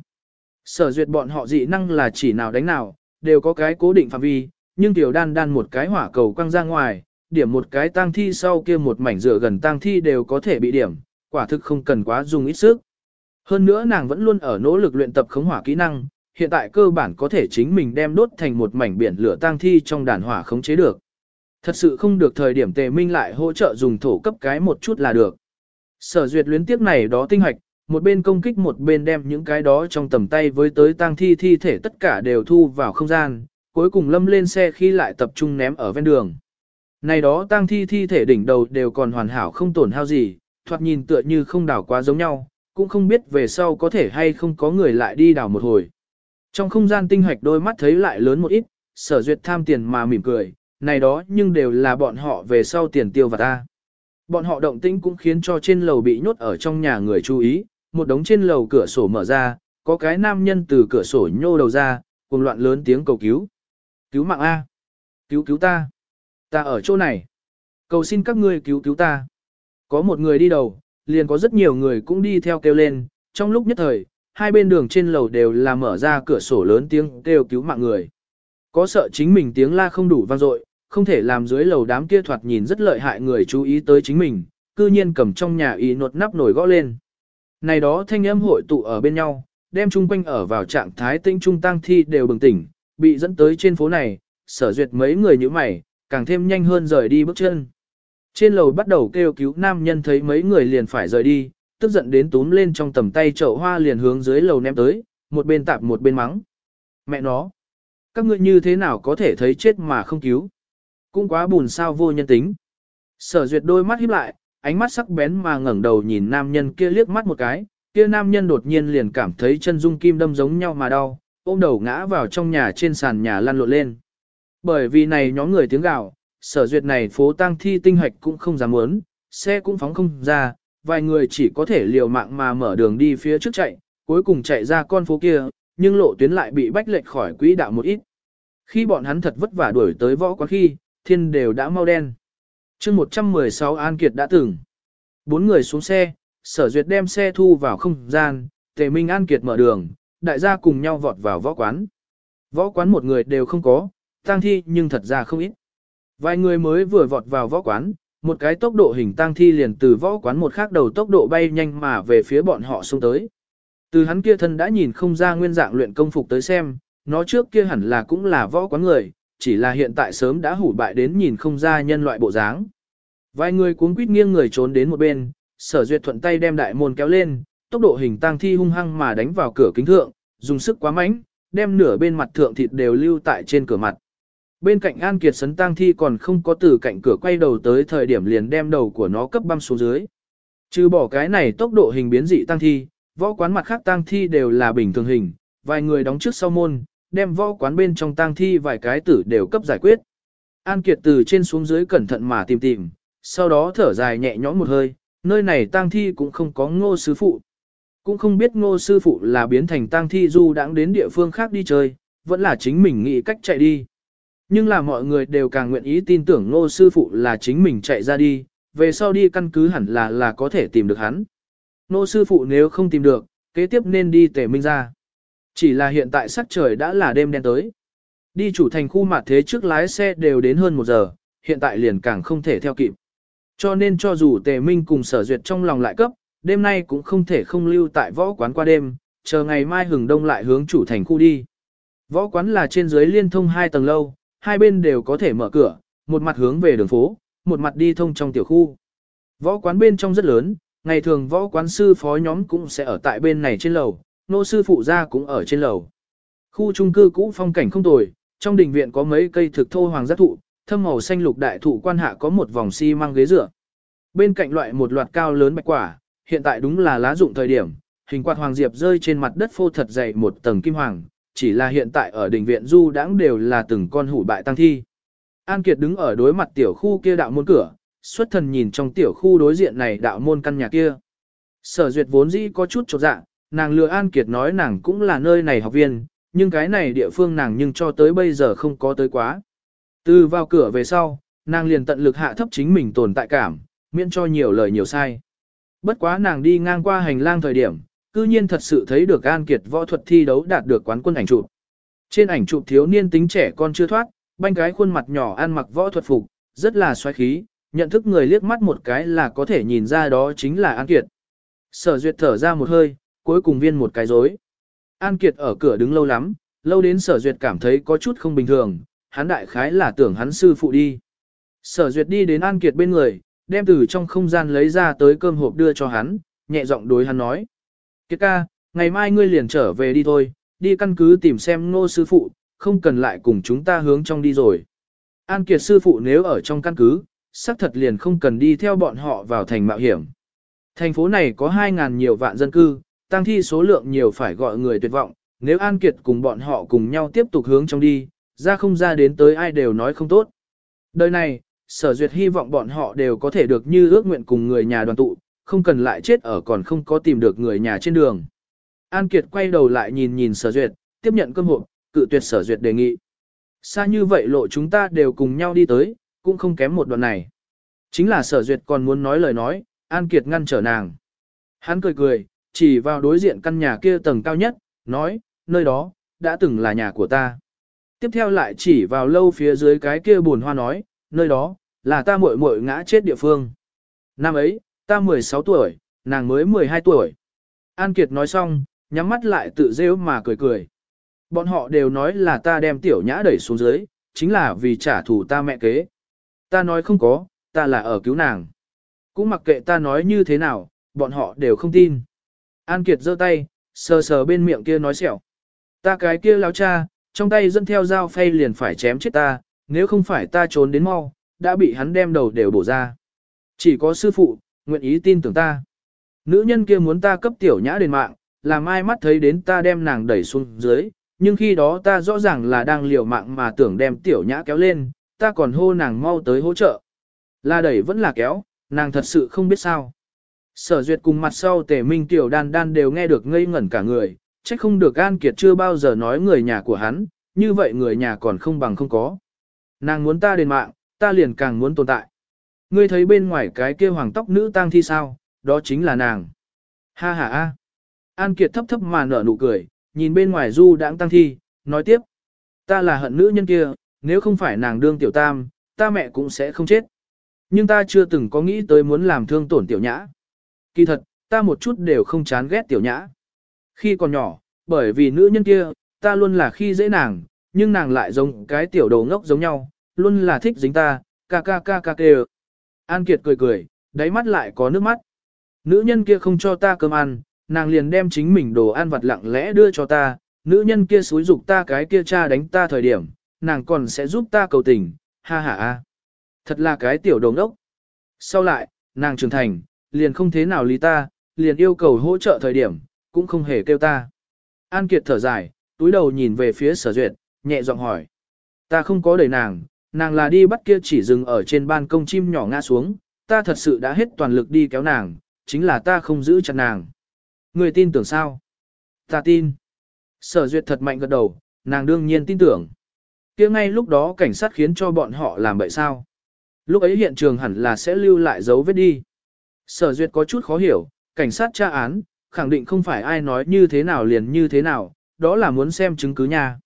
Sở duyệt bọn họ dị năng là chỉ nào đánh nào, đều có cái cố định phạm vi, nhưng tiểu đan đan một cái hỏa cầu quăng ra ngoài, điểm một cái tang thi sau kia một mảnh rửa gần tang thi đều có thể bị điểm, quả thực không cần quá dùng ít sức. Hơn nữa nàng vẫn luôn ở nỗ lực luyện tập khống hỏa kỹ năng, hiện tại cơ bản có thể chính mình đem đốt thành một mảnh biển lửa tang thi trong đàn hỏa khống chế được. Thật sự không được thời điểm tề minh lại hỗ trợ dùng thổ cấp cái một chút là được. Sở duyệt luyến tiếp này đó tinh hoạch, một bên công kích một bên đem những cái đó trong tầm tay với tới tang thi thi thể tất cả đều thu vào không gian, cuối cùng lâm lên xe khi lại tập trung ném ở ven đường. Này đó tang thi thi thể đỉnh đầu đều còn hoàn hảo không tổn hao gì, thoạt nhìn tựa như không đảo quá giống nhau, cũng không biết về sau có thể hay không có người lại đi đảo một hồi. Trong không gian tinh hoạch đôi mắt thấy lại lớn một ít, sở duyệt tham tiền mà mỉm cười, này đó nhưng đều là bọn họ về sau tiền tiêu và ta. Bọn họ động tĩnh cũng khiến cho trên lầu bị nhốt ở trong nhà người chú ý, một đống trên lầu cửa sổ mở ra, có cái nam nhân từ cửa sổ nhô đầu ra, cùng loạn lớn tiếng cầu cứu. Cứu mạng A. Cứu cứu ta. Ta ở chỗ này. Cầu xin các ngươi cứu cứu ta. Có một người đi đầu, liền có rất nhiều người cũng đi theo kêu lên, trong lúc nhất thời, hai bên đường trên lầu đều là mở ra cửa sổ lớn tiếng kêu cứu mạng người. Có sợ chính mình tiếng la không đủ vang dội, không thể làm dưới lầu đám kia thoạt nhìn rất lợi hại người chú ý tới chính mình, cư nhiên cầm trong nhà ý nột nắp nổi gõ lên. Này đó thanh âm hội tụ ở bên nhau, đem chung quanh ở vào trạng thái tinh trung tăng thi đều bừng tỉnh, bị dẫn tới trên phố này, sở duyệt mấy người như mày, càng thêm nhanh hơn rời đi bước chân. Trên lầu bắt đầu kêu cứu nam nhân thấy mấy người liền phải rời đi, tức giận đến túm lên trong tầm tay chậu hoa liền hướng dưới lầu ném tới, một bên tạp một bên mắng. Mẹ nó! Các ngươi như thế nào có thể thấy chết mà không cứu? Cũng quá buồn sao vô nhân tính. Sở duyệt đôi mắt híp lại, ánh mắt sắc bén mà ngẩng đầu nhìn nam nhân kia liếc mắt một cái, kia nam nhân đột nhiên liền cảm thấy chân dung kim đâm giống nhau mà đau, ôm đầu ngã vào trong nhà trên sàn nhà lăn lộn lên. Bởi vì này nhóm người tiếng gào, sở duyệt này phố tang thi tinh hạch cũng không dám muốn, xe cũng phóng không ra, vài người chỉ có thể liều mạng mà mở đường đi phía trước chạy, cuối cùng chạy ra con phố kia, nhưng lộ tuyến lại bị bách lệch khỏi quỹ đạo một ít. Khi bọn hắn thật vất vả đuổi tới võ quán khi, thiên đều đã mau đen. chương 116 An Kiệt đã từng. Bốn người xuống xe, sở duyệt đem xe thu vào không gian, tề minh An Kiệt mở đường, đại gia cùng nhau vọt vào võ quán. Võ quán một người đều không có, tang thi nhưng thật ra không ít. Vài người mới vừa vọt vào võ quán, một cái tốc độ hình tang thi liền từ võ quán một khác đầu tốc độ bay nhanh mà về phía bọn họ xông tới. Từ hắn kia thân đã nhìn không ra nguyên dạng luyện công phục tới xem, nó trước kia hẳn là cũng là võ quán người, chỉ là hiện tại sớm đã hủ bại đến nhìn không ra nhân loại bộ dáng. Vài người cuống quýt nghiêng người trốn đến một bên, sở duyệt thuận tay đem đại môn kéo lên, tốc độ hình tang thi hung hăng mà đánh vào cửa kính thượng, dùng sức quá mạnh, đem nửa bên mặt thượng thịt đều lưu tại trên cửa mặt. Bên cạnh An Kiệt sấn tang thi còn không có từ cạnh cửa quay đầu tới thời điểm liền đem đầu của nó cấp băm xuống dưới. Trừ bỏ cái này tốc độ hình biến dị tang thi, võ quán mặt khác tang thi đều là bình thường hình, vài người đóng trước sau môn, đem võ quán bên trong tang thi vài cái tử đều cấp giải quyết. An Kiệt từ trên xuống dưới cẩn thận mà tìm tìm, sau đó thở dài nhẹ nhõm một hơi, nơi này tang thi cũng không có ngô sư phụ. Cũng không biết ngô sư phụ là biến thành tang thi du đãng đến địa phương khác đi chơi, vẫn là chính mình nghĩ cách chạy đi. Nhưng là mọi người đều càng nguyện ý tin tưởng ngô sư phụ là chính mình chạy ra đi, về sau đi căn cứ hẳn là là có thể tìm được hắn. Ngô sư phụ nếu không tìm được, kế tiếp nên đi tể minh ra. Chỉ là hiện tại sắc trời đã là đêm đen tới. Đi chủ thành khu mặt thế trước lái xe đều đến hơn một giờ, hiện tại liền càng không thể theo kịp. Cho nên cho dù tề minh cùng sở duyệt trong lòng lại cấp, đêm nay cũng không thể không lưu tại võ quán qua đêm, chờ ngày mai hừng đông lại hướng chủ thành khu đi. Võ quán là trên dưới liên thông hai tầng lâu, hai bên đều có thể mở cửa, một mặt hướng về đường phố, một mặt đi thông trong tiểu khu. Võ quán bên trong rất lớn, ngày thường võ quán sư phó nhóm cũng sẽ ở tại bên này trên lầu, nô sư phụ gia cũng ở trên lầu. Khu trung cư cũ phong cảnh không tồi, trong đình viện có mấy cây thực thô hoàng giác thụ, thâm màu xanh lục đại thụ quan hạ có một vòng xi măng ghế dựa. Bên cạnh loại một loạt cao lớn bạch quả, hiện tại đúng là lá dụng thời điểm, hình quạt hoàng diệp rơi trên mặt đất phô thật dày một tầng kim hoàng, chỉ là hiện tại ở đình viện du đãng đều là từng con hủ bại tăng thi. An Kiệt đứng ở đối mặt tiểu khu kia đạo môn cửa, xuất thần nhìn trong tiểu khu đối diện này đạo môn căn nhà kia. Sở duyệt vốn dĩ có chút chột dạ, nàng lừa An Kiệt nói nàng cũng là nơi này học viên, nhưng cái này địa phương nàng nhưng cho tới bây giờ không có tới quá. Từ vào cửa về sau, nàng liền tận lực hạ thấp chính mình tồn tại cảm, miễn cho nhiều lời nhiều sai. Bất quá nàng đi ngang qua hành lang thời điểm, cư nhiên thật sự thấy được An Kiệt võ thuật thi đấu đạt được quán quân ảnh chụp. Trên ảnh chụp thiếu niên tính trẻ con chưa thoát, banh cái khuôn mặt nhỏ ăn mặc võ thuật phục, rất là xoáy khí, nhận thức người liếc mắt một cái là có thể nhìn ra đó chính là An Kiệt. Sở Duyệt thở ra một hơi, cuối cùng viên một cái rối. An Kiệt ở cửa đứng lâu lắm, lâu đến Sở Duyệt cảm thấy có chút không bình thường, hắn đại khái là tưởng hắn sư phụ đi. Sở Duyệt đi đến An Kiệt bên người, đem từ trong không gian lấy ra tới cơm hộp đưa cho hắn, nhẹ giọng đối hắn nói. Kiệt ca, ngày mai ngươi liền trở về đi thôi, đi căn cứ tìm xem ngô sư phụ, không cần lại cùng chúng ta hướng trong đi rồi. An Kiệt sư phụ nếu ở trong căn cứ, xác thật liền không cần đi theo bọn họ vào thành mạo hiểm. Thành phố này có 2.000 nhiều vạn dân cư, tăng thi số lượng nhiều phải gọi người tuyệt vọng, nếu An Kiệt cùng bọn họ cùng nhau tiếp tục hướng trong đi, ra không ra đến tới ai đều nói không tốt. Đời này, sở duyệt hy vọng bọn họ đều có thể được như ước nguyện cùng người nhà đoàn tụ, không cần lại chết ở còn không có tìm được người nhà trên đường. An Kiệt quay đầu lại nhìn nhìn sở duyệt, tiếp nhận cơm hộp, cự tuyệt sở duyệt đề nghị. Xa như vậy lộ chúng ta đều cùng nhau đi tới, cũng không kém một đoạn này. Chính là sở duyệt còn muốn nói lời nói, An Kiệt ngăn trở nàng. Hắn cười cười, chỉ vào đối diện căn nhà kia tầng cao nhất, nói, nơi đó, đã từng là nhà của ta. Tiếp theo lại chỉ vào lâu phía dưới cái kia buồn hoa nói, nơi đó, là ta muội muội ngã chết địa phương. Năm ấy, ta 16 tuổi, nàng mới 12 tuổi. An Kiệt nói xong, nhắm mắt lại tự rêu mà cười cười. Bọn họ đều nói là ta đem tiểu nhã đẩy xuống dưới, chính là vì trả thù ta mẹ kế. Ta nói không có, ta là ở cứu nàng. Cũng mặc kệ ta nói như thế nào, bọn họ đều không tin. An Kiệt giơ tay, sờ sờ bên miệng kia nói xẻo. Ta cái kia lão cha, trong tay dẫn theo dao phay liền phải chém chết ta, nếu không phải ta trốn đến mau, đã bị hắn đem đầu đều bổ ra. Chỉ có sư phụ, nguyện ý tin tưởng ta. Nữ nhân kia muốn ta cấp tiểu nhã đền mạng, làm ai mắt thấy đến ta đem nàng đẩy xuống dưới, nhưng khi đó ta rõ ràng là đang liều mạng mà tưởng đem tiểu nhã kéo lên, ta còn hô nàng mau tới hỗ trợ. Là đẩy vẫn là kéo, nàng thật sự không biết sao. Sở duyệt cùng mặt sau tề minh tiểu đan đan đều nghe được ngây ngẩn cả người, trách không được An Kiệt chưa bao giờ nói người nhà của hắn, như vậy người nhà còn không bằng không có. Nàng muốn ta đền mạng, ta liền càng muốn tồn tại. Ngươi thấy bên ngoài cái kia hoàng tóc nữ tang thi sao, đó chính là nàng. Ha ha a. An Kiệt thấp thấp mà nở nụ cười, nhìn bên ngoài du đãng tang thi, nói tiếp. Ta là hận nữ nhân kia, nếu không phải nàng đương tiểu tam, ta mẹ cũng sẽ không chết. Nhưng ta chưa từng có nghĩ tới muốn làm thương tổn tiểu nhã. Kỳ thật, ta một chút đều không chán ghét tiểu nhã. Khi còn nhỏ, bởi vì nữ nhân kia, ta luôn là khi dễ nàng, nhưng nàng lại giống cái tiểu đầu ngốc giống nhau, luôn là thích dính ta, ca ca ca ca kê An Kiệt cười cười, đáy mắt lại có nước mắt. Nữ nhân kia không cho ta cơm ăn, nàng liền đem chính mình đồ ăn vặt lặng lẽ đưa cho ta, nữ nhân kia xúi dục ta cái kia cha đánh ta thời điểm, nàng còn sẽ giúp ta cầu tình, ha ha ha. Thật là cái tiểu đồng đốc. Sau lại, nàng trưởng thành, liền không thế nào lý ta, liền yêu cầu hỗ trợ thời điểm, cũng không hề kêu ta. An Kiệt thở dài, túi đầu nhìn về phía sở duyệt, nhẹ giọng hỏi. Ta không có đẩy nàng, nàng là đi bắt kia chỉ dừng ở trên ban công chim nhỏ ngã xuống, ta thật sự đã hết toàn lực đi kéo nàng, chính là ta không giữ chặt nàng. Người tin tưởng sao? Ta tin. Sở duyệt thật mạnh gật đầu, nàng đương nhiên tin tưởng. kia ngay lúc đó cảnh sát khiến cho bọn họ làm vậy sao? Lúc ấy hiện trường hẳn là sẽ lưu lại dấu vết đi. Sở duyệt có chút khó hiểu, cảnh sát tra án, khẳng định không phải ai nói như thế nào liền như thế nào, đó là muốn xem chứng cứ nha.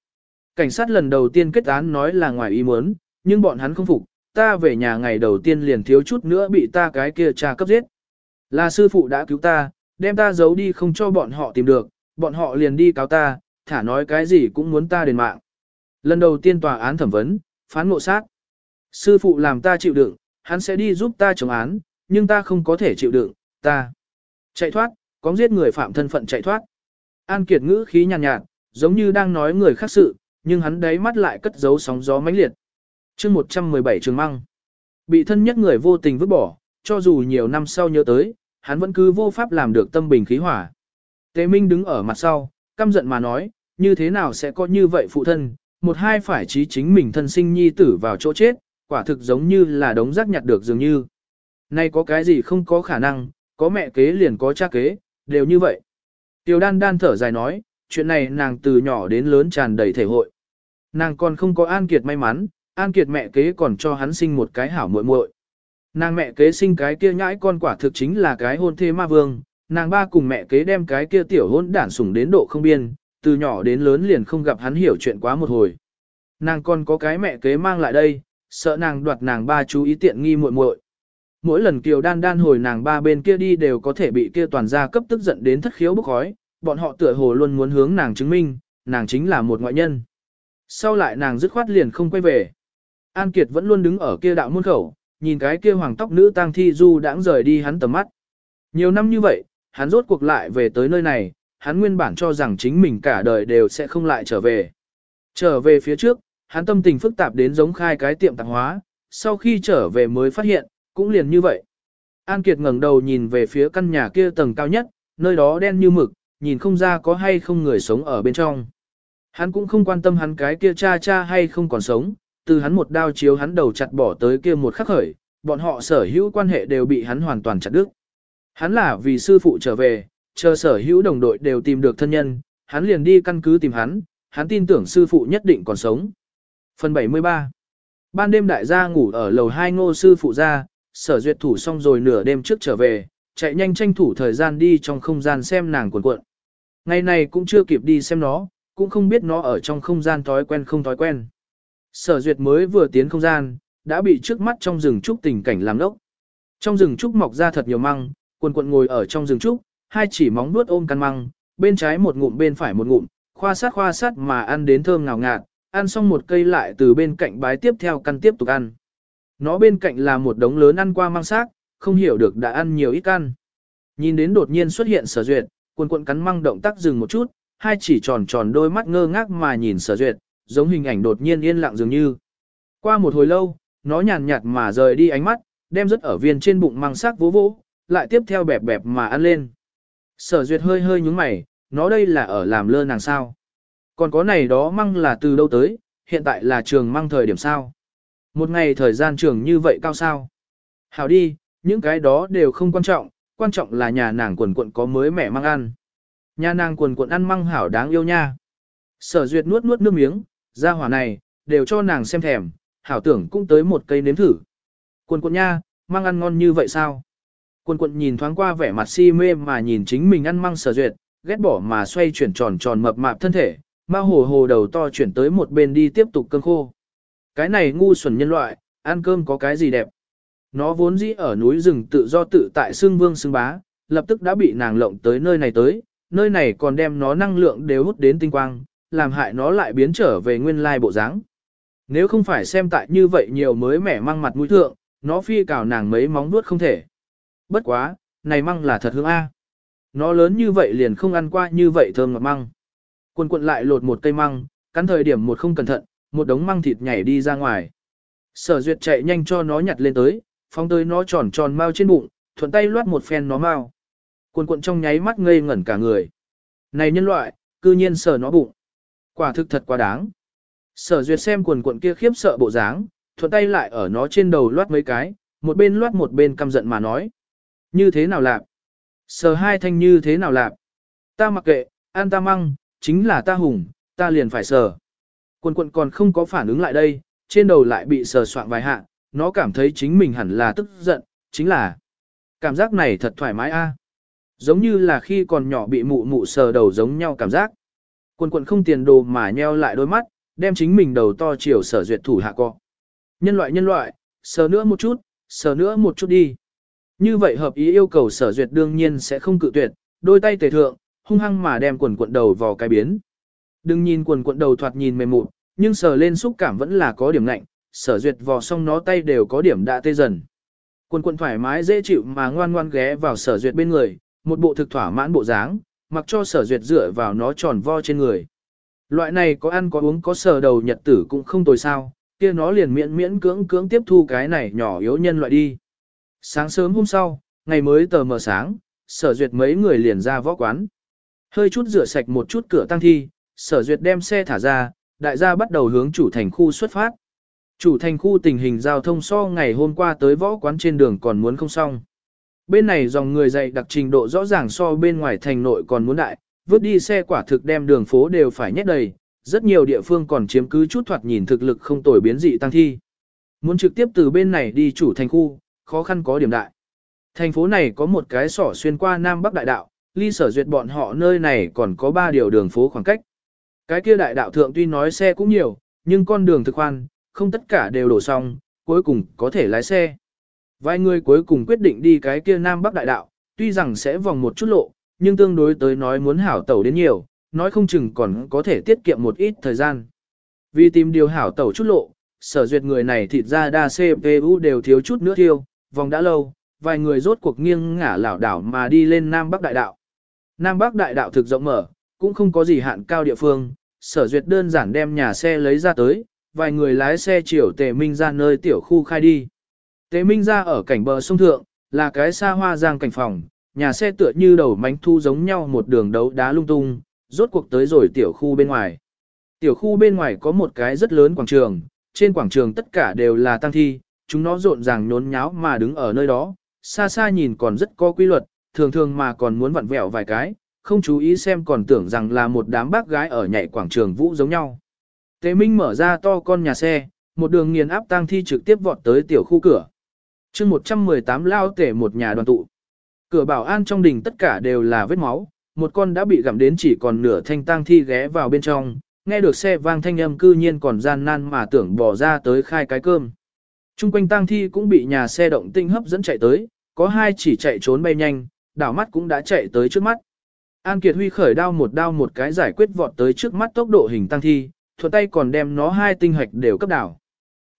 Cảnh sát lần đầu tiên kết án nói là ngoài ý muốn, nhưng bọn hắn không phục, ta về nhà ngày đầu tiên liền thiếu chút nữa bị ta cái kia cha cấp giết. Là sư phụ đã cứu ta, đem ta giấu đi không cho bọn họ tìm được, bọn họ liền đi cáo ta, thả nói cái gì cũng muốn ta đền mạng. Lần đầu tiên tòa án thẩm vấn, phán ngộ sát. Sư phụ làm ta chịu đựng, hắn sẽ đi giúp ta chống án, nhưng ta không có thể chịu đựng, ta chạy thoát, có giết người phạm thân phận chạy thoát. An Kiệt ngữ khí nhàn nhạt, nhạt, giống như đang nói người khác sự, nhưng hắn đáy mắt lại cất giấu sóng gió mãnh liệt chương 117 trường măng. Bị thân nhất người vô tình vứt bỏ, cho dù nhiều năm sau nhớ tới, hắn vẫn cứ vô pháp làm được tâm bình khí hỏa. Tề Minh đứng ở mặt sau, căm giận mà nói, như thế nào sẽ có như vậy phụ thân, một hai phải trí chính mình thân sinh nhi tử vào chỗ chết, quả thực giống như là đống rác nhặt được dường như. Nay có cái gì không có khả năng, có mẹ kế liền có cha kế, đều như vậy. Tiểu đan đan thở dài nói, chuyện này nàng từ nhỏ đến lớn tràn đầy thể hội. Nàng còn không có An Kiệt may mắn, An Kiệt mẹ kế còn cho hắn sinh một cái hảo muội muội. Nàng mẹ kế sinh cái kia nhãi con quả thực chính là cái hôn thê ma vương, nàng ba cùng mẹ kế đem cái kia tiểu hôn đản sủng đến độ không biên, từ nhỏ đến lớn liền không gặp hắn hiểu chuyện quá một hồi. Nàng còn có cái mẹ kế mang lại đây, sợ nàng đoạt nàng ba chú ý tiện nghi muội muội. Mỗi lần Kiều Đan Đan hồi nàng ba bên kia đi đều có thể bị kia toàn gia cấp tức giận đến thất khiếu bốc khói, bọn họ tựa hồ luôn muốn hướng nàng chứng minh, nàng chính là một ngoại nhân. Sau lại nàng dứt khoát liền không quay về. An Kiệt vẫn luôn đứng ở kia đạo môn khẩu, nhìn cái kia hoàng tóc nữ tang thi du đãng rời đi hắn tầm mắt. Nhiều năm như vậy, hắn rốt cuộc lại về tới nơi này, hắn nguyên bản cho rằng chính mình cả đời đều sẽ không lại trở về. Trở về phía trước, hắn tâm tình phức tạp đến giống khai cái tiệm tạp hóa, sau khi trở về mới phát hiện, cũng liền như vậy. An Kiệt ngẩng đầu nhìn về phía căn nhà kia tầng cao nhất, nơi đó đen như mực, nhìn không ra có hay không người sống ở bên trong. Hắn cũng không quan tâm hắn cái kia cha cha hay không còn sống, từ hắn một đao chiếu hắn đầu chặt bỏ tới kia một khắc khởi, bọn họ sở hữu quan hệ đều bị hắn hoàn toàn chặt đứt. Hắn là vì sư phụ trở về, chờ sở hữu đồng đội đều tìm được thân nhân, hắn liền đi căn cứ tìm hắn, hắn tin tưởng sư phụ nhất định còn sống. Phần 73 Ban đêm đại gia ngủ ở lầu hai ngô sư phụ ra, sở duyệt thủ xong rồi nửa đêm trước trở về, chạy nhanh tranh thủ thời gian đi trong không gian xem nàng cuộn cuộn. Ngày này cũng chưa kịp đi xem nó, cũng không biết nó ở trong không gian thói quen không thói quen. Sở duyệt mới vừa tiến không gian, đã bị trước mắt trong rừng trúc tình cảnh làm lốc. Trong rừng trúc mọc ra thật nhiều măng, quần quận ngồi ở trong rừng trúc, hai chỉ móng nuốt ôm căn măng, bên trái một ngụm bên phải một ngụm, khoa sát khoa sát mà ăn đến thơm ngào ngạt, ăn xong một cây lại từ bên cạnh bái tiếp theo căn tiếp tục ăn. Nó bên cạnh là một đống lớn ăn qua mang xác, không hiểu được đã ăn nhiều ít căn. Nhìn đến đột nhiên xuất hiện sở duyệt, quần quận cắn măng động tác dừng một chút, hai chỉ tròn tròn đôi mắt ngơ ngác mà nhìn sở duyệt, giống hình ảnh đột nhiên yên lặng dường như. Qua một hồi lâu, nó nhàn nhạt mà rời đi ánh mắt, đem rất ở viên trên bụng mang sắc vỗ vỗ, lại tiếp theo bẹp bẹp mà ăn lên. Sở duyệt hơi hơi nhúng mày, nó đây là ở làm lơ nàng sao. Còn có này đó măng là từ đâu tới, hiện tại là trường măng thời điểm sao. Một ngày thời gian trường như vậy cao sao. Hảo đi, những cái đó đều không quan trọng, quan trọng là nhà nàng quần quận có mới mẻ măng ăn. Nhà nàng quần quận ăn măng hảo đáng yêu nha. Sở duyệt nuốt nuốt nước miếng, ra hỏa này, đều cho nàng xem thèm, hảo tưởng cũng tới một cây nếm thử. Quần quần nha, măng ăn ngon như vậy sao? Quần quần nhìn thoáng qua vẻ mặt si mê mà nhìn chính mình ăn măng sở duyệt, ghét bỏ mà xoay chuyển tròn tròn mập mạp thân thể, ma hồ hồ đầu to chuyển tới một bên đi tiếp tục cơm khô. Cái này ngu xuẩn nhân loại, ăn cơm có cái gì đẹp. Nó vốn dĩ ở núi rừng tự do tự tại xương vương xương bá, lập tức đã bị nàng lộng tới nơi này tới, nơi này còn đem nó năng lượng đều hút đến tinh quang, làm hại nó lại biến trở về nguyên lai bộ dáng. Nếu không phải xem tại như vậy nhiều mới mẻ mang mặt mũi thượng, nó phi cào nàng mấy móng vuốt không thể. Bất quá, này măng là thật hương A. Nó lớn như vậy liền không ăn qua như vậy thơm ngọt măng. Quân quận lại lột một cây măng, cắn thời điểm một không cẩn thận, một đống măng thịt nhảy đi ra ngoài. Sở duyệt chạy nhanh cho nó nhặt lên tới, phong tới nó tròn tròn mau trên bụng, thuận tay loát một phen nó mau. Quân quận trong nháy mắt ngây ngẩn cả người. Này nhân loại, cư nhiên sờ nó bụng. Quả thực thật quá đáng. Sở duyệt xem quần cuộn kia khiếp sợ bộ dáng, thuận tay lại ở nó trên đầu loát mấy cái, một bên loát một bên căm giận mà nói. Như thế nào lạp? Sờ hai thanh như thế nào lạp? Ta mặc kệ, an ta măng, chính là ta hùng, ta liền phải sờ. Quần quận còn không có phản ứng lại đây, trên đầu lại bị sờ soạn vài hạ, nó cảm thấy chính mình hẳn là tức giận, chính là cảm giác này thật thoải mái a. Giống như là khi còn nhỏ bị mụ mụ sờ đầu giống nhau cảm giác. Quần quần không tiền đồ mà nheo lại đôi mắt, đem chính mình đầu to chiều sở duyệt thủ hạ co. Nhân loại nhân loại, sờ nữa một chút, sờ nữa một chút đi. Như vậy hợp ý yêu cầu sở duyệt đương nhiên sẽ không cự tuyệt, đôi tay tề thượng, hung hăng mà đem quần quần đầu vào cái biến. Đừng nhìn quần quần đầu thoạt nhìn mềm mụn, nhưng sờ lên xúc cảm vẫn là có điểm lạnh, sở duyệt vò xong nó tay đều có điểm đã tê dần. Quần quần thoải mái dễ chịu mà ngoan ngoan ghé vào sở duyệt bên người, một bộ thực thỏa mãn bộ dáng, mặc cho sở duyệt dựa vào nó tròn vo trên người. Loại này có ăn có uống có sờ đầu nhật tử cũng không tồi sao, kia nó liền miễn miễn cưỡng cưỡng tiếp thu cái này nhỏ yếu nhân loại đi. Sáng sớm hôm sau, ngày mới tờ mờ sáng, sở duyệt mấy người liền ra võ quán. Hơi chút rửa sạch một chút cửa tăng thi, sở duyệt đem xe thả ra, đại gia bắt đầu hướng chủ thành khu xuất phát. Chủ thành khu tình hình giao thông so ngày hôm qua tới võ quán trên đường còn muốn không xong. Bên này dòng người dày đặc trình độ rõ ràng so bên ngoài thành nội còn muốn đại, vứt đi xe quả thực đem đường phố đều phải nhét đầy, rất nhiều địa phương còn chiếm cứ chút thoạt nhìn thực lực không tồi biến dị tăng thi. Muốn trực tiếp từ bên này đi chủ thành khu, khó khăn có điểm đại. Thành phố này có một cái sỏ xuyên qua Nam Bắc Đại Đạo, ly sở duyệt bọn họ nơi này còn có ba điều đường phố khoảng cách. Cái kia đại đạo thượng tuy nói xe cũng nhiều, nhưng con đường thực khoan, không tất cả đều đổ xong, cuối cùng có thể lái xe. Vài người cuối cùng quyết định đi cái kia Nam Bắc đại đạo, tuy rằng sẽ vòng một chút lộ, nhưng tương đối tới nói muốn hảo tẩu đến nhiều, nói không chừng còn có thể tiết kiệm một ít thời gian. Vì tìm điều hảo tẩu chút lộ, sở duyệt người này thịt ra đa CPU đều thiếu chút nữa thiêu, vòng đã lâu, vài người rốt cuộc nghiêng ngả lảo đảo mà đi lên Nam Bắc đại đạo. Nam Bắc đại đạo thực rộng mở, cũng không có gì hạn cao địa phương, sở duyệt đơn giản đem nhà xe lấy ra tới, vài người lái xe chiều tề minh ra nơi tiểu khu khai đi. Tế minh ra ở cảnh bờ sông thượng, là cái xa hoa giang cảnh phòng, nhà xe tựa như đầu mánh thu giống nhau một đường đấu đá lung tung, rốt cuộc tới rồi tiểu khu bên ngoài. Tiểu khu bên ngoài có một cái rất lớn quảng trường, trên quảng trường tất cả đều là tăng thi, chúng nó rộn ràng nhốn nháo mà đứng ở nơi đó, xa xa nhìn còn rất có quy luật, thường thường mà còn muốn vặn vẹo vài cái, không chú ý xem còn tưởng rằng là một đám bác gái ở nhảy quảng trường vũ giống nhau. Tế Minh mở ra to con nhà xe, một đường nghiền áp tang thi trực tiếp vọt tới tiểu khu cửa chương 118 lao tể một nhà đoàn tụ. Cửa bảo an trong đình tất cả đều là vết máu, một con đã bị gặm đến chỉ còn nửa thanh tang thi ghé vào bên trong, nghe được xe vang thanh âm cư nhiên còn gian nan mà tưởng bỏ ra tới khai cái cơm. Trung quanh tang thi cũng bị nhà xe động tinh hấp dẫn chạy tới, có hai chỉ chạy trốn bay nhanh, đảo mắt cũng đã chạy tới trước mắt. An Kiệt Huy khởi đao một đao một cái giải quyết vọt tới trước mắt tốc độ hình tăng thi, thuận tay còn đem nó hai tinh hạch đều cấp đảo.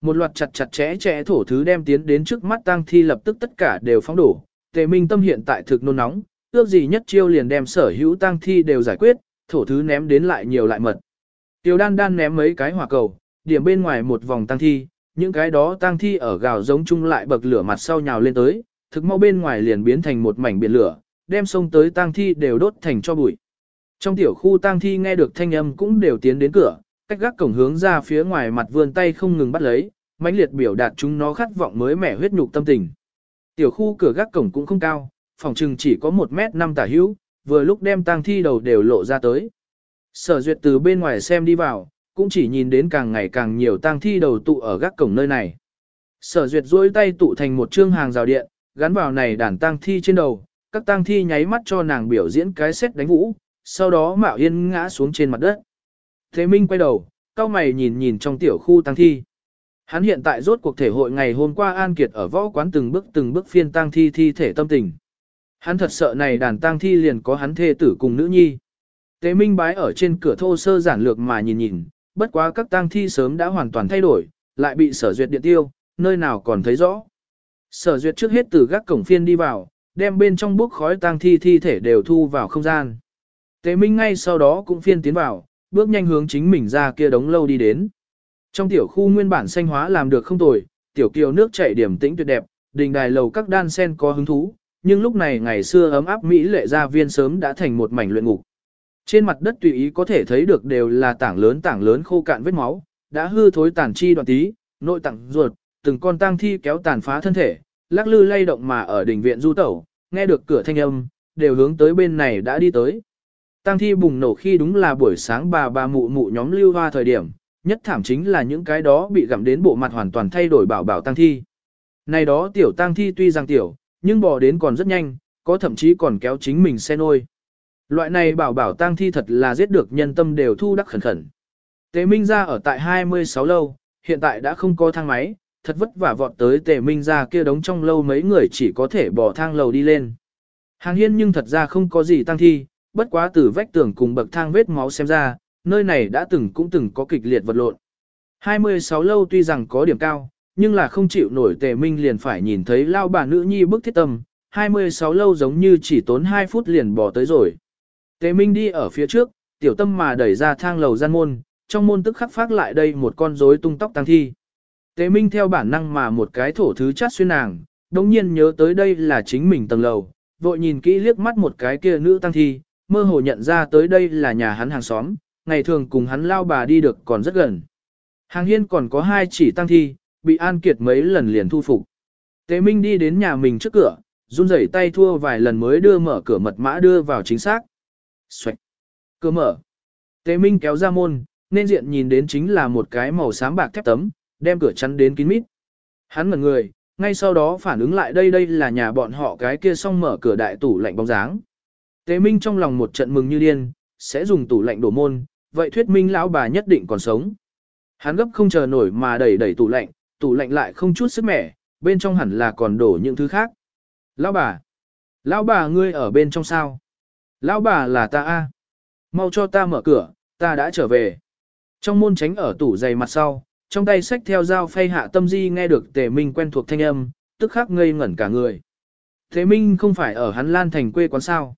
Một loạt chặt chặt chẽ chẽ thổ thứ đem tiến đến trước mắt tang thi lập tức tất cả đều phóng đổ. Tề Minh Tâm hiện tại thực nôn nóng, ước gì nhất chiêu liền đem sở hữu tang thi đều giải quyết, thổ thứ ném đến lại nhiều lại mật. Tiêu đan đan ném mấy cái hỏa cầu, điểm bên ngoài một vòng tang thi, những cái đó tang thi ở gào giống chung lại bậc lửa mặt sau nhào lên tới, thực mau bên ngoài liền biến thành một mảnh biển lửa, đem sông tới tang thi đều đốt thành cho bụi. Trong tiểu khu tang thi nghe được thanh âm cũng đều tiến đến cửa, cách gác cổng hướng ra phía ngoài mặt vươn tay không ngừng bắt lấy, mãnh liệt biểu đạt chúng nó khát vọng mới mẻ huyết nhục tâm tình. Tiểu khu cửa gác cổng cũng không cao, phòng trừng chỉ có 1 mét 5 tả hữu, vừa lúc đem tang thi đầu đều lộ ra tới. Sở duyệt từ bên ngoài xem đi vào, cũng chỉ nhìn đến càng ngày càng nhiều tang thi đầu tụ ở gác cổng nơi này. Sở duyệt duỗi tay tụ thành một chương hàng rào điện, gắn vào này đàn tang thi trên đầu, các tang thi nháy mắt cho nàng biểu diễn cái xét đánh vũ, sau đó mạo yên ngã xuống trên mặt đất. Thế Minh quay đầu, cao mày nhìn nhìn trong tiểu khu tang thi. Hắn hiện tại rốt cuộc thể hội ngày hôm qua An Kiệt ở võ quán từng bước từng bước phiên tang thi thi thể tâm tình. Hắn thật sợ này đàn tang thi liền có hắn thê tử cùng nữ nhi. Tế Minh bái ở trên cửa thô sơ giản lược mà nhìn nhìn, bất quá các tang thi sớm đã hoàn toàn thay đổi, lại bị sở duyệt điện tiêu, nơi nào còn thấy rõ. Sở duyệt trước hết từ gác cổng phiên đi vào, đem bên trong bốc khói tang thi thi thể đều thu vào không gian. Tế Minh ngay sau đó cũng phiên tiến vào, bước nhanh hướng chính mình ra kia đống lâu đi đến. Trong tiểu khu nguyên bản xanh hóa làm được không tồi, tiểu kiều nước chảy điểm tĩnh tuyệt đẹp, đình đài lầu các đan sen có hứng thú, nhưng lúc này ngày xưa ấm áp Mỹ lệ gia viên sớm đã thành một mảnh luyện ngục. Trên mặt đất tùy ý có thể thấy được đều là tảng lớn tảng lớn khô cạn vết máu, đã hư thối tàn chi đoạn tí, nội tạng ruột, từng con tang thi kéo tàn phá thân thể, lắc lư lay động mà ở đỉnh viện du tẩu, nghe được cửa thanh âm, đều hướng tới bên này đã đi tới. Tăng thi bùng nổ khi đúng là buổi sáng bà bà mụ mụ nhóm lưu hoa thời điểm, nhất thảm chính là những cái đó bị gặm đến bộ mặt hoàn toàn thay đổi bảo bảo tăng thi. Này đó tiểu tăng thi tuy rằng tiểu, nhưng bò đến còn rất nhanh, có thậm chí còn kéo chính mình xe nôi. Loại này bảo bảo tăng thi thật là giết được nhân tâm đều thu đắc khẩn khẩn. Tề Minh ra ở tại 26 lâu, hiện tại đã không có thang máy, thật vất vả vọt tới tề minh ra kia đống trong lâu mấy người chỉ có thể bỏ thang lầu đi lên. Hàng hiên nhưng thật ra không có gì tăng thi, bất quá từ vách tường cùng bậc thang vết máu xem ra, nơi này đã từng cũng từng có kịch liệt vật lộn. 26 lâu tuy rằng có điểm cao, nhưng là không chịu nổi tề minh liền phải nhìn thấy lao bà nữ nhi bức thiết tâm, 26 lâu giống như chỉ tốn 2 phút liền bỏ tới rồi. Tề minh đi ở phía trước, tiểu tâm mà đẩy ra thang lầu gian môn, trong môn tức khắc phát lại đây một con rối tung tóc tăng thi. tề Minh theo bản năng mà một cái thổ thứ chát xuyên nàng, đồng nhiên nhớ tới đây là chính mình tầng lầu, vội nhìn kỹ liếc mắt một cái kia nữ tăng thi, mơ hồ nhận ra tới đây là nhà hắn hàng xóm, ngày thường cùng hắn lao bà đi được còn rất gần. Hàng hiên còn có hai chỉ tăng thi, bị An Kiệt mấy lần liền thu phục. Tế Minh đi đến nhà mình trước cửa, run rẩy tay thua vài lần mới đưa mở cửa mật mã đưa vào chính xác. Xoạch. Cửa mở. Tế Minh kéo ra môn, nên diện nhìn đến chính là một cái màu xám bạc thép tấm, đem cửa chắn đến kín mít. Hắn ngẩn người, ngay sau đó phản ứng lại đây đây là nhà bọn họ cái kia xong mở cửa đại tủ lạnh bóng dáng. Tế Minh trong lòng một trận mừng như điên, sẽ dùng tủ lạnh đổ môn, vậy thuyết minh lão bà nhất định còn sống. Hắn gấp không chờ nổi mà đẩy đẩy tủ lạnh, tủ lạnh lại không chút sức mẻ, bên trong hẳn là còn đổ những thứ khác. Lão bà! Lão bà ngươi ở bên trong sao? Lão bà là ta a. Mau cho ta mở cửa, ta đã trở về. Trong môn tránh ở tủ giày mặt sau, trong tay sách theo dao phay hạ tâm di nghe được tề minh quen thuộc thanh âm, tức khắc ngây ngẩn cả người. Tề minh không phải ở hắn lan thành quê quán sao.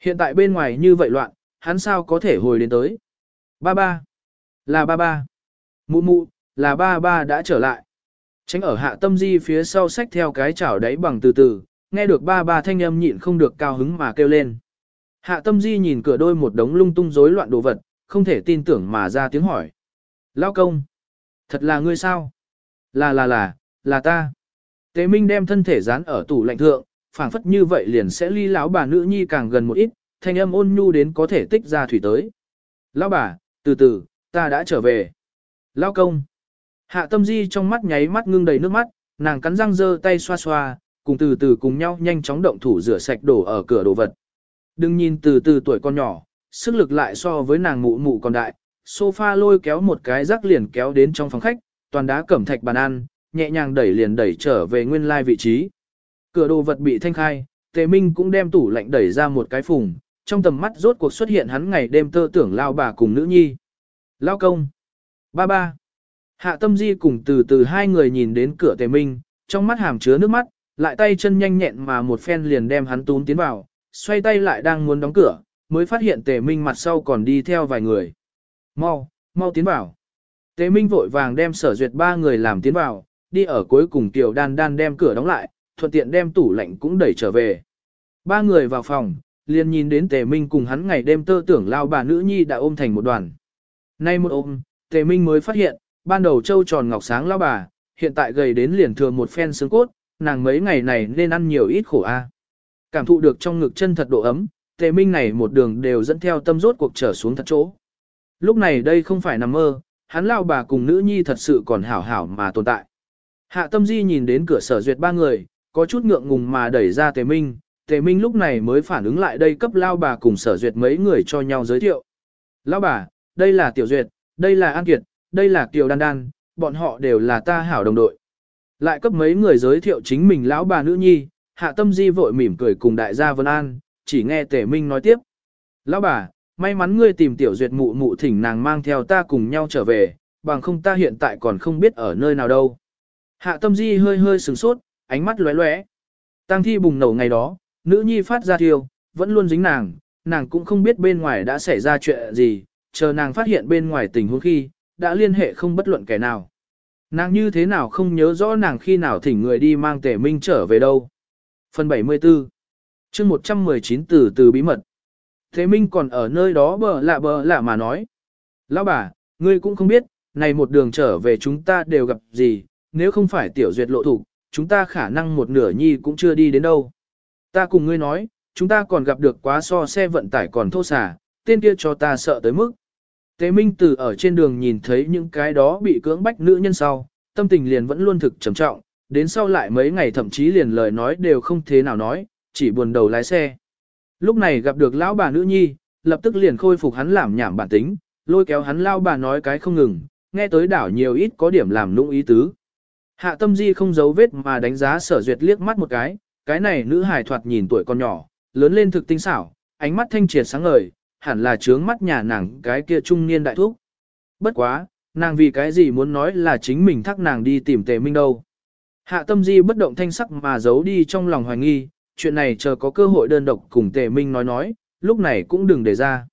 Hiện tại bên ngoài như vậy loạn, hắn sao có thể hồi đến tới. Ba ba. Là ba ba. Mụ mụ, là ba ba đã trở lại. Tránh ở hạ tâm di phía sau sách theo cái chảo đáy bằng từ từ, nghe được ba ba thanh âm nhịn không được cao hứng mà kêu lên. Hạ tâm di nhìn cửa đôi một đống lung tung rối loạn đồ vật, không thể tin tưởng mà ra tiếng hỏi. Lao công! Thật là ngươi sao? Là là là, là ta. Tế Minh đem thân thể dán ở tủ lạnh thượng, phảng phất như vậy liền sẽ ly lão bà nữ nhi càng gần một ít, thanh âm ôn nhu đến có thể tích ra thủy tới. Lão bà, từ từ, ta đã trở về. Lão công! Hạ tâm di trong mắt nháy mắt ngưng đầy nước mắt, nàng cắn răng giơ tay xoa xoa, cùng từ từ cùng nhau nhanh chóng động thủ rửa sạch đổ ở cửa đồ vật. Đừng nhìn từ từ tuổi con nhỏ, sức lực lại so với nàng mụ mụ còn đại, sofa lôi kéo một cái rắc liền kéo đến trong phòng khách, toàn đá cẩm thạch bàn ăn, nhẹ nhàng đẩy liền đẩy trở về nguyên lai vị trí. Cửa đồ vật bị thanh khai, Tề Minh cũng đem tủ lạnh đẩy ra một cái phùng, trong tầm mắt rốt cuộc xuất hiện hắn ngày đêm tơ tưởng lao bà cùng nữ nhi. Lao công. Ba ba. Hạ tâm di cùng từ từ hai người nhìn đến cửa Tề Minh, trong mắt hàm chứa nước mắt, lại tay chân nhanh nhẹn mà một phen liền đem hắn tún tiến vào, xoay tay lại đang muốn đóng cửa, mới phát hiện Tề Minh mặt sau còn đi theo vài người. Mau, mau tiến vào. Tề Minh vội vàng đem sở duyệt ba người làm tiến vào, đi ở cuối cùng Tiểu Đan Đan đem cửa đóng lại, thuận tiện đem tủ lạnh cũng đẩy trở về. Ba người vào phòng, liền nhìn đến Tề Minh cùng hắn ngày đêm tơ tưởng lao bà nữ nhi đã ôm thành một đoàn. Nay một ôm, Tề Minh mới phát hiện, ban đầu trâu tròn ngọc sáng lao bà, hiện tại gầy đến liền thừa một phen xương cốt, nàng mấy ngày này nên ăn nhiều ít khổ a. Cảm thụ được trong ngực chân thật độ ấm, Tề Minh này một đường đều dẫn theo tâm rốt cuộc trở xuống thật chỗ. Lúc này đây không phải nằm mơ, hắn lao bà cùng nữ nhi thật sự còn hảo hảo mà tồn tại. Hạ tâm di nhìn đến cửa sở duyệt ba người, có chút ngượng ngùng mà đẩy ra Tề Minh, Tề Minh lúc này mới phản ứng lại đây cấp lao bà cùng sở duyệt mấy người cho nhau giới thiệu. Lao bà, đây là Tiểu Duyệt, đây là An Kiệt, đây là Kiều Đan Đan, bọn họ đều là ta hảo đồng đội. Lại cấp mấy người giới thiệu chính mình lão bà nữ nhi, hạ tâm di vội mỉm cười cùng đại gia Vân An, chỉ nghe Tề Minh nói tiếp. Lão bà, may mắn ngươi tìm tiểu duyệt mụ mụ thỉnh nàng mang theo ta cùng nhau trở về, bằng không ta hiện tại còn không biết ở nơi nào đâu. Hạ tâm di hơi hơi sửng sốt, ánh mắt lóe lóe. tang thi bùng nổ ngày đó, nữ nhi phát ra thiêu, vẫn luôn dính nàng, nàng cũng không biết bên ngoài đã xảy ra chuyện gì, chờ nàng phát hiện bên ngoài tình huống khi, đã liên hệ không bất luận kẻ nào. Nàng như thế nào không nhớ rõ nàng khi nào thỉnh người đi mang tể minh trở về đâu. Phần 74 chương 119 từ từ bí mật. Thế Minh còn ở nơi đó bờ lạ bờ lạ mà nói. Lão bà, ngươi cũng không biết, này một đường trở về chúng ta đều gặp gì, nếu không phải tiểu duyệt lộ thủ, chúng ta khả năng một nửa nhi cũng chưa đi đến đâu. Ta cùng ngươi nói, chúng ta còn gặp được quá so xe vận tải còn thô xả, tên kia cho ta sợ tới mức. Tế Minh từ ở trên đường nhìn thấy những cái đó bị cưỡng bách nữ nhân sau, tâm tình liền vẫn luôn thực trầm trọng, đến sau lại mấy ngày thậm chí liền lời nói đều không thế nào nói, chỉ buồn đầu lái xe. Lúc này gặp được lão bà nữ nhi, lập tức liền khôi phục hắn làm nhảm bản tính, lôi kéo hắn lao bà nói cái không ngừng, nghe tới đảo nhiều ít có điểm làm nũng ý tứ. Hạ tâm di không giấu vết mà đánh giá sở duyệt liếc mắt một cái, cái này nữ hài thoạt nhìn tuổi còn nhỏ, lớn lên thực tinh xảo, ánh mắt thanh triệt sáng ngời, hẳn là trướng mắt nhà nàng cái kia trung niên đại thúc. Bất quá, nàng vì cái gì muốn nói là chính mình thắc nàng đi tìm tề minh đâu. Hạ tâm di bất động thanh sắc mà giấu đi trong lòng hoài nghi, chuyện này chờ có cơ hội đơn độc cùng tề minh nói nói, lúc này cũng đừng để ra.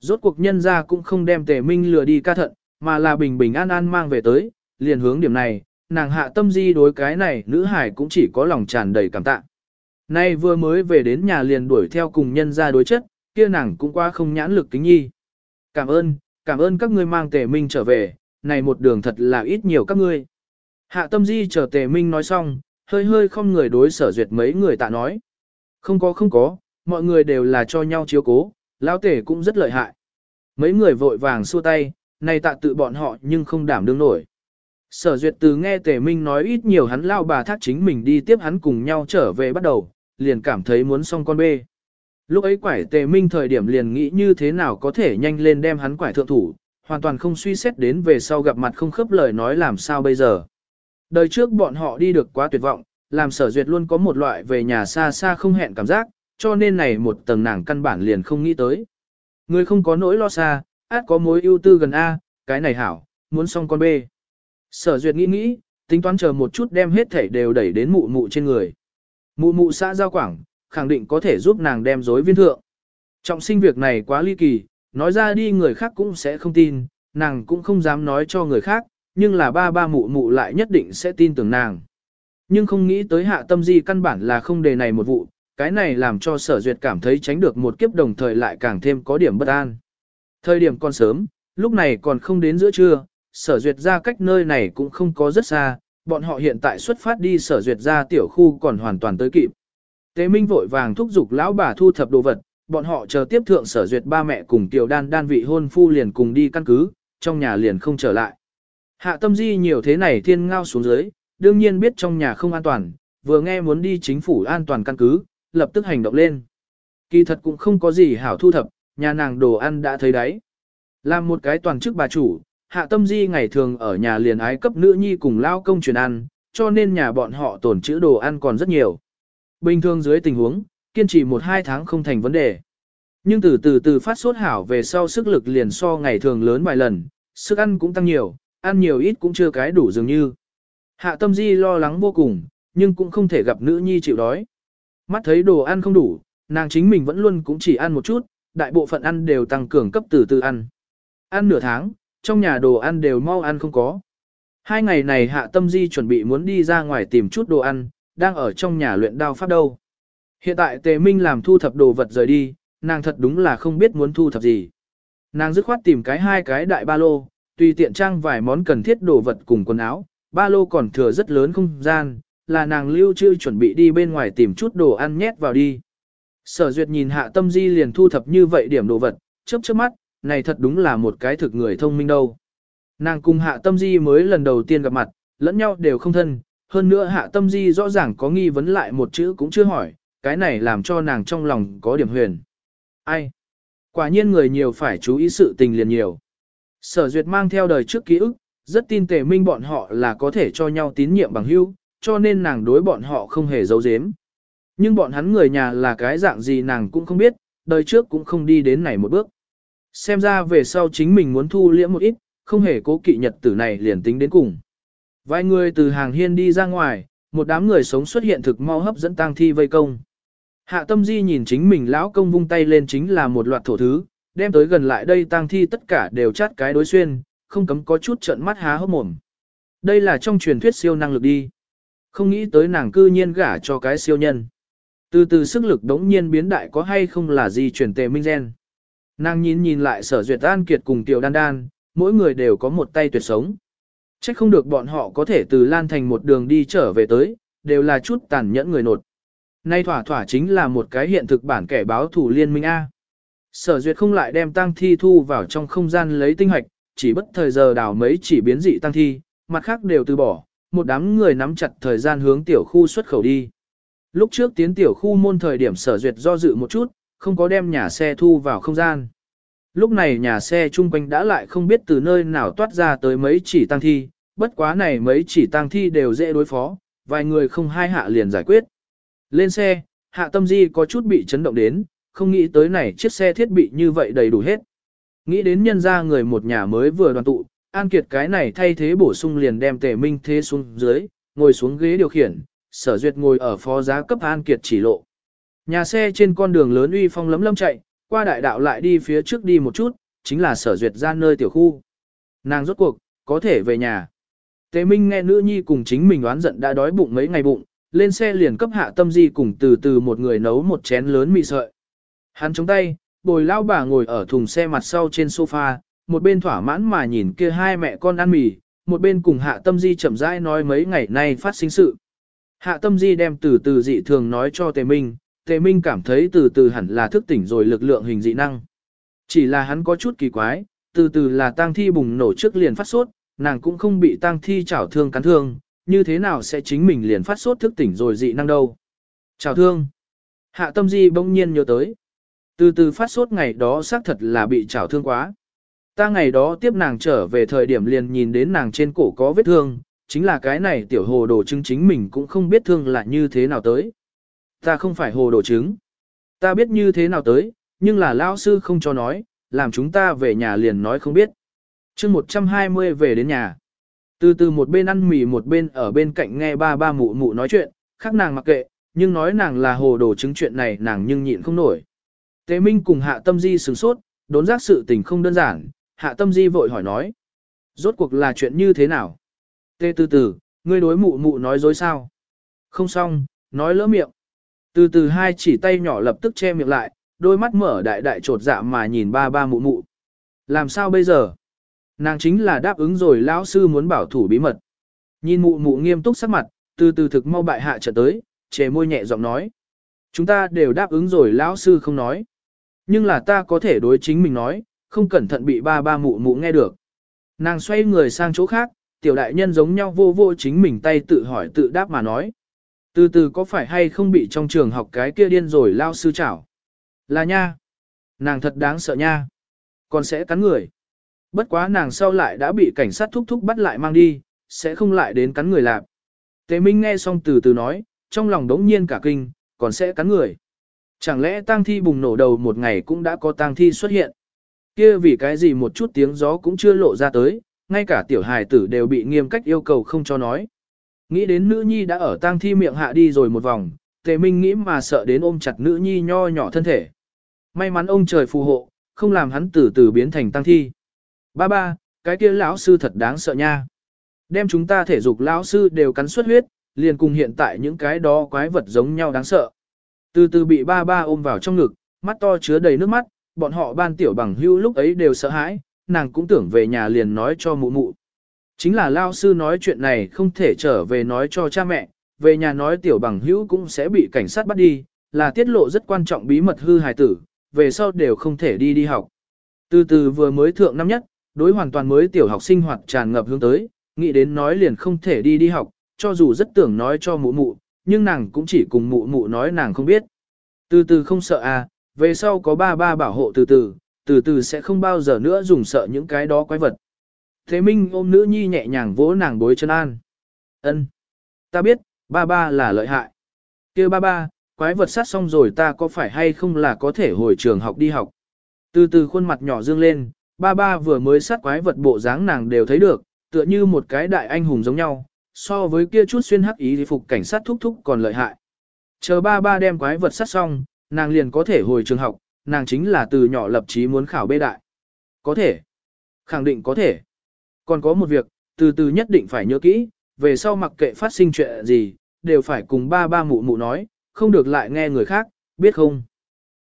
Rốt cuộc nhân ra cũng không đem tề minh lừa đi ca thận, mà là bình bình an an mang về tới, liền hướng điểm này, nàng hạ tâm di đối cái này nữ hải cũng chỉ có lòng tràn đầy cảm tạ. Nay vừa mới về đến nhà liền đuổi theo cùng nhân ra đối chất, kia nàng cũng qua không nhãn lực kính nhi. Cảm ơn, cảm ơn các ngươi mang tề minh trở về, này một đường thật là ít nhiều các ngươi. Hạ tâm di chờ tề minh nói xong, hơi hơi không người đối sở duyệt mấy người tạ nói. Không có không có, mọi người đều là cho nhau chiếu cố, lão tề cũng rất lợi hại. Mấy người vội vàng xua tay, này tạ tự bọn họ nhưng không đảm đương nổi. Sở duyệt từ nghe tề minh nói ít nhiều hắn lao bà thác chính mình đi tiếp hắn cùng nhau trở về bắt đầu, liền cảm thấy muốn xong con bê. Lúc ấy quải tề minh thời điểm liền nghĩ như thế nào có thể nhanh lên đem hắn quải thượng thủ, hoàn toàn không suy xét đến về sau gặp mặt không khớp lời nói làm sao bây giờ. Đời trước bọn họ đi được quá tuyệt vọng, làm sở duyệt luôn có một loại về nhà xa xa không hẹn cảm giác, cho nên này một tầng nàng căn bản liền không nghĩ tới. Người không có nỗi lo xa, át có mối ưu tư gần A, cái này hảo, muốn xong con B. Sở duyệt nghĩ nghĩ, tính toán chờ một chút đem hết thảy đều đẩy đến mụ mụ trên người. Mụ mụ xã giao quảng, khẳng định có thể giúp nàng đem dối viên thượng. Trọng sinh việc này quá ly kỳ, nói ra đi người khác cũng sẽ không tin, nàng cũng không dám nói cho người khác, nhưng là ba ba mụ mụ lại nhất định sẽ tin tưởng nàng. Nhưng không nghĩ tới hạ tâm di căn bản là không đề này một vụ, cái này làm cho sở duyệt cảm thấy tránh được một kiếp đồng thời lại càng thêm có điểm bất an. Thời điểm còn sớm, lúc này còn không đến giữa trưa, sở duyệt ra cách nơi này cũng không có rất xa, bọn họ hiện tại xuất phát đi sở duyệt ra tiểu khu còn hoàn toàn tới kịp. Tế Minh vội vàng thúc giục lão bà thu thập đồ vật, bọn họ chờ tiếp thượng sở duyệt ba mẹ cùng tiểu đan đan vị hôn phu liền cùng đi căn cứ, trong nhà liền không trở lại. Hạ tâm di nhiều thế này thiên ngao xuống dưới, đương nhiên biết trong nhà không an toàn, vừa nghe muốn đi chính phủ an toàn căn cứ, lập tức hành động lên. Kỳ thật cũng không có gì hảo thu thập, nhà nàng đồ ăn đã thấy đấy. Làm một cái toàn chức bà chủ, hạ tâm di ngày thường ở nhà liền ái cấp nữ nhi cùng lao công truyền ăn, cho nên nhà bọn họ tổn trữ đồ ăn còn rất nhiều. Bình thường dưới tình huống, kiên trì một hai tháng không thành vấn đề. Nhưng từ từ từ phát sốt hảo về sau sức lực liền so ngày thường lớn vài lần, sức ăn cũng tăng nhiều, ăn nhiều ít cũng chưa cái đủ dường như. Hạ tâm di lo lắng vô cùng, nhưng cũng không thể gặp nữ nhi chịu đói. Mắt thấy đồ ăn không đủ, nàng chính mình vẫn luôn cũng chỉ ăn một chút, đại bộ phận ăn đều tăng cường cấp từ từ ăn. Ăn nửa tháng, trong nhà đồ ăn đều mau ăn không có. Hai ngày này hạ tâm di chuẩn bị muốn đi ra ngoài tìm chút đồ ăn, đang ở trong nhà luyện đao pháp đâu. Hiện tại tề minh làm thu thập đồ vật rời đi, nàng thật đúng là không biết muốn thu thập gì. Nàng dứt khoát tìm cái hai cái đại ba lô, tùy tiện trang vài món cần thiết đồ vật cùng quần áo, ba lô còn thừa rất lớn không gian, là nàng lưu trữ chuẩn bị đi bên ngoài tìm chút đồ ăn nhét vào đi. Sở duyệt nhìn hạ tâm di liền thu thập như vậy điểm đồ vật, chớp chớp mắt, này thật đúng là một cái thực người thông minh đâu. Nàng cùng hạ tâm di mới lần đầu tiên gặp mặt, lẫn nhau đều không thân, hơn nữa hạ tâm di rõ ràng có nghi vấn lại một chữ cũng chưa hỏi, cái này làm cho nàng trong lòng có điểm huyền. Ai? Quả nhiên người nhiều phải chú ý sự tình liền nhiều. Sở duyệt mang theo đời trước ký ức, rất tin tề minh bọn họ là có thể cho nhau tín nhiệm bằng hữu, cho nên nàng đối bọn họ không hề giấu giếm. Nhưng bọn hắn người nhà là cái dạng gì nàng cũng không biết, đời trước cũng không đi đến này một bước. Xem ra về sau chính mình muốn thu liễm một ít, không hề cố kỵ nhật tử này liền tính đến cùng. Vài người từ hàng hiên đi ra ngoài, một đám người sống xuất hiện thực mau hấp dẫn tang thi vây công. Hạ tâm di nhìn chính mình lão công vung tay lên chính là một loạt thổ thứ, đem tới gần lại đây tang thi tất cả đều chát cái đối xuyên, không cấm có chút trận mắt há hốc mồm. Đây là trong truyền thuyết siêu năng lực đi. Không nghĩ tới nàng cư nhiên gả cho cái siêu nhân. Từ từ sức lực đống nhiên biến đại có hay không là gì truyền tề minh gen. Nàng nhìn nhìn lại sở duyệt an kiệt cùng tiểu đan đan, mỗi người đều có một tay tuyệt sống. Chắc không được bọn họ có thể từ Lan Thành một đường đi trở về tới, đều là chút tàn nhẫn người nột. Nay thỏa thỏa chính là một cái hiện thực bản kẻ báo thủ liên minh A. Sở duyệt không lại đem tăng thi thu vào trong không gian lấy tinh hoạch, chỉ bất thời giờ đào mấy chỉ biến dị tăng thi, mặt khác đều từ bỏ, một đám người nắm chặt thời gian hướng tiểu khu xuất khẩu đi. Lúc trước tiến tiểu khu môn thời điểm sở duyệt do dự một chút, không có đem nhà xe thu vào không gian. Lúc này nhà xe chung quanh đã lại không biết từ nơi nào toát ra tới mấy chỉ tăng thi, bất quá này mấy chỉ tăng thi đều dễ đối phó, vài người không hai hạ liền giải quyết. Lên xe, hạ tâm di có chút bị chấn động đến, không nghĩ tới này chiếc xe thiết bị như vậy đầy đủ hết. Nghĩ đến nhân ra người một nhà mới vừa đoàn tụ, An Kiệt cái này thay thế bổ sung liền đem tề minh thế xuống dưới, ngồi xuống ghế điều khiển, sở duyệt ngồi ở phó giá cấp An Kiệt chỉ lộ. Nhà xe trên con đường lớn uy phong lấm lâm chạy, qua đại đạo lại đi phía trước đi một chút, chính là sở duyệt ra nơi tiểu khu. Nàng rốt cuộc, có thể về nhà. Tề Minh nghe nữ nhi cùng chính mình oán giận đã đói bụng mấy ngày bụng, lên xe liền cấp hạ tâm di cùng từ từ một người nấu một chén lớn mì sợi. Hắn chống tay, bồi lao bà ngồi ở thùng xe mặt sau trên sofa, một bên thỏa mãn mà nhìn kia hai mẹ con ăn mì, một bên cùng hạ tâm di chậm rãi nói mấy ngày nay phát sinh sự. Hạ tâm di đem từ từ dị thường nói cho Tề Minh, Tề Minh cảm thấy từ từ hẳn là thức tỉnh rồi lực lượng hình dị năng. Chỉ là hắn có chút kỳ quái, từ từ là tang thi bùng nổ trước liền phát sốt, nàng cũng không bị tang thi chảo thương cắn thương, như thế nào sẽ chính mình liền phát sốt thức tỉnh rồi dị năng đâu. Chảo thương. Hạ tâm di bỗng nhiên nhớ tới. Từ từ phát sốt ngày đó xác thật là bị chảo thương quá. Ta ngày đó tiếp nàng trở về thời điểm liền nhìn đến nàng trên cổ có vết thương, chính là cái này tiểu hồ đồ chứng chính mình cũng không biết thương là như thế nào tới. Ta không phải hồ đồ chứng. Ta biết như thế nào tới, nhưng là lão sư không cho nói, làm chúng ta về nhà liền nói không biết. chương 120 về đến nhà. Từ từ một bên ăn mì một bên ở bên cạnh nghe ba ba mụ mụ nói chuyện, khác nàng mặc kệ, nhưng nói nàng là hồ đồ chứng chuyện này nàng nhưng nhịn không nổi. Tế Minh cùng Hạ Tâm Di sửng sốt, đốn giác sự tình không đơn giản, Hạ Tâm Di vội hỏi nói. Rốt cuộc là chuyện như thế nào? Tê từ từ, ngươi đối mụ mụ nói dối sao? Không xong, nói lỡ miệng. Từ từ hai chỉ tay nhỏ lập tức che miệng lại, đôi mắt mở đại đại trột dạ mà nhìn ba ba mụ mụ. Làm sao bây giờ? Nàng chính là đáp ứng rồi lão sư muốn bảo thủ bí mật. Nhìn mụ mụ nghiêm túc sắc mặt, từ từ thực mau bại hạ trở tới, chề môi nhẹ giọng nói. Chúng ta đều đáp ứng rồi lão sư không nói. Nhưng là ta có thể đối chính mình nói, không cẩn thận bị ba ba mụ mụ nghe được. Nàng xoay người sang chỗ khác, tiểu đại nhân giống nhau vô vô chính mình tay tự hỏi tự đáp mà nói. Từ từ có phải hay không bị trong trường học cái kia điên rồi lao sư chảo? Là nha. Nàng thật đáng sợ nha. Còn sẽ cắn người. Bất quá nàng sau lại đã bị cảnh sát thúc thúc bắt lại mang đi, sẽ không lại đến cắn người lạp. Tế Minh nghe xong từ từ nói, trong lòng đống nhiên cả kinh, còn sẽ cắn người. Chẳng lẽ tang thi bùng nổ đầu một ngày cũng đã có tang thi xuất hiện? Kia vì cái gì một chút tiếng gió cũng chưa lộ ra tới, ngay cả tiểu hài tử đều bị nghiêm cách yêu cầu không cho nói. Nghĩ đến nữ nhi đã ở tang thi miệng hạ đi rồi một vòng, tề minh nghĩ mà sợ đến ôm chặt nữ nhi nho nhỏ thân thể. May mắn ông trời phù hộ, không làm hắn từ từ biến thành tang thi. Ba ba, cái kia lão sư thật đáng sợ nha. Đem chúng ta thể dục lão sư đều cắn suất huyết, liền cùng hiện tại những cái đó quái vật giống nhau đáng sợ. Từ từ bị ba ba ôm vào trong ngực, mắt to chứa đầy nước mắt, bọn họ ban tiểu bằng hưu lúc ấy đều sợ hãi, nàng cũng tưởng về nhà liền nói cho mụ mụ. Chính là lao sư nói chuyện này không thể trở về nói cho cha mẹ, về nhà nói tiểu bằng hữu cũng sẽ bị cảnh sát bắt đi, là tiết lộ rất quan trọng bí mật hư hài tử, về sau đều không thể đi đi học. Từ từ vừa mới thượng năm nhất, đối hoàn toàn mới tiểu học sinh hoạt tràn ngập hướng tới, nghĩ đến nói liền không thể đi đi học, cho dù rất tưởng nói cho mụ mụ, nhưng nàng cũng chỉ cùng mụ mụ nói nàng không biết. Từ từ không sợ à, về sau có ba ba bảo hộ từ từ, từ từ sẽ không bao giờ nữa dùng sợ những cái đó quái vật. Thế Minh ôm nữ nhi nhẹ nhàng vỗ nàng bối chân an. Ân, Ta biết, ba ba là lợi hại. kia ba ba, quái vật sát xong rồi ta có phải hay không là có thể hồi trường học đi học. Từ từ khuôn mặt nhỏ dương lên, ba ba vừa mới sát quái vật bộ dáng nàng đều thấy được, tựa như một cái đại anh hùng giống nhau, so với kia chút xuyên hắc ý thì phục cảnh sát thúc thúc còn lợi hại. Chờ ba ba đem quái vật sát xong, nàng liền có thể hồi trường học, nàng chính là từ nhỏ lập chí muốn khảo bê đại. Có thể. Khẳng định có thể. Còn có một việc, từ từ nhất định phải nhớ kỹ, về sau mặc kệ phát sinh chuyện gì, đều phải cùng ba ba mụ mụ nói, không được lại nghe người khác, biết không?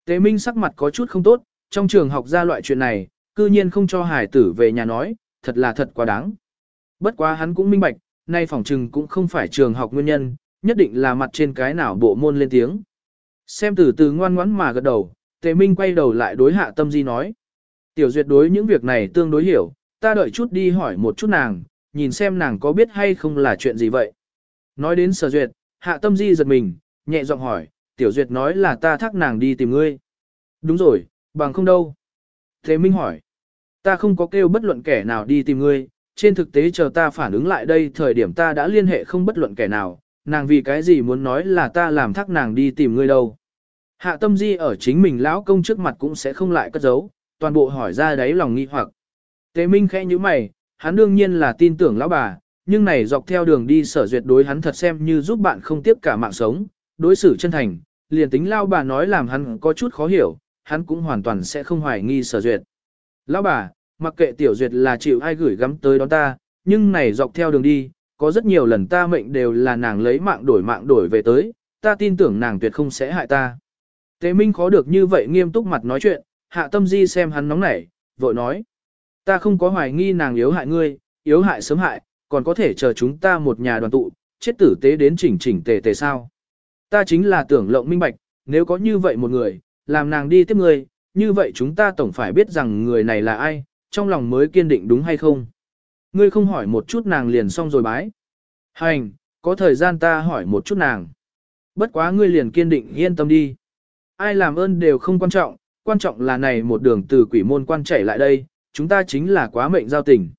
Tế Minh sắc mặt có chút không tốt, trong trường học ra loại chuyện này, cư nhiên không cho hải tử về nhà nói, thật là thật quá đáng. Bất quá hắn cũng minh bạch, nay phỏng trừng cũng không phải trường học nguyên nhân, nhất định là mặt trên cái nào bộ môn lên tiếng. Xem từ từ ngoan ngoãn mà gật đầu, Tề Minh quay đầu lại đối hạ tâm di nói. Tiểu duyệt đối những việc này tương đối hiểu, ta đợi chút đi hỏi một chút nàng, nhìn xem nàng có biết hay không là chuyện gì vậy. Nói đến sở duyệt, hạ tâm di giật mình, nhẹ giọng hỏi, tiểu duyệt nói là ta thác nàng đi tìm ngươi. Đúng rồi, bằng không đâu. Thế Minh hỏi, ta không có kêu bất luận kẻ nào đi tìm ngươi, trên thực tế chờ ta phản ứng lại đây thời điểm ta đã liên hệ không bất luận kẻ nào, nàng vì cái gì muốn nói là ta làm thác nàng đi tìm ngươi đâu. Hạ tâm di ở chính mình lão công trước mặt cũng sẽ không lại cất giấu, toàn bộ hỏi ra đấy lòng nghi hoặc. Tế Minh khẽ như mày, hắn đương nhiên là tin tưởng lão bà, nhưng này dọc theo đường đi sở duyệt đối hắn thật xem như giúp bạn không tiếp cả mạng sống, đối xử chân thành, liền tính lão bà nói làm hắn có chút khó hiểu, hắn cũng hoàn toàn sẽ không hoài nghi sở duyệt. Lão bà, mặc kệ tiểu duyệt là chịu ai gửi gắm tới đón ta, nhưng này dọc theo đường đi, có rất nhiều lần ta mệnh đều là nàng lấy mạng đổi mạng đổi về tới, ta tin tưởng nàng tuyệt không sẽ hại ta. Tế Minh khó được như vậy nghiêm túc mặt nói chuyện, hạ tâm di xem hắn nóng nảy, vội nói. Ta không có hoài nghi nàng yếu hại ngươi, yếu hại sớm hại, còn có thể chờ chúng ta một nhà đoàn tụ, chết tử tế đến chỉnh chỉnh tề tề sao. Ta chính là tưởng lộng minh bạch, nếu có như vậy một người, làm nàng đi tiếp ngươi, như vậy chúng ta tổng phải biết rằng người này là ai, trong lòng mới kiên định đúng hay không. Ngươi không hỏi một chút nàng liền xong rồi bái. Hành, có thời gian ta hỏi một chút nàng. Bất quá ngươi liền kiên định yên tâm đi. Ai làm ơn đều không quan trọng, quan trọng là này một đường từ quỷ môn quan chảy lại đây, chúng ta chính là quá mệnh giao tình.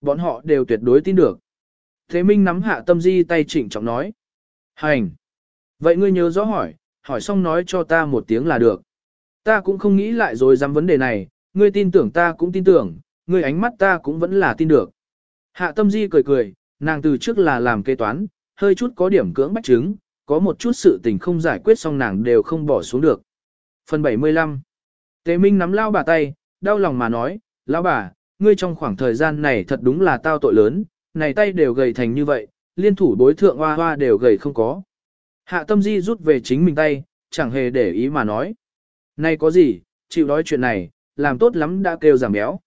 Bọn họ đều tuyệt đối tin được. Thế Minh nắm hạ tâm di tay chỉnh trọng nói. Hành! Vậy ngươi nhớ rõ hỏi, hỏi xong nói cho ta một tiếng là được. Ta cũng không nghĩ lại rồi dám vấn đề này, ngươi tin tưởng ta cũng tin tưởng, ngươi ánh mắt ta cũng vẫn là tin được. Hạ tâm di cười cười, nàng từ trước là làm kế toán, hơi chút có điểm cưỡng bách chứng, có một chút sự tình không giải quyết xong nàng đều không bỏ xuống được. Phần 75 Tế Minh nắm lao bà tay, đau lòng mà nói, lão bà, ngươi trong khoảng thời gian này thật đúng là tao tội lớn, này tay đều gầy thành như vậy, liên thủ đối thượng hoa hoa đều gầy không có. Hạ tâm di rút về chính mình tay, chẳng hề để ý mà nói. Này có gì, chịu đói chuyện này, làm tốt lắm đã kêu giảm béo.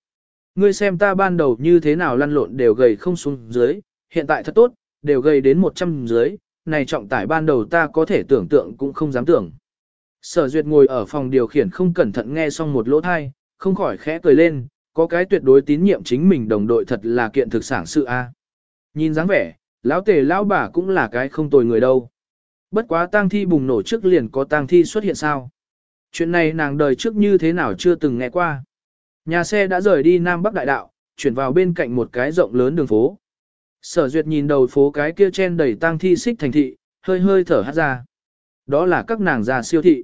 Ngươi xem ta ban đầu như thế nào lăn lộn đều gầy không xuống dưới, hiện tại thật tốt, đều gầy đến 100 dưới, này trọng tải ban đầu ta có thể tưởng tượng cũng không dám tưởng. Sở duyệt ngồi ở phòng điều khiển không cẩn thận nghe xong một lỗ thai, không khỏi khẽ cười lên, có cái tuyệt đối tín nhiệm chính mình đồng đội thật là kiện thực sản sự a. Nhìn dáng vẻ, lão tề lão bà cũng là cái không tồi người đâu. Bất quá tang thi bùng nổ trước liền có tang thi xuất hiện sao. Chuyện này nàng đời trước như thế nào chưa từng nghe qua. Nhà xe đã rời đi Nam Bắc Đại Đạo, chuyển vào bên cạnh một cái rộng lớn đường phố. Sở duyệt nhìn đầu phố cái kia chen đầy tang thi xích thành thị, hơi hơi thở hát ra. Đó là các nàng già siêu thị.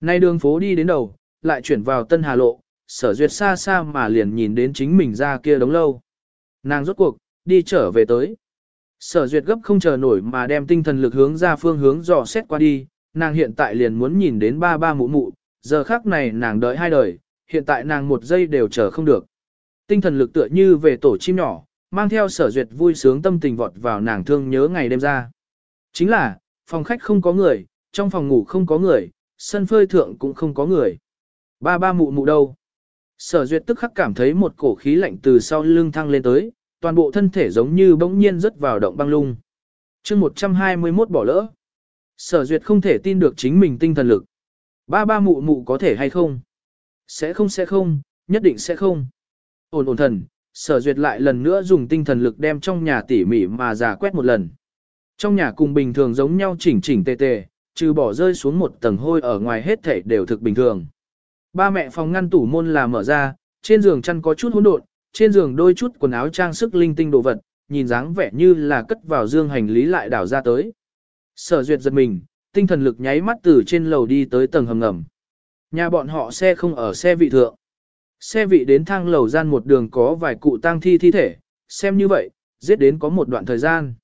Nay đường phố đi đến đầu, lại chuyển vào Tân Hà Lộ, sở duyệt xa xa mà liền nhìn đến chính mình ra kia đống lâu. Nàng rốt cuộc, đi trở về tới. Sở duyệt gấp không chờ nổi mà đem tinh thần lực hướng ra phương hướng dò xét qua đi, nàng hiện tại liền muốn nhìn đến ba ba mụ mụ, giờ khác này nàng đợi hai đời, hiện tại nàng một giây đều chờ không được. Tinh thần lực tựa như về tổ chim nhỏ, mang theo sở duyệt vui sướng tâm tình vọt vào nàng thương nhớ ngày đêm ra. Chính là, phòng khách không có người, trong phòng ngủ không có người, sân phơi thượng cũng không có người. Ba ba mụ mụ đâu? Sở duyệt tức khắc cảm thấy một cổ khí lạnh từ sau lưng thăng lên tới, toàn bộ thân thể giống như bỗng nhiên rớt vào động băng lung. chương 121 bỏ lỡ. Sở duyệt không thể tin được chính mình tinh thần lực. Ba ba mụ mụ có thể hay không? Sẽ không sẽ không, nhất định sẽ không. Ổn ổn thần, sở duyệt lại lần nữa dùng tinh thần lực đem trong nhà tỉ mỉ mà giả quét một lần. Trong nhà cùng bình thường giống nhau chỉnh chỉnh tề tề, trừ bỏ rơi xuống một tầng hôi ở ngoài hết thảy đều thực bình thường. Ba mẹ phòng ngăn tủ môn là mở ra, trên giường chăn có chút hỗn độn, trên giường đôi chút quần áo trang sức linh tinh đồ vật, nhìn dáng vẻ như là cất vào dương hành lý lại đảo ra tới. Sở duyệt giật mình, tinh thần lực nháy mắt từ trên lầu đi tới tầng hầm ngầm. Nhà bọn họ xe không ở xe vị thượng. Xe vị đến thang lầu gian một đường có vài cụ tang thi thi thể, xem như vậy, giết đến có một đoạn thời gian.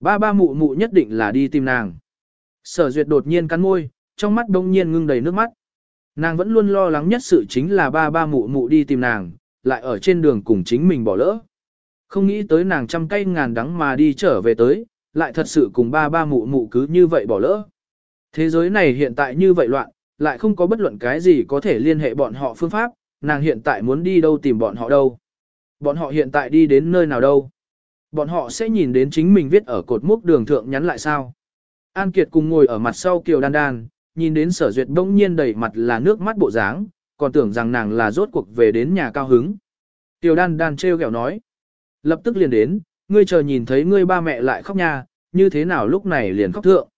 Ba ba mụ mụ nhất định là đi tìm nàng. Sở duyệt đột nhiên cắn môi, trong mắt đông nhiên ngưng đầy nước mắt. Nàng vẫn luôn lo lắng nhất sự chính là ba ba mụ mụ đi tìm nàng, lại ở trên đường cùng chính mình bỏ lỡ. Không nghĩ tới nàng trăm cây ngàn đắng mà đi trở về tới, lại thật sự cùng ba ba mụ mụ cứ như vậy bỏ lỡ. Thế giới này hiện tại như vậy loạn, lại không có bất luận cái gì có thể liên hệ bọn họ phương pháp, nàng hiện tại muốn đi đâu tìm bọn họ đâu. Bọn họ hiện tại đi đến nơi nào đâu. Bọn họ sẽ nhìn đến chính mình viết ở cột mốc đường thượng nhắn lại sao. An Kiệt cùng ngồi ở mặt sau Kiều Đan Đan, nhìn đến sở duyệt bỗng nhiên đầy mặt là nước mắt bộ dáng, còn tưởng rằng nàng là rốt cuộc về đến nhà cao hứng. Tiểu Đan Đan treo kẹo nói. Lập tức liền đến, ngươi chờ nhìn thấy ngươi ba mẹ lại khóc nha, như thế nào lúc này liền khóc thượng.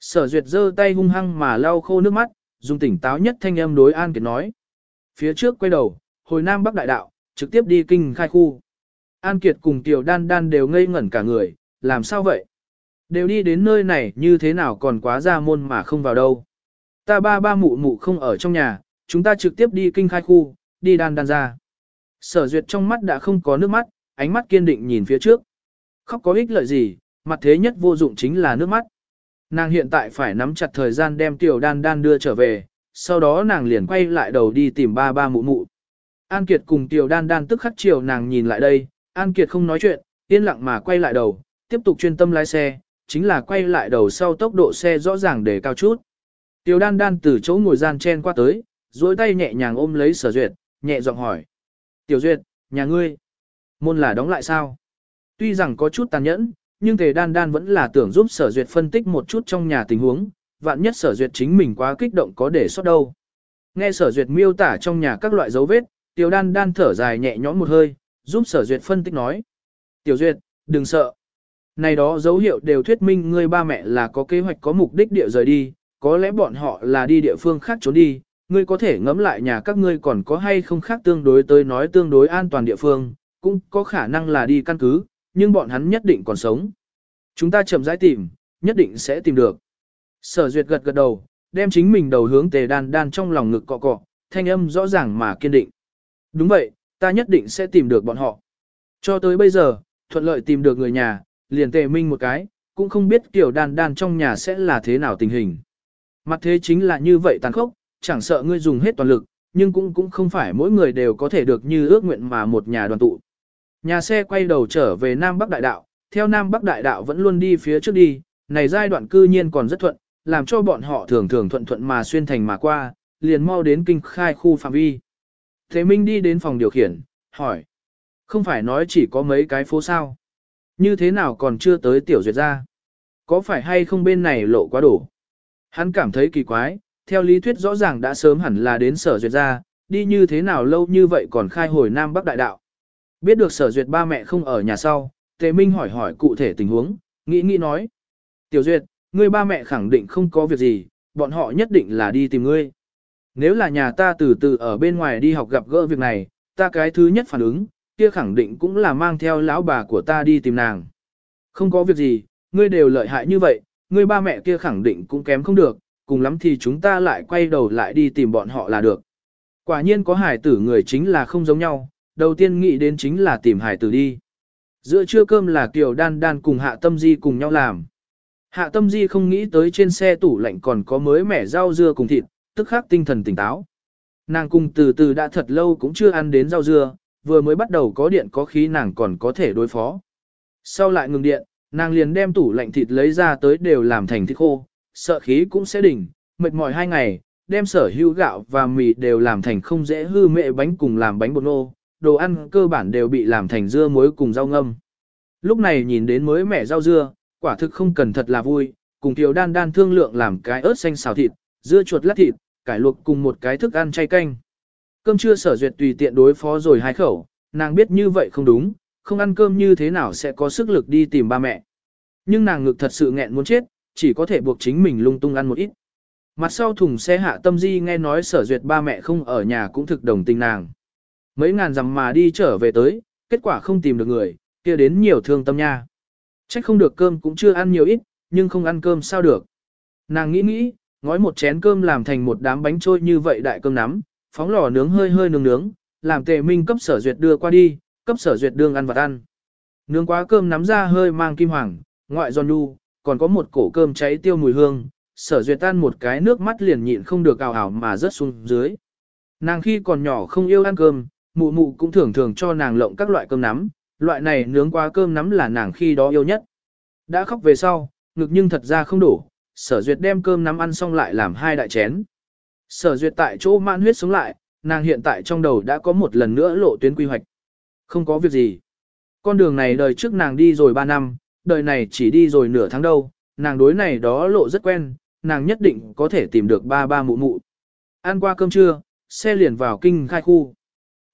Sở duyệt giơ tay hung hăng mà lau khô nước mắt, dùng tỉnh táo nhất thanh âm đối An Kiệt nói. Phía trước quay đầu, hồi Nam Bắc Đại Đạo, trực tiếp đi kinh khai khu. An Kiệt cùng Tiểu Đan Đan đều ngây ngẩn cả người, làm sao vậy? Đều đi đến nơi này như thế nào còn quá ra môn mà không vào đâu. Ta ba ba mụ mụ không ở trong nhà, chúng ta trực tiếp đi kinh khai khu, đi đan đan ra. Sở duyệt trong mắt đã không có nước mắt, ánh mắt kiên định nhìn phía trước. Khóc có ích lợi gì, mặt thế nhất vô dụng chính là nước mắt. Nàng hiện tại phải nắm chặt thời gian đem tiểu đan đan đưa trở về, sau đó nàng liền quay lại đầu đi tìm ba ba mụ mụ. An Kiệt cùng tiểu đan đan tức khắc chiều nàng nhìn lại đây, An Kiệt không nói chuyện, yên lặng mà quay lại đầu, tiếp tục chuyên tâm lái xe, chính là quay lại đầu sau tốc độ xe rõ ràng để cao chút. Tiểu đan đan từ chỗ ngồi gian chen qua tới, duỗi tay nhẹ nhàng ôm lấy sở duyệt, nhẹ giọng hỏi. Tiểu duyệt, nhà ngươi, môn là đóng lại sao? Tuy rằng có chút tàn nhẫn, nhưng tề đan đan vẫn là tưởng giúp sở duyệt phân tích một chút trong nhà tình huống, vạn nhất sở duyệt chính mình quá kích động có để sót đâu. Nghe sở duyệt miêu tả trong nhà các loại dấu vết, tiểu đan đan thở dài nhẹ nhõm một hơi, giúp sở duyệt phân tích nói. Tiểu duyệt, đừng sợ. Này đó dấu hiệu đều thuyết minh ngươi ba mẹ là có kế hoạch có mục đích địa rời đi, có lẽ bọn họ là đi địa phương khác trốn đi, ngươi có thể ngẫm lại nhà các ngươi còn có hay không khác tương đối tới nói tương đối an toàn địa phương, cũng có khả năng là đi căn cứ, nhưng bọn hắn nhất định còn sống. Chúng ta chậm rãi tìm, nhất định sẽ tìm được. Sở duyệt gật gật đầu, đem chính mình đầu hướng tề đan đan trong lòng ngực cọ cọ, thanh âm rõ ràng mà kiên định. Đúng vậy, ta nhất định sẽ tìm được bọn họ. Cho tới bây giờ, thuận lợi tìm được người nhà, liền tề minh một cái, cũng không biết kiểu đan đan trong nhà sẽ là thế nào tình hình. Mặt thế chính là như vậy tàn khốc, chẳng sợ ngươi dùng hết toàn lực, nhưng cũng cũng không phải mỗi người đều có thể được như ước nguyện mà một nhà đoàn tụ. Nhà xe quay đầu trở về Nam Bắc Đại Đạo, theo Nam Bắc Đại Đạo vẫn luôn đi phía trước đi, này giai đoạn cư nhiên còn rất thuận, làm cho bọn họ thường thường thuận thuận mà xuyên thành mà qua, liền mau đến kinh khai khu phạm vi. Thế Minh đi đến phòng điều khiển, hỏi. Không phải nói chỉ có mấy cái phố sao? Như thế nào còn chưa tới tiểu duyệt ra? Có phải hay không bên này lộ quá đổ? Hắn cảm thấy kỳ quái, theo lý thuyết rõ ràng đã sớm hẳn là đến sở duyệt ra, đi như thế nào lâu như vậy còn khai hồi Nam Bắc Đại Đạo. Biết được sở duyệt ba mẹ không ở nhà sau, Tề Minh hỏi hỏi cụ thể tình huống, nghĩ nghĩ nói. Tiểu duyệt, ngươi ba mẹ khẳng định không có việc gì, bọn họ nhất định là đi tìm ngươi. Nếu là nhà ta từ từ ở bên ngoài đi học gặp gỡ việc này, ta cái thứ nhất phản ứng, kia khẳng định cũng là mang theo lão bà của ta đi tìm nàng. Không có việc gì, ngươi đều lợi hại như vậy, ngươi ba mẹ kia khẳng định cũng kém không được, cùng lắm thì chúng ta lại quay đầu lại đi tìm bọn họ là được. Quả nhiên có hải tử người chính là không giống nhau, đầu tiên nghĩ đến chính là tìm hải tử đi. Giữa trưa cơm là Kiều Đan Đan cùng Hạ Tâm Di cùng nhau làm. Hạ Tâm Di không nghĩ tới trên xe tủ lạnh còn có mới mẻ rau dưa cùng thịt, tức khắc tinh thần tỉnh táo. Nàng cùng từ từ đã thật lâu cũng chưa ăn đến rau dưa, vừa mới bắt đầu có điện có khí nàng còn có thể đối phó. Sau lại ngừng điện, nàng liền đem tủ lạnh thịt lấy ra tới đều làm thành thịt khô, sợ khí cũng sẽ đỉnh, mệt mỏi hai ngày, đem sở hữu gạo và mì đều làm thành không dễ hư mệ bánh cùng làm bánh bột nô, đồ ăn cơ bản đều bị làm thành dưa muối cùng rau ngâm. Lúc này nhìn đến mới mẻ rau dưa, quả thực không cần thật là vui, cùng Kiều Đan Đan thương lượng làm cái ớt xanh xào thịt, dưa chuột lát thịt, cải luộc cùng một cái thức ăn chay canh. Cơm trưa sở duyệt tùy tiện đối phó rồi hai khẩu, nàng biết như vậy không đúng, không ăn cơm như thế nào sẽ có sức lực đi tìm ba mẹ. Nhưng nàng ngực thật sự nghẹn muốn chết, chỉ có thể buộc chính mình lung tung ăn một ít. Mặt sau thùng xe hạ tâm di nghe nói sở duyệt ba mẹ không ở nhà cũng thực đồng tình nàng. Mấy ngàn dặm mà đi trở về tới, kết quả không tìm được người, kia đến nhiều thương tâm nha. Trách không được cơm cũng chưa ăn nhiều ít, nhưng không ăn cơm sao được. Nàng nghĩ nghĩ, ngói một chén cơm làm thành một đám bánh trôi như vậy đại cơm nắm, phóng lò nướng hơi hơi nướng nướng, làm tề minh cấp sở duyệt đưa qua đi, cấp sở duyệt đương ăn vật ăn. Nướng quá cơm nắm ra hơi mang kim hoàng, ngoại giòn nu, còn có một cổ cơm cháy tiêu mùi hương, sở duyệt tan một cái nước mắt liền nhịn không được ào ào mà rớt xuống dưới. Nàng khi còn nhỏ không yêu ăn cơm, mụ mụ cũng thường thường cho nàng lộng các loại cơm nắm, loại này nướng quá cơm nắm là nàng khi đó yêu nhất. Đã khóc về sau, ngực nhưng thật ra không đủ, sở duyệt đem cơm nắm ăn xong lại làm hai đại chén. Sở duyệt tại chỗ mãn huyết sống lại, nàng hiện tại trong đầu đã có một lần nữa lộ tuyến quy hoạch. Không có việc gì. Con đường này đời trước nàng đi rồi 3 năm, đời này chỉ đi rồi nửa tháng đâu, nàng đối này đó lộ rất quen, nàng nhất định có thể tìm được ba ba mụ mụ. Ăn qua cơm trưa, xe liền vào kinh khai khu.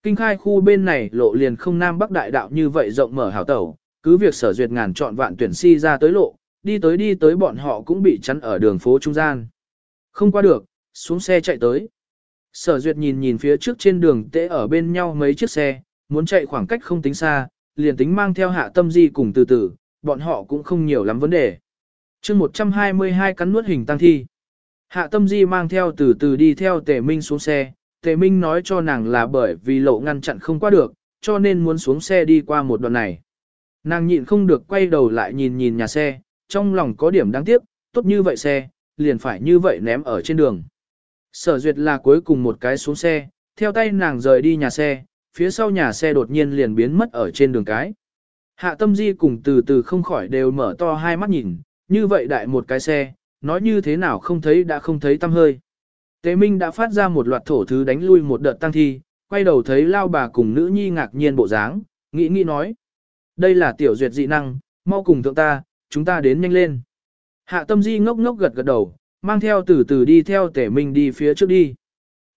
Kinh khai khu bên này lộ liền không nam bắc đại đạo như vậy rộng mở hảo tẩu, cứ việc sở duyệt ngàn chọn vạn tuyển si ra tới lộ, đi tới đi tới bọn họ cũng bị chắn ở đường phố trung gian. Không qua được, xuống xe chạy tới. Sở duyệt nhìn nhìn phía trước trên đường tễ ở bên nhau mấy chiếc xe, muốn chạy khoảng cách không tính xa, liền tính mang theo hạ tâm di cùng từ từ, bọn họ cũng không nhiều lắm vấn đề. chương 122 cắn nuốt hình tăng thi. Hạ tâm di mang theo từ từ đi theo tề minh xuống xe, tề minh nói cho nàng là bởi vì lộ ngăn chặn không qua được, cho nên muốn xuống xe đi qua một đoạn này. Nàng nhịn không được quay đầu lại nhìn nhìn nhà xe, trong lòng có điểm đáng tiếc, tốt như vậy xe, liền phải như vậy ném ở trên đường. Sở duyệt là cuối cùng một cái xuống xe, theo tay nàng rời đi nhà xe, phía sau nhà xe đột nhiên liền biến mất ở trên đường cái. Hạ tâm di cùng từ từ không khỏi đều mở to hai mắt nhìn, như vậy đại một cái xe, nói như thế nào không thấy đã không thấy tâm hơi. Tế Minh đã phát ra một loạt thổ thứ đánh lui một đợt tăng thi, quay đầu thấy lao bà cùng nữ nhi ngạc nhiên bộ dáng, nghĩ nghĩ nói. Đây là tiểu duyệt dị năng, mau cùng thượng ta, chúng ta đến nhanh lên. Hạ tâm di ngốc ngốc gật gật đầu, mang theo từ từ đi theo tể minh đi phía trước đi.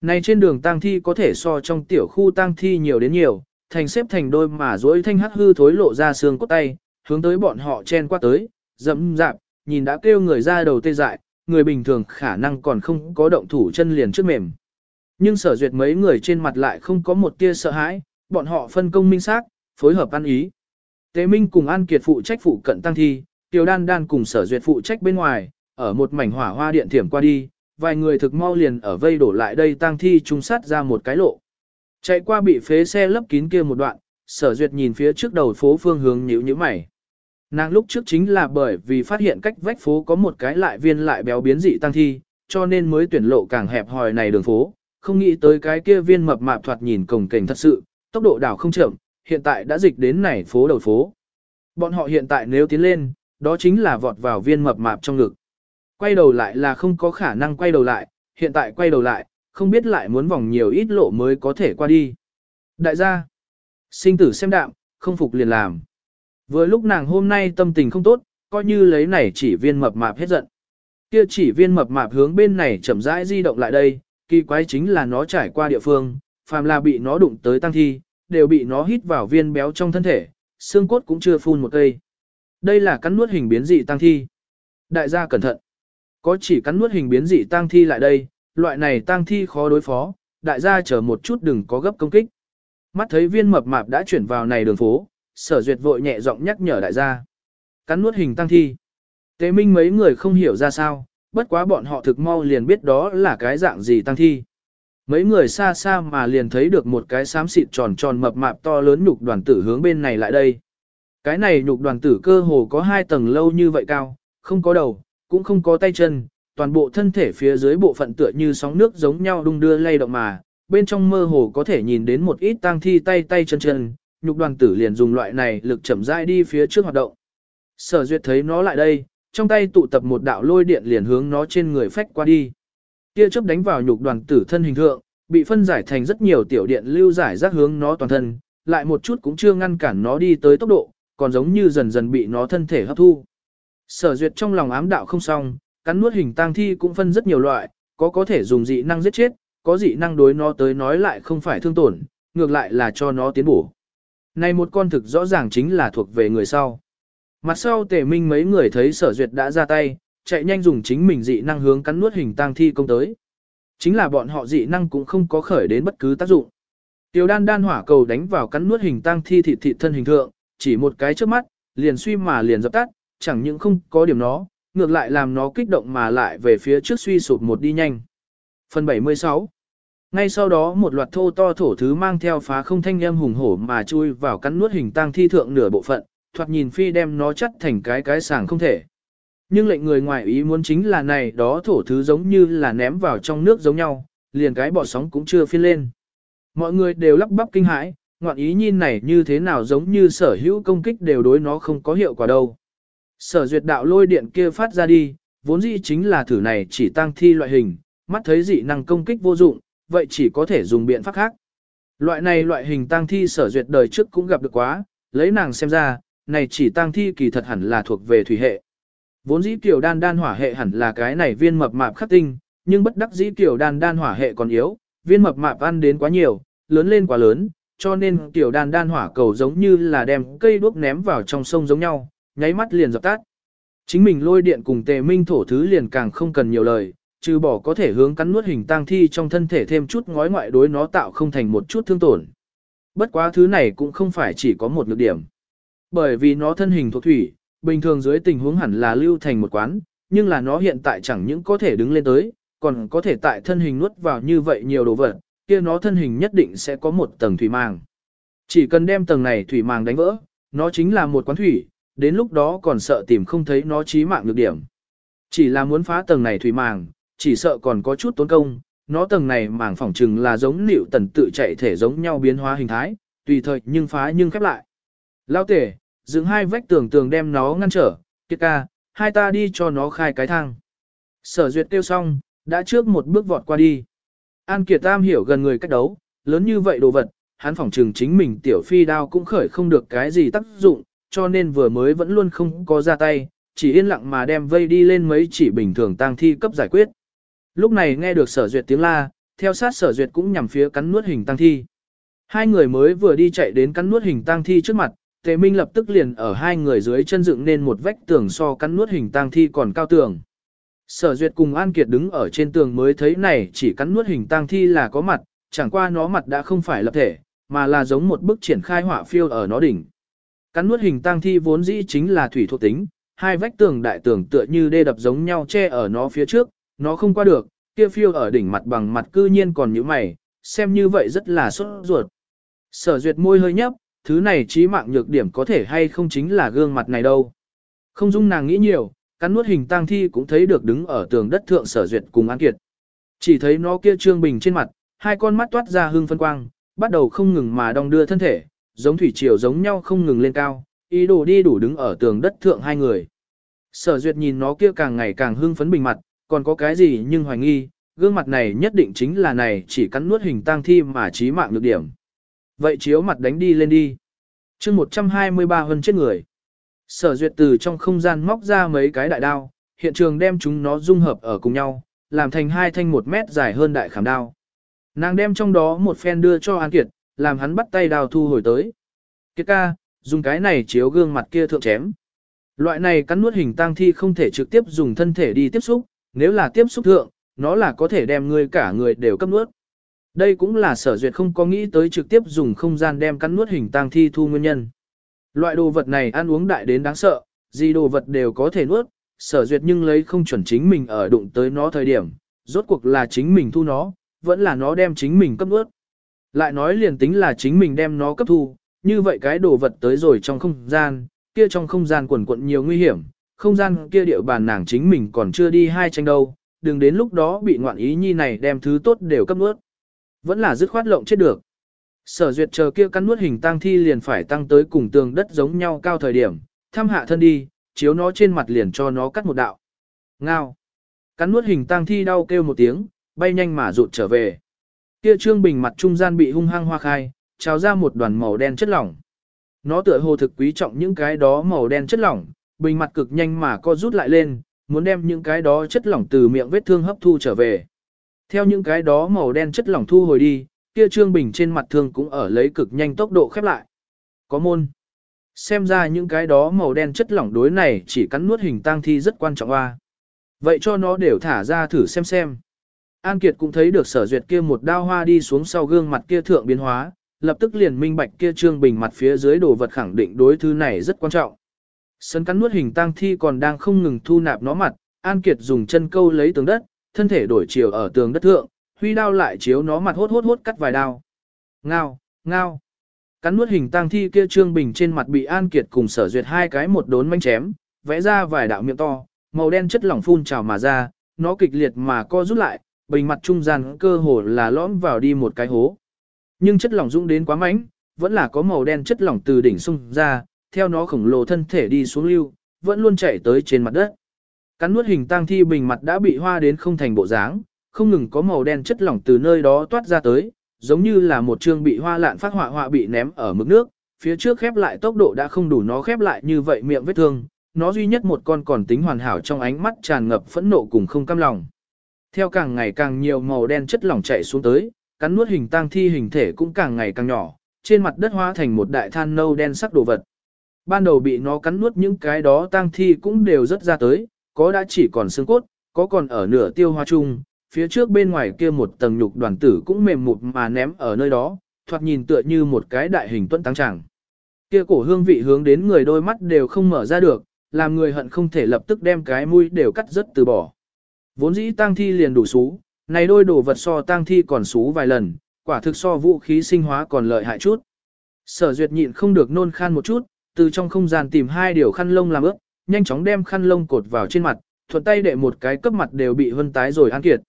Này trên đường tang thi có thể so trong tiểu khu tang thi nhiều đến nhiều, thành xếp thành đôi mà dối thanh hắc hư thối lộ ra xương cốt tay, hướng tới bọn họ chen qua tới, dẫm dạp, nhìn đã kêu người ra đầu tê dại, người bình thường khả năng còn không có động thủ chân liền trước mềm. Nhưng sở duyệt mấy người trên mặt lại không có một tia sợ hãi, bọn họ phân công minh xác, phối hợp ăn ý. Tế Minh cùng An Kiệt phụ trách phụ cận tăng thi, Tiểu Đan Đan cùng sở duyệt phụ trách bên ngoài, ở một mảnh hỏa hoa điện thiểm qua đi, vài người thực mau liền ở vây đổ lại đây tăng thi trung sát ra một cái lộ. Chạy qua bị phế xe lấp kín kia một đoạn, sở duyệt nhìn phía trước đầu phố phương hướng nhíu nhíu mày. Nàng lúc trước chính là bởi vì phát hiện cách vách phố có một cái lại viên lại béo biến dị tăng thi, cho nên mới tuyển lộ càng hẹp hòi này đường phố, không nghĩ tới cái kia viên mập mạp thoạt nhìn cồng kềnh thật sự, tốc độ đảo không chậm, hiện tại đã dịch đến này phố đầu phố. Bọn họ hiện tại nếu tiến lên, đó chính là vọt vào viên mập mạp trong ngực. Quay đầu lại là không có khả năng quay đầu lại, hiện tại quay đầu lại, không biết lại muốn vòng nhiều ít lộ mới có thể qua đi. Đại gia, sinh tử xem đạm, không phục liền làm. Vừa lúc nàng hôm nay tâm tình không tốt, coi như lấy này chỉ viên mập mạp hết giận. Kia chỉ viên mập mạp hướng bên này chậm rãi di động lại đây, kỳ quái chính là nó trải qua địa phương, phàm là bị nó đụng tới tăng thi, đều bị nó hít vào viên béo trong thân thể, xương cốt cũng chưa phun một cây. Đây là cắn nuốt hình biến dị tăng thi. Đại gia cẩn thận. Có chỉ cắn nuốt hình biến dị tang thi lại đây, loại này tang thi khó đối phó, đại gia chờ một chút đừng có gấp công kích. Mắt thấy viên mập mạp đã chuyển vào này đường phố, sở duyệt vội nhẹ giọng nhắc nhở đại gia. Cắn nuốt hình tang thi. Tế minh mấy người không hiểu ra sao, bất quá bọn họ thực mau liền biết đó là cái dạng gì tang thi. Mấy người xa xa mà liền thấy được một cái xám xịt tròn tròn mập mạp to lớn nhục đoàn tử hướng bên này lại đây. Cái này nhục đoàn tử cơ hồ có hai tầng lâu như vậy cao, không có đầu, cũng không có tay chân, toàn bộ thân thể phía dưới bộ phận tựa như sóng nước giống nhau đung đưa lay động mà, bên trong mơ hồ có thể nhìn đến một ít tang thi tay tay chân chân, nhục đoàn tử liền dùng loại này lực chậm rãi đi phía trước hoạt động. Sở duyệt thấy nó lại đây, trong tay tụ tập một đạo lôi điện liền hướng nó trên người phách qua đi. Kia chớp đánh vào nhục đoàn tử thân hình thượng, bị phân giải thành rất nhiều tiểu điện lưu giải rác hướng nó toàn thân, lại một chút cũng chưa ngăn cản nó đi tới tốc độ, còn giống như dần dần bị nó thân thể hấp thu. Sở duyệt trong lòng ám đạo không xong, cắn nuốt hình tang thi cũng phân rất nhiều loại, có có thể dùng dị năng giết chết, có dị năng đối nó tới nói lại không phải thương tổn, ngược lại là cho nó tiến bổ. Này một con thực rõ ràng chính là thuộc về người sau. Mặt sau tề minh mấy người thấy sở duyệt đã ra tay, chạy nhanh dùng chính mình dị năng hướng cắn nuốt hình tang thi công tới. Chính là bọn họ dị năng cũng không có khởi đến bất cứ tác dụng. Tiểu đan đan hỏa cầu đánh vào cắn nuốt hình tang thi thịt thịt thân hình thượng, chỉ một cái trước mắt, liền suy mà liền dập tắt, chẳng những không có điểm nó, ngược lại làm nó kích động mà lại về phía trước suy sụp một đi nhanh. Phần 76 Ngay sau đó một loạt thô to thổ thứ mang theo phá không thanh âm hùng hổ mà chui vào cắn nuốt hình tang thi thượng nửa bộ phận, thoạt nhìn phi đem nó chắt thành cái cái sàng không thể. Nhưng lệnh người ngoài ý muốn chính là này đó thổ thứ giống như là ném vào trong nước giống nhau, liền cái bọt sóng cũng chưa phiên lên. Mọi người đều lắp bắp kinh hãi, ngoạn ý nhìn này như thế nào giống như sở hữu công kích đều đối nó không có hiệu quả đâu. Sở duyệt đạo lôi điện kia phát ra đi, vốn dĩ chính là thử này chỉ tăng thi loại hình, mắt thấy dị năng công kích vô dụng, vậy chỉ có thể dùng biện pháp khác. Loại này loại hình tăng thi sở duyệt đời trước cũng gặp được quá, lấy nàng xem ra, này chỉ tăng thi kỳ thật hẳn là thuộc về thủy hệ. Vốn dĩ kiểu đan đan hỏa hệ hẳn là cái này viên mập mạp khắc tinh, nhưng bất đắc dĩ kiểu đan đan hỏa hệ còn yếu, viên mập mạp ăn đến quá nhiều, lớn lên quá lớn, cho nên kiểu đan đan hỏa cầu giống như là đem cây đuốc ném vào trong sông giống nhau, nháy mắt liền dập tắt. Chính mình lôi điện cùng tề minh thổ thứ liền càng không cần nhiều lời, trừ bỏ có thể hướng cắn nuốt hình tang thi trong thân thể thêm chút ngói ngoại đối nó tạo không thành một chút thương tổn. Bất quá thứ này cũng không phải chỉ có một nhược điểm. Bởi vì nó thân hình thuộc thủy, bình thường dưới tình huống hẳn là lưu thành một quán, nhưng là nó hiện tại chẳng những có thể đứng lên tới, còn có thể tại thân hình nuốt vào như vậy nhiều đồ vật, kia nó thân hình nhất định sẽ có một tầng thủy màng. Chỉ cần đem tầng này thủy màng đánh vỡ, nó chính là một quán thủy, đến lúc đó còn sợ tìm không thấy nó chí mạng được điểm. Chỉ là muốn phá tầng này thủy màng, chỉ sợ còn có chút tốn công, nó tầng này màng phỏng chừng là giống liệu tần tự chạy thể giống nhau biến hóa hình thái, tùy thời nhưng phá nhưng khép lại. Lao tể, dựng hai vách tường tường đem nó ngăn trở, kiệt ca, hai ta đi cho nó khai cái thang. Sở duyệt tiêu xong, đã trước một bước vọt qua đi. An Kiệt Tam hiểu gần người cách đấu, lớn như vậy đồ vật, hắn phỏng trừng chính mình tiểu phi đao cũng khởi không được cái gì tác dụng, cho nên vừa mới vẫn luôn không có ra tay, chỉ yên lặng mà đem vây đi lên mấy chỉ bình thường tang thi cấp giải quyết. Lúc này nghe được sở duyệt tiếng la, theo sát sở duyệt cũng nhằm phía cắn nuốt hình tang thi. Hai người mới vừa đi chạy đến cắn nuốt hình tang thi trước mặt, Tề Minh lập tức liền ở hai người dưới chân dựng nên một vách tường so cắn nuốt hình tang thi còn cao tường. Sở duyệt cùng An Kiệt đứng ở trên tường mới thấy này chỉ cắn nuốt hình tang thi là có mặt, chẳng qua nó mặt đã không phải lập thể, mà là giống một bức triển khai họa phiêu ở nó đỉnh. Cắn nuốt hình tang thi vốn dĩ chính là thủy thuộc tính, hai vách tường đại tường tựa như đê đập giống nhau che ở nó phía trước, nó không qua được, kia phiêu ở đỉnh mặt bằng mặt cư nhiên còn như mày, xem như vậy rất là sốt ruột. Sở duyệt môi hơi nhấp, thứ này trí mạng nhược điểm có thể hay không chính là gương mặt này đâu. Không dung nàng nghĩ nhiều, cắn nuốt hình tang thi cũng thấy được đứng ở tường đất thượng sở duyệt cùng An Kiệt. Chỉ thấy nó kia trương bình trên mặt, hai con mắt toát ra hương phân quang, bắt đầu không ngừng mà đong đưa thân thể, giống thủy triều giống nhau không ngừng lên cao, ý đồ đi đủ đứng ở tường đất thượng hai người. Sở duyệt nhìn nó kia càng ngày càng hưng phấn bình mặt, còn có cái gì nhưng hoài nghi, gương mặt này nhất định chính là này chỉ cắn nuốt hình tang thi mà trí mạng được điểm. Vậy chiếu mặt đánh đi lên đi. chương 123 hơn chết người. Sở duyệt từ trong không gian móc ra mấy cái đại đao, hiện trường đem chúng nó dung hợp ở cùng nhau, làm thành hai thanh một mét dài hơn đại khảm đao. Nàng đem trong đó một phen đưa cho An Kiệt, làm hắn bắt tay đào thu hồi tới. Kiệt ca, dùng cái này chiếu gương mặt kia thượng chém. Loại này cắn nuốt hình tang thi không thể trực tiếp dùng thân thể đi tiếp xúc, nếu là tiếp xúc thượng, nó là có thể đem người cả người đều cấp nuốt. Đây cũng là sở duyệt không có nghĩ tới trực tiếp dùng không gian đem cắn nuốt hình tang thi thu nguyên nhân. Loại đồ vật này ăn uống đại đến đáng sợ, gì đồ vật đều có thể nuốt, sở duyệt nhưng lấy không chuẩn chính mình ở đụng tới nó thời điểm, rốt cuộc là chính mình thu nó, vẫn là nó đem chính mình cấp nuốt. Lại nói liền tính là chính mình đem nó cấp thu, như vậy cái đồ vật tới rồi trong không gian, kia trong không gian quần quận nhiều nguy hiểm, không gian kia địa bàn nàng chính mình còn chưa đi hai tranh đâu, đừng đến lúc đó bị ngoạn ý nhi này đem thứ tốt đều cấp nuốt. Vẫn là dứt khoát lộng chết được. Sở duyệt chờ kia cắn nuốt hình tang thi liền phải tăng tới cùng tường đất giống nhau cao thời điểm, thăm hạ thân đi, chiếu nó trên mặt liền cho nó cắt một đạo. Ngao. Cắn nuốt hình tang thi đau kêu một tiếng, bay nhanh mà rụt trở về. Kia trương bình mặt trung gian bị hung hăng hoa khai, trào ra một đoàn màu đen chất lỏng. Nó tựa hồ thực quý trọng những cái đó màu đen chất lỏng, bình mặt cực nhanh mà co rút lại lên, muốn đem những cái đó chất lỏng từ miệng vết thương hấp thu trở về. Theo những cái đó màu đen chất lỏng thu hồi đi, kia trương bình trên mặt thương cũng ở lấy cực nhanh tốc độ khép lại. Có môn. Xem ra những cái đó màu đen chất lỏng đối này chỉ cắn nuốt hình tang thi rất quan trọng a. Vậy cho nó đều thả ra thử xem xem. An Kiệt cũng thấy được sở duyệt kia một đao hoa đi xuống sau gương mặt kia thượng biến hóa, lập tức liền minh bạch kia trương bình mặt phía dưới đồ vật khẳng định đối thứ này rất quan trọng. Sân cắn nuốt hình tang thi còn đang không ngừng thu nạp nó mặt, An Kiệt dùng chân câu lấy tường đất, thân thể đổi chiều ở tường đất thượng, huy đao lại chiếu nó mặt hốt hốt hốt cắt vài đao. Ngao, ngao. Cắn nuốt hình tang thi kia trương bình trên mặt bị An Kiệt cùng sở duyệt hai cái một đốn manh chém, vẽ ra vài đạo miệng to, màu đen chất lỏng phun trào mà ra, nó kịch liệt mà co rút lại, bình mặt trung gian cơ hồ là lõm vào đi một cái hố. Nhưng chất lỏng dũng đến quá mạnh, vẫn là có màu đen chất lỏng từ đỉnh sung ra, theo nó khổng lồ thân thể đi xuống lưu, vẫn luôn chảy tới trên mặt đất. Cắn nuốt hình tang thi bình mặt đã bị hoa đến không thành bộ dáng, không ngừng có màu đen chất lỏng từ nơi đó toát ra tới, giống như là một chương bị hoa lạn phát họa họa bị ném ở mực nước, phía trước khép lại tốc độ đã không đủ nó khép lại như vậy miệng vết thương, nó duy nhất một con còn tính hoàn hảo trong ánh mắt tràn ngập phẫn nộ cùng không cam lòng. Theo càng ngày càng nhiều màu đen chất lỏng chảy xuống tới, cắn nuốt hình tang thi hình thể cũng càng ngày càng nhỏ, trên mặt đất hóa thành một đại than nâu đen sắc đồ vật. Ban đầu bị nó cắn nuốt những cái đó tang thi cũng đều rất ra tới, có đã chỉ còn xương cốt, có còn ở nửa tiêu hoa chung, phía trước bên ngoài kia một tầng nhục đoàn tử cũng mềm mụt mà ném ở nơi đó, thoạt nhìn tựa như một cái đại hình tuấn tăng tràng. Kia cổ hương vị hướng đến người đôi mắt đều không mở ra được, làm người hận không thể lập tức đem cái mũi đều cắt rất từ bỏ. Vốn dĩ tang thi liền đủ xú, này đôi đồ vật so tang thi còn xú vài lần, quả thực so vũ khí sinh hóa còn lợi hại chút. Sở duyệt nhịn không được nôn khan một chút, từ trong không gian tìm hai điều khăn lông làm ướp, nhanh chóng đem khăn lông cột vào trên mặt, thuận tay để một cái cấp mặt đều bị vân tái rồi an kiệt.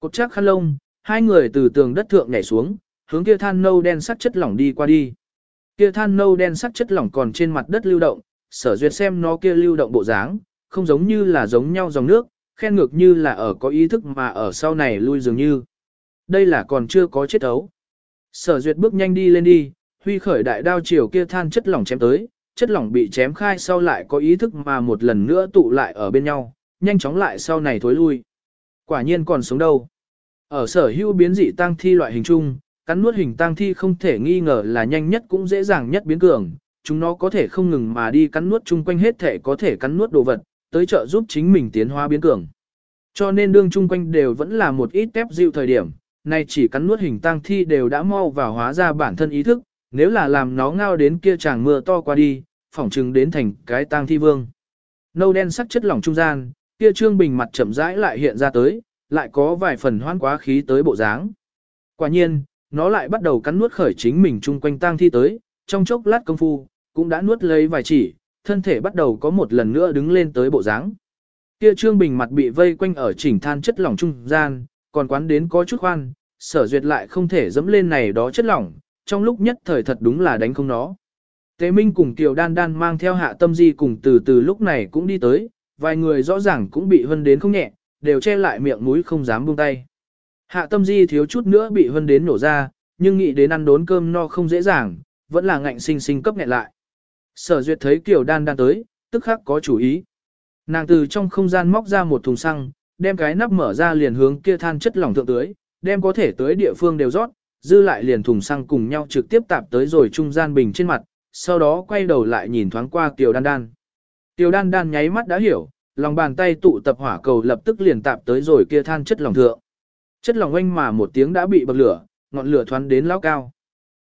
Cột chắc khăn lông, hai người từ tường đất thượng nhảy xuống, hướng kia than nâu đen sắc chất lỏng đi qua đi. Kia than nâu đen sắc chất lỏng còn trên mặt đất lưu động, sở duyệt xem nó kia lưu động bộ dáng, không giống như là giống nhau dòng nước, khen ngược như là ở có ý thức mà ở sau này lui dường như. Đây là còn chưa có chết ấu. Sở duyệt bước nhanh đi lên đi, huy khởi đại đao chiều kia than chất lỏng chém tới, chất lỏng bị chém khai sau lại có ý thức mà một lần nữa tụ lại ở bên nhau, nhanh chóng lại sau này thối lui. Quả nhiên còn sống đâu. Ở sở hữu biến dị tăng thi loại hình chung, cắn nuốt hình tăng thi không thể nghi ngờ là nhanh nhất cũng dễ dàng nhất biến cường, chúng nó có thể không ngừng mà đi cắn nuốt chung quanh hết thể có thể cắn nuốt đồ vật, tới trợ giúp chính mình tiến hóa biến cường. Cho nên đương chung quanh đều vẫn là một ít tép dịu thời điểm, nay chỉ cắn nuốt hình tang thi đều đã mau vào hóa ra bản thân ý thức, nếu là làm nó ngao đến kia chàng mưa to qua đi, phỏng chừng đến thành cái tang thi vương. Nâu đen sắc chất lỏng trung gian, kia trương bình mặt chậm rãi lại hiện ra tới, lại có vài phần hoan quá khí tới bộ dáng. Quả nhiên, nó lại bắt đầu cắn nuốt khởi chính mình chung quanh tang thi tới, trong chốc lát công phu, cũng đã nuốt lấy vài chỉ, thân thể bắt đầu có một lần nữa đứng lên tới bộ dáng. Kia trương bình mặt bị vây quanh ở chỉnh than chất lỏng trung gian, còn quán đến có chút khoan, sở duyệt lại không thể dẫm lên này đó chất lỏng, trong lúc nhất thời thật đúng là đánh không nó. Tế Minh cùng Kiều Đan Đan mang theo hạ tâm di cùng từ từ lúc này cũng đi tới, vài người rõ ràng cũng bị hân đến không nhẹ, đều che lại miệng mũi không dám buông tay. Hạ tâm di thiếu chút nữa bị hân đến nổ ra, nhưng nghĩ đến ăn đốn cơm no không dễ dàng, vẫn là ngạnh sinh sinh cấp nghẹn lại. Sở duyệt thấy Kiều Đan Đan tới, tức khắc có chủ ý. Nàng từ trong không gian móc ra một thùng xăng, đem cái nắp mở ra liền hướng kia than chất lỏng thượng tưới, đem có thể tới địa phương đều rót, dư lại liền thùng xăng cùng nhau trực tiếp tạp tới rồi trung gian bình trên mặt, sau đó quay đầu lại nhìn thoáng qua Kiều Đan Đan. Kiều Đan Đan nháy mắt đã hiểu, lòng bàn tay tụ tập hỏa cầu lập tức liền tạp tới rồi kia than chất lỏng thượng. Chất lỏng oanh mà một tiếng đã bị bật lửa, ngọn lửa thoán đến lao cao.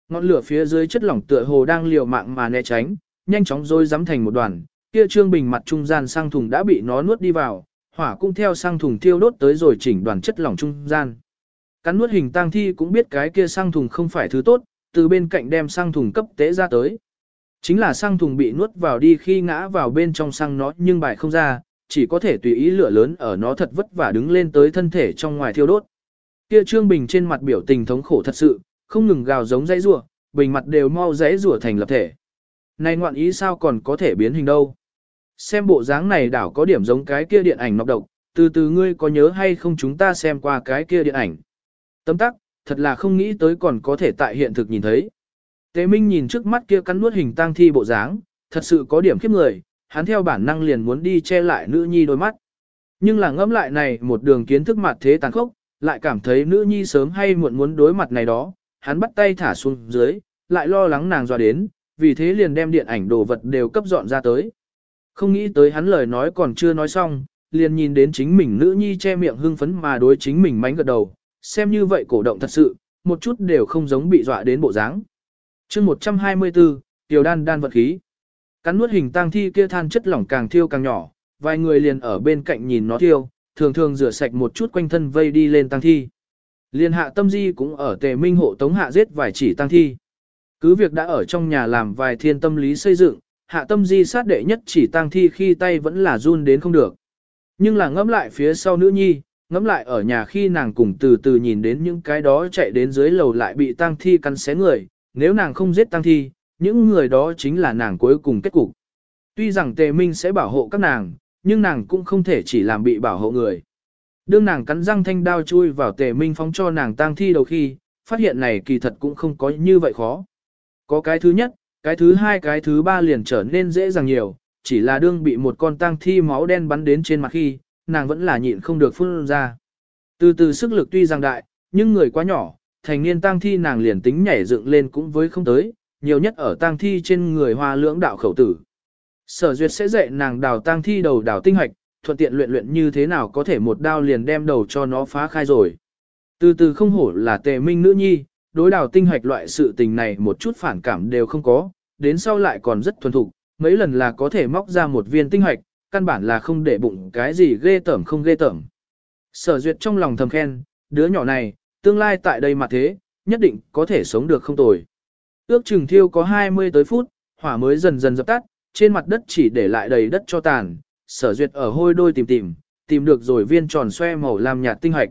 Ngọn lửa phía dưới chất lỏng tựa hồ đang liều mạng mà né tránh, nhanh chóng rồi dám thành một đoàn, kia trương bình mặt trung gian sang thùng đã bị nó nuốt đi vào, hỏa cũng theo sang thùng thiêu đốt tới rồi chỉnh đoàn chất lỏng trung gian. Cắn nuốt hình tang thi cũng biết cái kia sang thùng không phải thứ tốt, từ bên cạnh đem sang thùng cấp tế ra tới. Chính là sang thùng bị nuốt vào đi khi ngã vào bên trong sang nó nhưng bài không ra, chỉ có thể tùy ý lửa lớn ở nó thật vất vả đứng lên tới thân thể trong ngoài thiêu đốt. Kia Trương Bình trên mặt biểu tình thống khổ thật sự, không ngừng gào giống dãy rủa, bình mặt đều mau dãy rủa thành lập thể. Này ngoạn ý sao còn có thể biến hình đâu? Xem bộ dáng này đảo có điểm giống cái kia điện ảnh nọc độc, từ từ ngươi có nhớ hay không chúng ta xem qua cái kia điện ảnh. Tấm tắc, thật là không nghĩ tới còn có thể tại hiện thực nhìn thấy. Tế Minh nhìn trước mắt kia cắn nuốt hình tang thi bộ dáng, thật sự có điểm khiếp người, hắn theo bản năng liền muốn đi che lại nữ nhi đôi mắt. Nhưng là ngẫm lại này một đường kiến thức mặt thế tàn khốc, lại cảm thấy nữ nhi sớm hay muộn muốn đối mặt này đó, hắn bắt tay thả xuống dưới, lại lo lắng nàng dọa đến, vì thế liền đem điện ảnh đồ vật đều cấp dọn ra tới. Không nghĩ tới hắn lời nói còn chưa nói xong, liền nhìn đến chính mình nữ nhi che miệng hưng phấn mà đối chính mình mánh gật đầu, xem như vậy cổ động thật sự, một chút đều không giống bị dọa đến bộ dáng. chương 124, tiểu đan đan vật khí. Cắn nuốt hình tang thi kia than chất lỏng càng thiêu càng nhỏ, vài người liền ở bên cạnh nhìn nó thiêu, thường thường rửa sạch một chút quanh thân vây đi lên tang thi. Liên hạ tâm di cũng ở tề minh hộ tống hạ giết vài chỉ tang thi. Cứ việc đã ở trong nhà làm vài thiên tâm lý xây dựng, hạ tâm di sát đệ nhất chỉ tang thi khi tay vẫn là run đến không được. Nhưng là ngẫm lại phía sau nữ nhi, ngẫm lại ở nhà khi nàng cùng từ từ nhìn đến những cái đó chạy đến dưới lầu lại bị tang thi cắn xé người, nếu nàng không giết tang thi, những người đó chính là nàng cuối cùng kết cục. Tuy rằng tề minh sẽ bảo hộ các nàng, nhưng nàng cũng không thể chỉ làm bị bảo hộ người. Đương nàng cắn răng thanh đao chui vào tề minh phóng cho nàng tang thi đầu khi, phát hiện này kỳ thật cũng không có như vậy khó. Có cái thứ nhất, cái thứ hai cái thứ ba liền trở nên dễ dàng nhiều, chỉ là đương bị một con tang thi máu đen bắn đến trên mặt khi, nàng vẫn là nhịn không được phun ra. Từ từ sức lực tuy rằng đại, nhưng người quá nhỏ, thành niên tang thi nàng liền tính nhảy dựng lên cũng với không tới, nhiều nhất ở tang thi trên người hoa lưỡng đạo khẩu tử. Sở duyệt sẽ dạy nàng đào tang thi đầu đào tinh hoạch, thuận tiện luyện luyện như thế nào có thể một đao liền đem đầu cho nó phá khai rồi. Từ từ không hổ là tề minh nữ nhi, đối đào tinh hoạch loại sự tình này một chút phản cảm đều không có, đến sau lại còn rất thuần thục, mấy lần là có thể móc ra một viên tinh hoạch, căn bản là không để bụng cái gì ghê tởm không ghê tởm. Sở duyệt trong lòng thầm khen, đứa nhỏ này, tương lai tại đây mà thế, nhất định có thể sống được không tồi. Ước chừng thiêu có 20 tới phút, hỏa mới dần dần dập tắt, trên mặt đất chỉ để lại đầy đất cho tàn, sở duyệt ở hôi đôi tìm tìm, tìm được rồi viên tròn xoe màu làm nhạt tinh hoạch.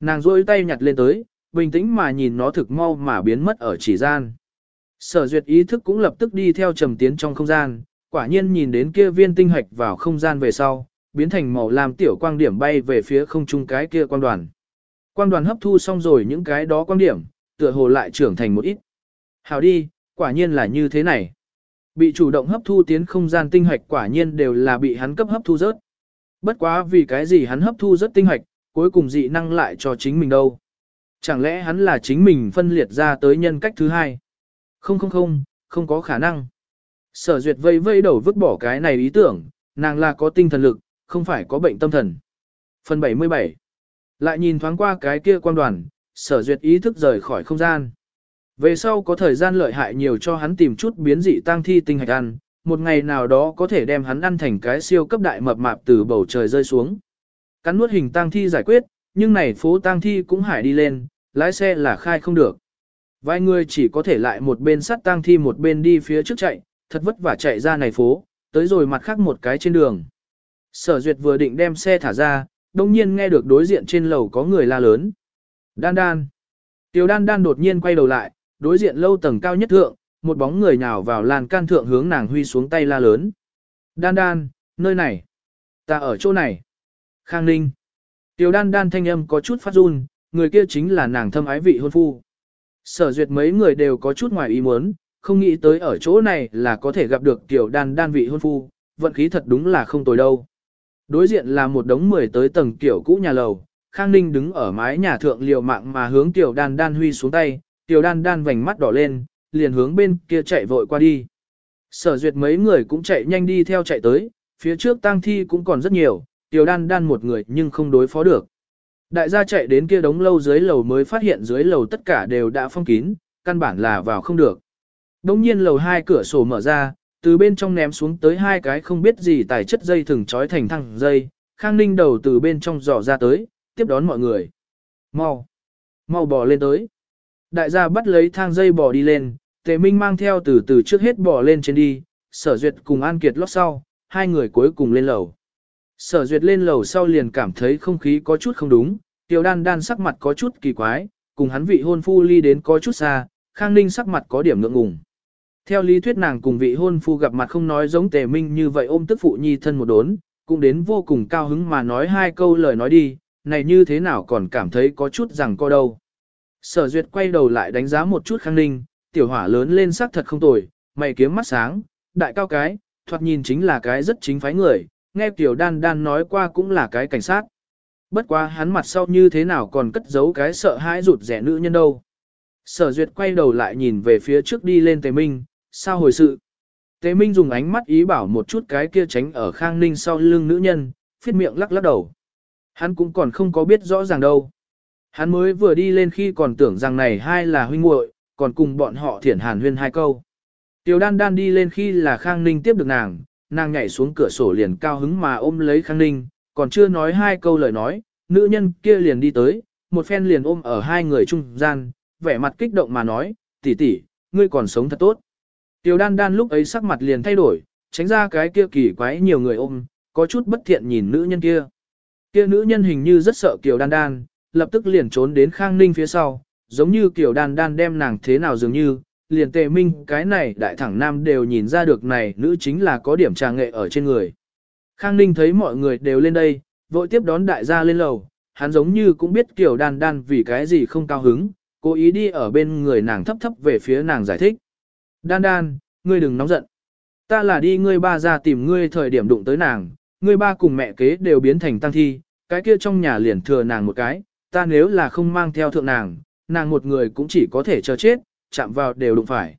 Nàng rôi tay nhặt lên tới, bình tĩnh mà nhìn nó thực mau mà biến mất ở chỉ gian. Sở duyệt ý thức cũng lập tức đi theo trầm tiến trong không gian, quả nhiên nhìn đến kia viên tinh hạch vào không gian về sau, biến thành màu làm tiểu quang điểm bay về phía không trung cái kia quang đoàn. Quang đoàn hấp thu xong rồi những cái đó quang điểm, tựa hồ lại trưởng thành một ít. Hào đi, quả nhiên là như thế này. Bị chủ động hấp thu tiến không gian tinh hạch quả nhiên đều là bị hắn cấp hấp thu rớt. Bất quá vì cái gì hắn hấp thu rất tinh hạch, cuối cùng dị năng lại cho chính mình đâu. Chẳng lẽ hắn là chính mình phân liệt ra tới nhân cách thứ hai? Không không không, không có khả năng. Sở duyệt vây vây đầu vứt bỏ cái này ý tưởng, nàng là có tinh thần lực, không phải có bệnh tâm thần. Phần 77 Lại nhìn thoáng qua cái kia quan đoàn, sở duyệt ý thức rời khỏi không gian. Về sau có thời gian lợi hại nhiều cho hắn tìm chút biến dị tang thi tinh hạch ăn, một ngày nào đó có thể đem hắn ăn thành cái siêu cấp đại mập mạp từ bầu trời rơi xuống. Cắn nuốt hình tang thi giải quyết, nhưng này phố tang thi cũng hải đi lên, lái xe là khai không được. Vài người chỉ có thể lại một bên sắt tang thi một bên đi phía trước chạy, thật vất vả chạy ra này phố, tới rồi mặt khác một cái trên đường. Sở duyệt vừa định đem xe thả ra, đồng nhiên nghe được đối diện trên lầu có người la lớn. Đan đan. Tiểu đan đan đột nhiên quay đầu lại, đối diện lâu tầng cao nhất thượng, một bóng người nhào vào làn can thượng hướng nàng huy xuống tay la lớn. Đan đan, nơi này. Ta ở chỗ này. Khang Ninh. Tiểu đan đan thanh âm có chút phát run, người kia chính là nàng thâm ái vị hôn phu. Sở duyệt mấy người đều có chút ngoài ý muốn, không nghĩ tới ở chỗ này là có thể gặp được tiểu đan đan vị hôn phu, vận khí thật đúng là không tồi đâu. Đối diện là một đống mười tới tầng kiểu cũ nhà lầu, Khang Ninh đứng ở mái nhà thượng liều mạng mà hướng tiểu đan đan huy xuống tay, tiểu đan đan vành mắt đỏ lên, liền hướng bên kia chạy vội qua đi. Sở duyệt mấy người cũng chạy nhanh đi theo chạy tới, phía trước tang thi cũng còn rất nhiều, tiểu đan đan một người nhưng không đối phó được. Đại gia chạy đến kia đống lâu dưới lầu mới phát hiện dưới lầu tất cả đều đã phong kín, căn bản là vào không được. Đống nhiên lầu hai cửa sổ mở ra, từ bên trong ném xuống tới hai cái không biết gì tài chất dây thừng trói thành thăng dây, khang ninh đầu từ bên trong dò ra tới, tiếp đón mọi người. Mau! Mau bò lên tới. Đại gia bắt lấy thang dây bò đi lên, tề minh mang theo từ từ trước hết bò lên trên đi, sở duyệt cùng An Kiệt lót sau, hai người cuối cùng lên lầu. Sở duyệt lên lầu sau liền cảm thấy không khí có chút không đúng, tiểu đan đan sắc mặt có chút kỳ quái, cùng hắn vị hôn phu ly đến có chút xa, khang ninh sắc mặt có điểm ngượng ngùng. Theo lý thuyết nàng cùng vị hôn phu gặp mặt không nói giống tề minh như vậy ôm tức phụ nhi thân một đốn, cũng đến vô cùng cao hứng mà nói hai câu lời nói đi, này như thế nào còn cảm thấy có chút rằng co đâu. Sở duyệt quay đầu lại đánh giá một chút khang ninh, tiểu hỏa lớn lên sắc thật không tồi, mày kiếm mắt sáng, đại cao cái, thoạt nhìn chính là cái rất chính phái người, nghe tiểu đan đan nói qua cũng là cái cảnh sát. Bất quá hắn mặt sau như thế nào còn cất giấu cái sợ hãi rụt rẻ nữ nhân đâu. Sở duyệt quay đầu lại nhìn về phía trước đi lên tề minh, sao hồi sự. Tề minh dùng ánh mắt ý bảo một chút cái kia tránh ở khang ninh sau lưng nữ nhân, phiết miệng lắc lắc đầu. Hắn cũng còn không có biết rõ ràng đâu. Hắn mới vừa đi lên khi còn tưởng rằng này hai là huynh muội, còn cùng bọn họ thiển hàn huyên hai câu. Tiểu đan đan đi lên khi là Khang Ninh tiếp được nàng, nàng nhảy xuống cửa sổ liền cao hứng mà ôm lấy Khang Ninh, còn chưa nói hai câu lời nói, nữ nhân kia liền đi tới, một phen liền ôm ở hai người trung gian, vẻ mặt kích động mà nói, tỷ tỷ, ngươi còn sống thật tốt. Tiểu đan đan lúc ấy sắc mặt liền thay đổi, tránh ra cái kia kỳ quái nhiều người ôm, có chút bất thiện nhìn nữ nhân kia. Kia nữ nhân hình như rất sợ Kiều đan đan, lập tức liền trốn đến Khang Ninh phía sau, giống như Kiều đan đan đem nàng thế nào dường như, liền tề minh cái này đại thẳng nam đều nhìn ra được này nữ chính là có điểm trà nghệ ở trên người. Khang Ninh thấy mọi người đều lên đây, vội tiếp đón đại gia lên lầu, hắn giống như cũng biết kiểu đan đan vì cái gì không cao hứng, cố ý đi ở bên người nàng thấp thấp về phía nàng giải thích. Đan đan, ngươi đừng nóng giận. Ta là đi ngươi ba ra tìm ngươi thời điểm đụng tới nàng, ngươi ba cùng mẹ kế đều biến thành tăng thi, cái kia trong nhà liền thừa nàng một cái, ta nếu là không mang theo thượng nàng, nàng một người cũng chỉ có thể chờ chết, chạm vào đều đụng phải.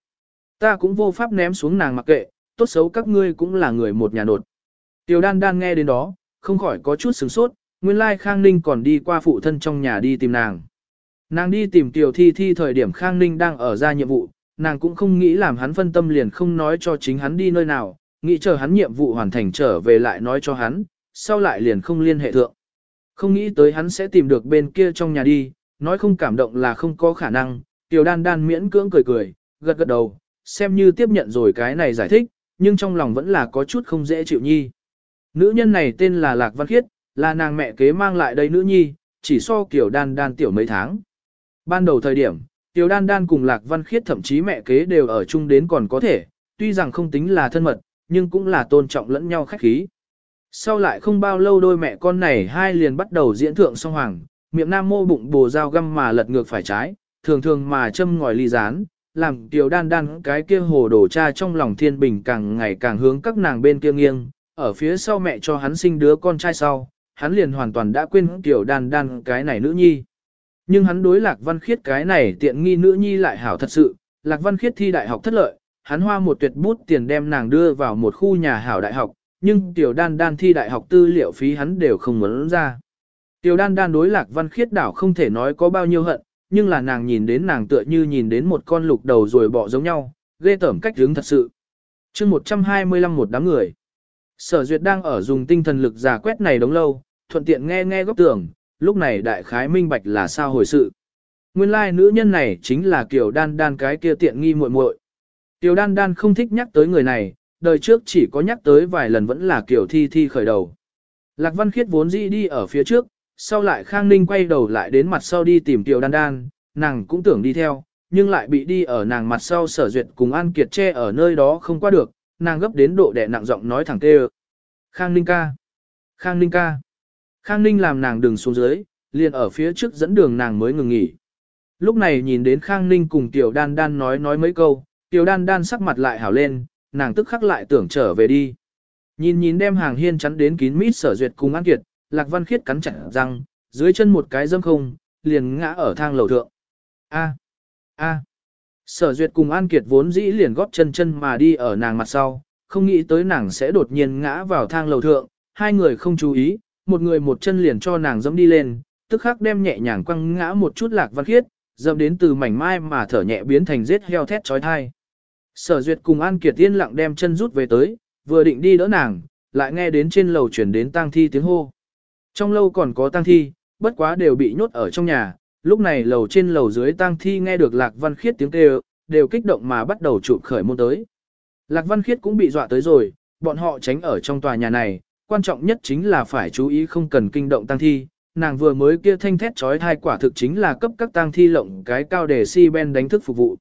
Ta cũng vô pháp ném xuống nàng mặc kệ, tốt xấu các ngươi cũng là người một nhà nột. Tiểu đan đan nghe đến đó, không khỏi có chút sửng sốt, nguyên lai Khang Ninh còn đi qua phụ thân trong nhà đi tìm nàng. Nàng đi tìm Tiểu Thi Thi thời điểm Khang Ninh đang ở ra nhiệm vụ, nàng cũng không nghĩ làm hắn phân tâm liền không nói cho chính hắn đi nơi nào, nghĩ chờ hắn nhiệm vụ hoàn thành trở về lại nói cho hắn, sau lại liền không liên hệ thượng. Không nghĩ tới hắn sẽ tìm được bên kia trong nhà đi, nói không cảm động là không có khả năng, Tiểu đan đan miễn cưỡng cười cười, gật gật đầu, xem như tiếp nhận rồi cái này giải thích, nhưng trong lòng vẫn là có chút không dễ chịu nhi. Nữ nhân này tên là Lạc Văn Khiết, là nàng mẹ kế mang lại đây nữ nhi, chỉ so kiểu đan đan tiểu mấy tháng. Ban đầu thời điểm, tiểu đan đan cùng Lạc Văn Khiết thậm chí mẹ kế đều ở chung đến còn có thể, tuy rằng không tính là thân mật, nhưng cũng là tôn trọng lẫn nhau khách khí. Sau lại không bao lâu đôi mẹ con này hai liền bắt đầu diễn thượng song hoàng, miệng nam mô bụng bồ dao găm mà lật ngược phải trái, thường thường mà châm ngòi ly rán, làm tiểu đan đan cái kia hồ đổ cha trong lòng thiên bình càng ngày càng hướng các nàng bên kia nghiêng, ở phía sau mẹ cho hắn sinh đứa con trai sau, hắn liền hoàn toàn đã quên tiểu đan đan cái này nữ nhi. Nhưng hắn đối lạc văn khiết cái này tiện nghi nữ nhi lại hảo thật sự, lạc văn khiết thi đại học thất lợi, hắn hoa một tuyệt bút tiền đem nàng đưa vào một khu nhà hảo đại học, nhưng tiểu đan đan thi đại học tư liệu phí hắn đều không muốn ra. Tiểu đan đan đối lạc văn khiết đảo không thể nói có bao nhiêu hận, nhưng là nàng nhìn đến nàng tựa như nhìn đến một con lục đầu rồi bỏ giống nhau, ghê tởm cách hướng thật sự. chương 125 một đám người. Sở duyệt đang ở dùng tinh thần lực giả quét này đống lâu, thuận tiện nghe nghe góc tưởng, lúc này đại khái minh bạch là sao hồi sự. Nguyên lai like, nữ nhân này chính là kiểu đan đan cái kia tiện nghi muội muội. Tiểu đan đan không thích nhắc tới người này, đời trước chỉ có nhắc tới vài lần vẫn là kiểu thi thi khởi đầu. Lạc Văn Khiết vốn dĩ đi ở phía trước, sau lại Khang Ninh quay đầu lại đến mặt sau đi tìm Tiểu Đan Đan, nàng cũng tưởng đi theo, nhưng lại bị đi ở nàng mặt sau sở duyệt cùng An Kiệt che ở nơi đó không qua được, nàng gấp đến độ đẻ nặng giọng nói thẳng kêu. Khang Ninh ca! Khang Ninh ca! Khang Ninh làm nàng đừng xuống dưới, liền ở phía trước dẫn đường nàng mới ngừng nghỉ. Lúc này nhìn đến Khang Ninh cùng Tiểu Đan Đan nói nói mấy câu, Tiểu Đan Đan sắc mặt lại hảo lên, nàng tức khắc lại tưởng trở về đi. Nhìn nhìn đem hàng hiên chắn đến kín mít sở duyệt cùng An Kiệt, Lạc Văn Khiết cắn chặt răng, dưới chân một cái dâm không, liền ngã ở thang lầu thượng. A, a. Sở duyệt cùng An Kiệt vốn dĩ liền góp chân chân mà đi ở nàng mặt sau, không nghĩ tới nàng sẽ đột nhiên ngã vào thang lầu thượng, hai người không chú ý, một người một chân liền cho nàng dẫm đi lên, tức khắc đem nhẹ nhàng quăng ngã một chút Lạc Văn Khiết, dẫm đến từ mảnh mai mà thở nhẹ biến thành giết heo thét chói tai. Sở duyệt cùng An Kiệt yên lặng đem chân rút về tới, vừa định đi đỡ nàng, lại nghe đến trên lầu chuyển đến tang thi tiếng hô. Trong lâu còn có tang thi, bất quá đều bị nhốt ở trong nhà, lúc này lầu trên lầu dưới tang thi nghe được Lạc Văn Khiết tiếng kêu, đều kích động mà bắt đầu chụp khởi môn tới. Lạc Văn Khiết cũng bị dọa tới rồi, bọn họ tránh ở trong tòa nhà này, quan trọng nhất chính là phải chú ý không cần kinh động tang thi. Nàng vừa mới kia thanh thét trói thai quả thực chính là cấp các tang thi lộng cái cao để si ben đánh thức phục vụ.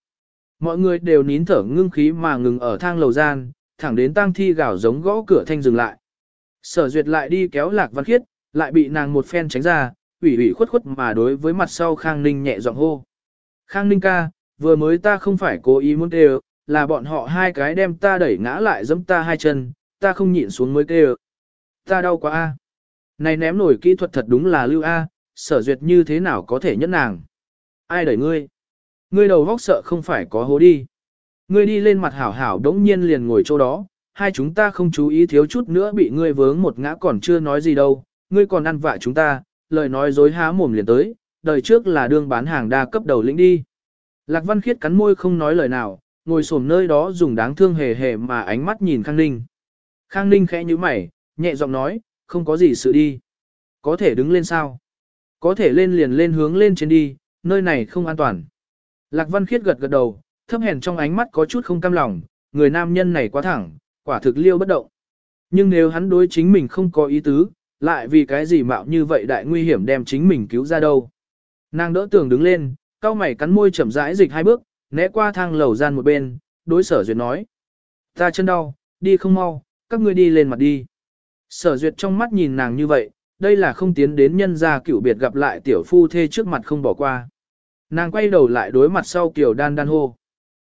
Mọi người đều nín thở ngưng khí mà ngừng ở thang lầu gian, thẳng đến tang thi gào giống gõ cửa thanh dừng lại. Sở duyệt lại đi kéo lạc văn khiết, lại bị nàng một phen tránh ra, ủy ủy khuất khuất mà đối với mặt sau Khang Ninh nhẹ giọng hô. Khang Ninh ca, vừa mới ta không phải cố ý muốn kêu, là bọn họ hai cái đem ta đẩy ngã lại giẫm ta hai chân, ta không nhịn xuống mới kêu. Ta đau quá a. Này ném nổi kỹ thuật thật đúng là lưu a, sở duyệt như thế nào có thể nhẫn nàng. Ai đẩy ngươi? Ngươi đầu vóc sợ không phải có hố đi. Ngươi đi lên mặt hảo hảo đống nhiên liền ngồi chỗ đó, hai chúng ta không chú ý thiếu chút nữa bị ngươi vướng một ngã còn chưa nói gì đâu, ngươi còn ăn vạ chúng ta, lời nói dối há mồm liền tới, đời trước là đương bán hàng đa cấp đầu lĩnh đi. Lạc Văn Khiết cắn môi không nói lời nào, ngồi xổm nơi đó dùng đáng thương hề hề mà ánh mắt nhìn Khang Ninh. Khang Ninh khẽ như mày, nhẹ giọng nói, không có gì sự đi. Có thể đứng lên sao? Có thể lên liền lên hướng lên trên đi, nơi này không an toàn. Lạc Văn Khiết gật gật đầu, thấp hèn trong ánh mắt có chút không cam lòng, người nam nhân này quá thẳng, quả thực liêu bất động. Nhưng nếu hắn đối chính mình không có ý tứ, lại vì cái gì mạo như vậy đại nguy hiểm đem chính mình cứu ra đâu. Nàng đỡ tường đứng lên, cao mày cắn môi chậm rãi dịch hai bước, né qua thang lầu gian một bên, đối sở duyệt nói. Ta chân đau, đi không mau, các ngươi đi lên mặt đi. Sở duyệt trong mắt nhìn nàng như vậy, đây là không tiến đến nhân gia cựu biệt gặp lại tiểu phu thê trước mặt không bỏ qua. Nàng quay đầu lại đối mặt sau kiểu đan đan hô.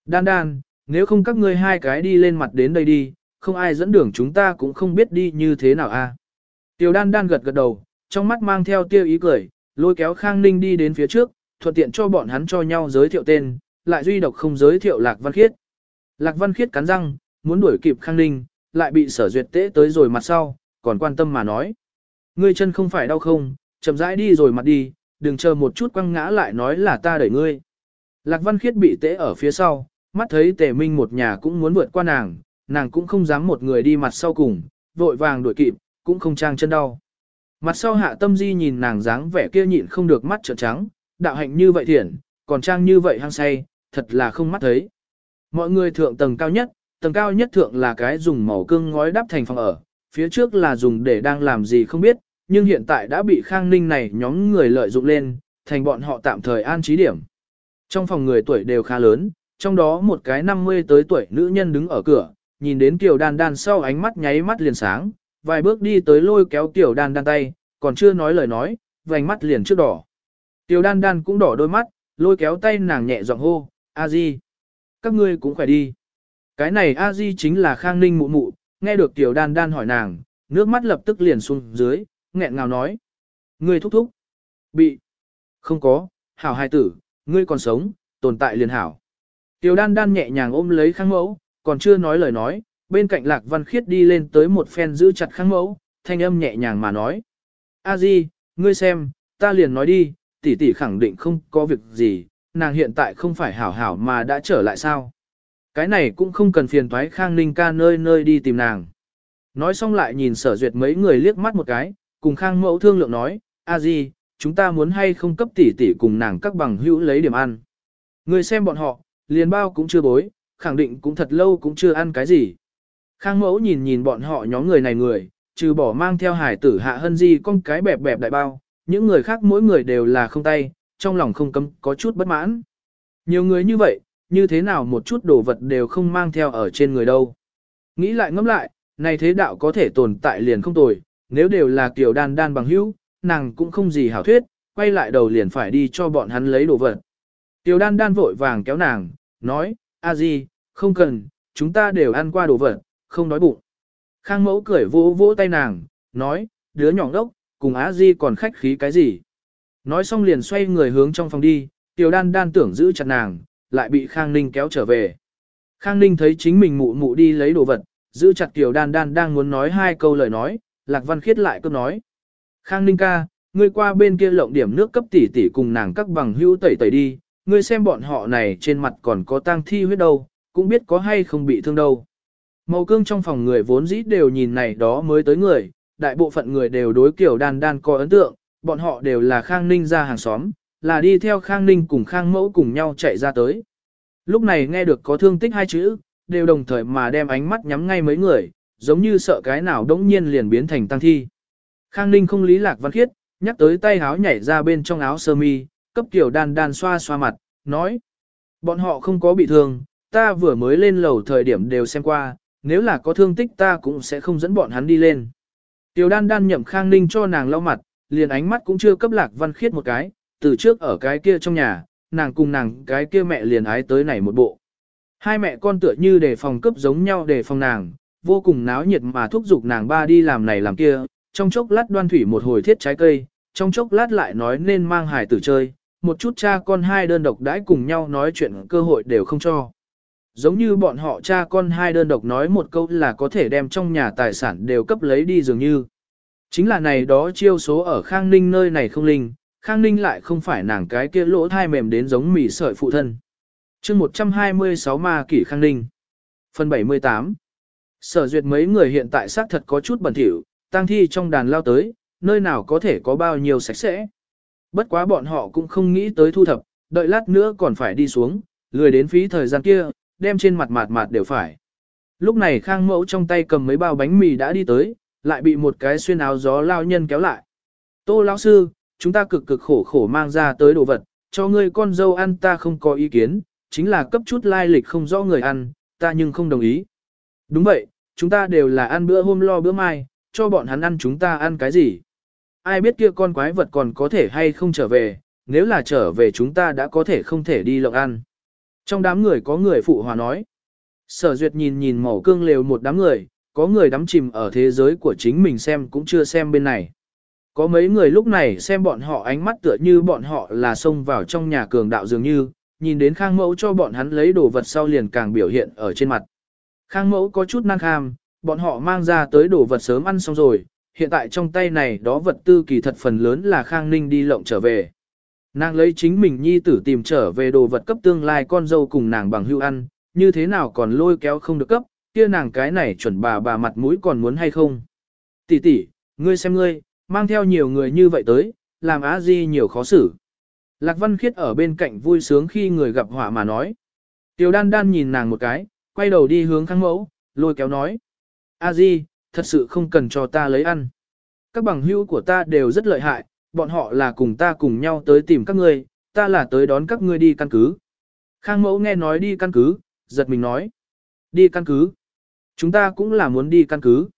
Đan đan, nếu không các ngươi hai cái đi lên mặt đến đây đi, không ai dẫn đường chúng ta cũng không biết đi như thế nào a. Tiểu đan đan gật gật đầu, trong mắt mang theo tiêu ý cười, lôi kéo Khang Ninh đi đến phía trước, thuận tiện cho bọn hắn cho nhau giới thiệu tên, lại duy độc không giới thiệu Lạc Văn Khiết. Lạc Văn Khiết cắn răng, muốn đuổi kịp Khang Ninh, lại bị sở duyệt tế tới rồi mặt sau, còn quan tâm mà nói. Ngươi chân không phải đau không, chậm rãi đi rồi mặt đi, đừng chờ một chút quăng ngã lại nói là ta đẩy ngươi. Lạc Văn Khiết bị tế ở phía sau, mắt thấy tề minh một nhà cũng muốn vượt qua nàng, nàng cũng không dám một người đi mặt sau cùng, vội vàng đuổi kịp, cũng không trang chân đau. Mặt sau hạ tâm di nhìn nàng dáng vẻ kia nhịn không được mắt trợn trắng, đạo hạnh như vậy thiện, còn trang như vậy hăng say, thật là không mắt thấy. Mọi người thượng tầng cao nhất, tầng cao nhất thượng là cái dùng màu cương ngói đắp thành phòng ở, phía trước là dùng để đang làm gì không biết, nhưng hiện tại đã bị khang ninh này nhóm người lợi dụng lên, thành bọn họ tạm thời an trí điểm. Trong phòng người tuổi đều khá lớn, trong đó một cái 50 tới tuổi nữ nhân đứng ở cửa, nhìn đến Kiều Đan Đan sau ánh mắt nháy mắt liền sáng, vài bước đi tới lôi kéo Tiểu Đan Đan tay, còn chưa nói lời nói, vành mắt liền trước đỏ. Tiểu Đan Đan cũng đỏ đôi mắt, lôi kéo tay nàng nhẹ giọng hô, A Di, các ngươi cũng khỏe đi. Cái này A Di chính là Khang Ninh mụ mụ, nghe được Tiểu Đan Đan hỏi nàng, nước mắt lập tức liền xuống dưới, nghẹn ngào nói. Ngươi thúc thúc. Bị. Không có, hảo hai tử, ngươi còn sống, tồn tại liền hảo. Tiểu đan đan nhẹ nhàng ôm lấy khang mẫu, còn chưa nói lời nói, bên cạnh lạc văn khiết đi lên tới một phen giữ chặt khang mẫu, thanh âm nhẹ nhàng mà nói. A di, ngươi xem, ta liền nói đi, tỷ tỷ khẳng định không có việc gì, nàng hiện tại không phải hảo hảo mà đã trở lại sao. Cái này cũng không cần phiền toái Khang Ninh ca nơi nơi đi tìm nàng. Nói xong lại nhìn sở duyệt mấy người liếc mắt một cái, cùng Khang mẫu thương lượng nói, a di, chúng ta muốn hay không cấp tỷ tỷ cùng nàng các bằng hữu lấy điểm ăn. Người xem bọn họ, liền bao cũng chưa bối, khẳng định cũng thật lâu cũng chưa ăn cái gì. Khang mẫu nhìn nhìn bọn họ nhóm người này người, trừ bỏ mang theo hải tử hạ hân di con cái bẹp bẹp đại bao, những người khác mỗi người đều là không tay, trong lòng không cấm có chút bất mãn. Nhiều người như vậy, như thế nào một chút đồ vật đều không mang theo ở trên người đâu. Nghĩ lại ngẫm lại, này thế đạo có thể tồn tại liền không tồi, nếu đều là kiểu đan đan bằng hữu, nàng cũng không gì hảo thuyết, quay lại đầu liền phải đi cho bọn hắn lấy đồ vật. Tiểu đan đan vội vàng kéo nàng, nói, a di, không cần, chúng ta đều ăn qua đồ vật, không đói bụng. Khang mẫu cười vỗ vỗ tay nàng, nói, đứa nhỏ ngốc, cùng á di còn khách khí cái gì. Nói xong liền xoay người hướng trong phòng đi, tiểu đan đan tưởng giữ chặt nàng, lại bị Khang Ninh kéo trở về. Khang Ninh thấy chính mình mụ mụ đi lấy đồ vật, giữ chặt tiểu đan đan đang muốn nói hai câu lời nói, Lạc Văn Khiết lại cứ nói. Khang Ninh ca, ngươi qua bên kia lộng điểm nước cấp tỷ tỷ cùng nàng các bằng hữu tẩy tẩy đi, ngươi xem bọn họ này trên mặt còn có tang thi huyết đâu, cũng biết có hay không bị thương đâu. Màu cương trong phòng người vốn dĩ đều nhìn này đó mới tới người, đại bộ phận người đều đối kiểu đan đan có ấn tượng, bọn họ đều là Khang Ninh ra hàng xóm, là đi theo Khang Ninh cùng Khang Mẫu cùng nhau chạy ra tới. Lúc này nghe được có thương tích hai chữ, đều đồng thời mà đem ánh mắt nhắm ngay mấy người, giống như sợ cái nào đống nhiên liền biến thành tăng thi. Khang Ninh không lý lạc văn khiết, nhắc tới tay háo nhảy ra bên trong áo sơ mi, cấp kiểu đan đan xoa xoa mặt, nói. Bọn họ không có bị thương, ta vừa mới lên lầu thời điểm đều xem qua, nếu là có thương tích ta cũng sẽ không dẫn bọn hắn đi lên. Tiểu đan đan nhậm Khang Ninh cho nàng lau mặt, liền ánh mắt cũng chưa cấp lạc văn khiết một cái, từ trước ở cái kia trong nhà, nàng cùng nàng cái kia mẹ liền ái tới này một bộ. Hai mẹ con tựa như để phòng cấp giống nhau để phòng nàng, vô cùng náo nhiệt mà thúc giục nàng ba đi làm này làm kia, trong chốc lát đoan thủy một hồi thiết trái cây, trong chốc lát lại nói nên mang hải tử chơi, một chút cha con hai đơn độc đãi cùng nhau nói chuyện cơ hội đều không cho. Giống như bọn họ cha con hai đơn độc nói một câu là có thể đem trong nhà tài sản đều cấp lấy đi dường như. Chính là này đó chiêu số ở Khang Ninh nơi này không linh, Khang Ninh lại không phải nàng cái kia lỗ thai mềm đến giống mì sợi phụ thân. chương 126 ma kỷ Khang Ninh. Phần 78 Sở duyệt mấy người hiện tại xác thật có chút bẩn thỉu, tang thi trong đàn lao tới, nơi nào có thể có bao nhiêu sạch sẽ. Bất quá bọn họ cũng không nghĩ tới thu thập, đợi lát nữa còn phải đi xuống, lười đến phí thời gian kia, đem trên mặt mạt mạt đều phải. Lúc này Khang Mẫu trong tay cầm mấy bao bánh mì đã đi tới, lại bị một cái xuyên áo gió lao nhân kéo lại. Tô lão sư, chúng ta cực cực khổ khổ mang ra tới đồ vật, cho ngươi con dâu ăn ta không có ý kiến, chính là cấp chút lai lịch không rõ người ăn, ta nhưng không đồng ý. Đúng vậy, chúng ta đều là ăn bữa hôm lo bữa mai, cho bọn hắn ăn chúng ta ăn cái gì. Ai biết kia con quái vật còn có thể hay không trở về, nếu là trở về chúng ta đã có thể không thể đi lộng ăn. Trong đám người có người phụ hòa nói. Sở duyệt nhìn nhìn màu cương lều một đám người, có người đắm chìm ở thế giới của chính mình xem cũng chưa xem bên này. Có mấy người lúc này xem bọn họ ánh mắt tựa như bọn họ là xông vào trong nhà cường đạo dường như, nhìn đến khang mẫu cho bọn hắn lấy đồ vật sau liền càng biểu hiện ở trên mặt. Khang mẫu có chút năng kham, bọn họ mang ra tới đồ vật sớm ăn xong rồi, hiện tại trong tay này đó vật tư kỳ thật phần lớn là khang ninh đi lộng trở về. Nàng lấy chính mình nhi tử tìm trở về đồ vật cấp tương lai con dâu cùng nàng bằng hưu ăn, như thế nào còn lôi kéo không được cấp, kia nàng cái này chuẩn bà bà mặt mũi còn muốn hay không. Tỷ tỷ, ngươi xem ngươi, mang theo nhiều người như vậy tới, làm á di nhiều khó xử. Lạc Văn Khiết ở bên cạnh vui sướng khi người gặp họa mà nói. Tiểu đan đan nhìn nàng một cái, quay đầu đi hướng kháng mẫu, lôi kéo nói. A di, thật sự không cần cho ta lấy ăn. Các bằng hữu của ta đều rất lợi hại, bọn họ là cùng ta cùng nhau tới tìm các ngươi, ta là tới đón các ngươi đi căn cứ. Khang mẫu nghe nói đi căn cứ, giật mình nói. Đi căn cứ. Chúng ta cũng là muốn đi căn cứ.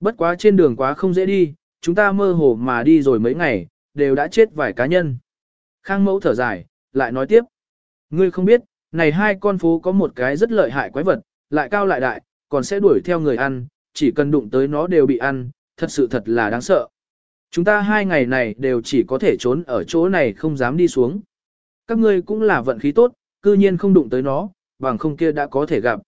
Bất quá trên đường quá không dễ đi, chúng ta mơ hồ mà đi rồi mấy ngày, đều đã chết vài cá nhân. Khang mẫu thở dài, lại nói tiếp. Ngươi không biết, này hai con phố có một cái rất lợi hại quái vật, lại cao lại đại, còn sẽ đuổi theo người ăn, chỉ cần đụng tới nó đều bị ăn, thật sự thật là đáng sợ. Chúng ta hai ngày này đều chỉ có thể trốn ở chỗ này không dám đi xuống. Các ngươi cũng là vận khí tốt, cư nhiên không đụng tới nó, bằng không kia đã có thể gặp.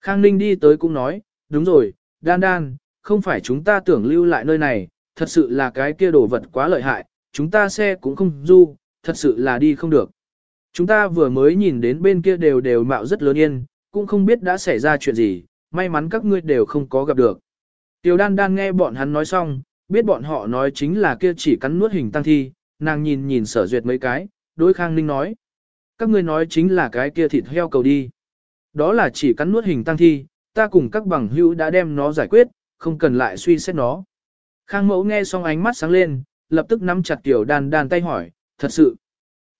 Khang Ninh đi tới cũng nói, đúng rồi, đan đan, không phải chúng ta tưởng lưu lại nơi này, thật sự là cái kia đồ vật quá lợi hại, chúng ta xe cũng không du, thật sự là đi không được. Chúng ta vừa mới nhìn đến bên kia đều đều mạo rất lớn yên, cũng không biết đã xảy ra chuyện gì, may mắn các ngươi đều không có gặp được. Tiểu đan đan nghe bọn hắn nói xong, biết bọn họ nói chính là kia chỉ cắn nuốt hình tăng thi, nàng nhìn nhìn sở duyệt mấy cái, đối khang ninh nói. Các ngươi nói chính là cái kia thịt heo cầu đi. Đó là chỉ cắn nuốt hình tăng thi, ta cùng các bằng hữu đã đem nó giải quyết, không cần lại suy xét nó. Khang mẫu nghe xong ánh mắt sáng lên, lập tức nắm chặt tiểu đan đan tay hỏi, thật sự.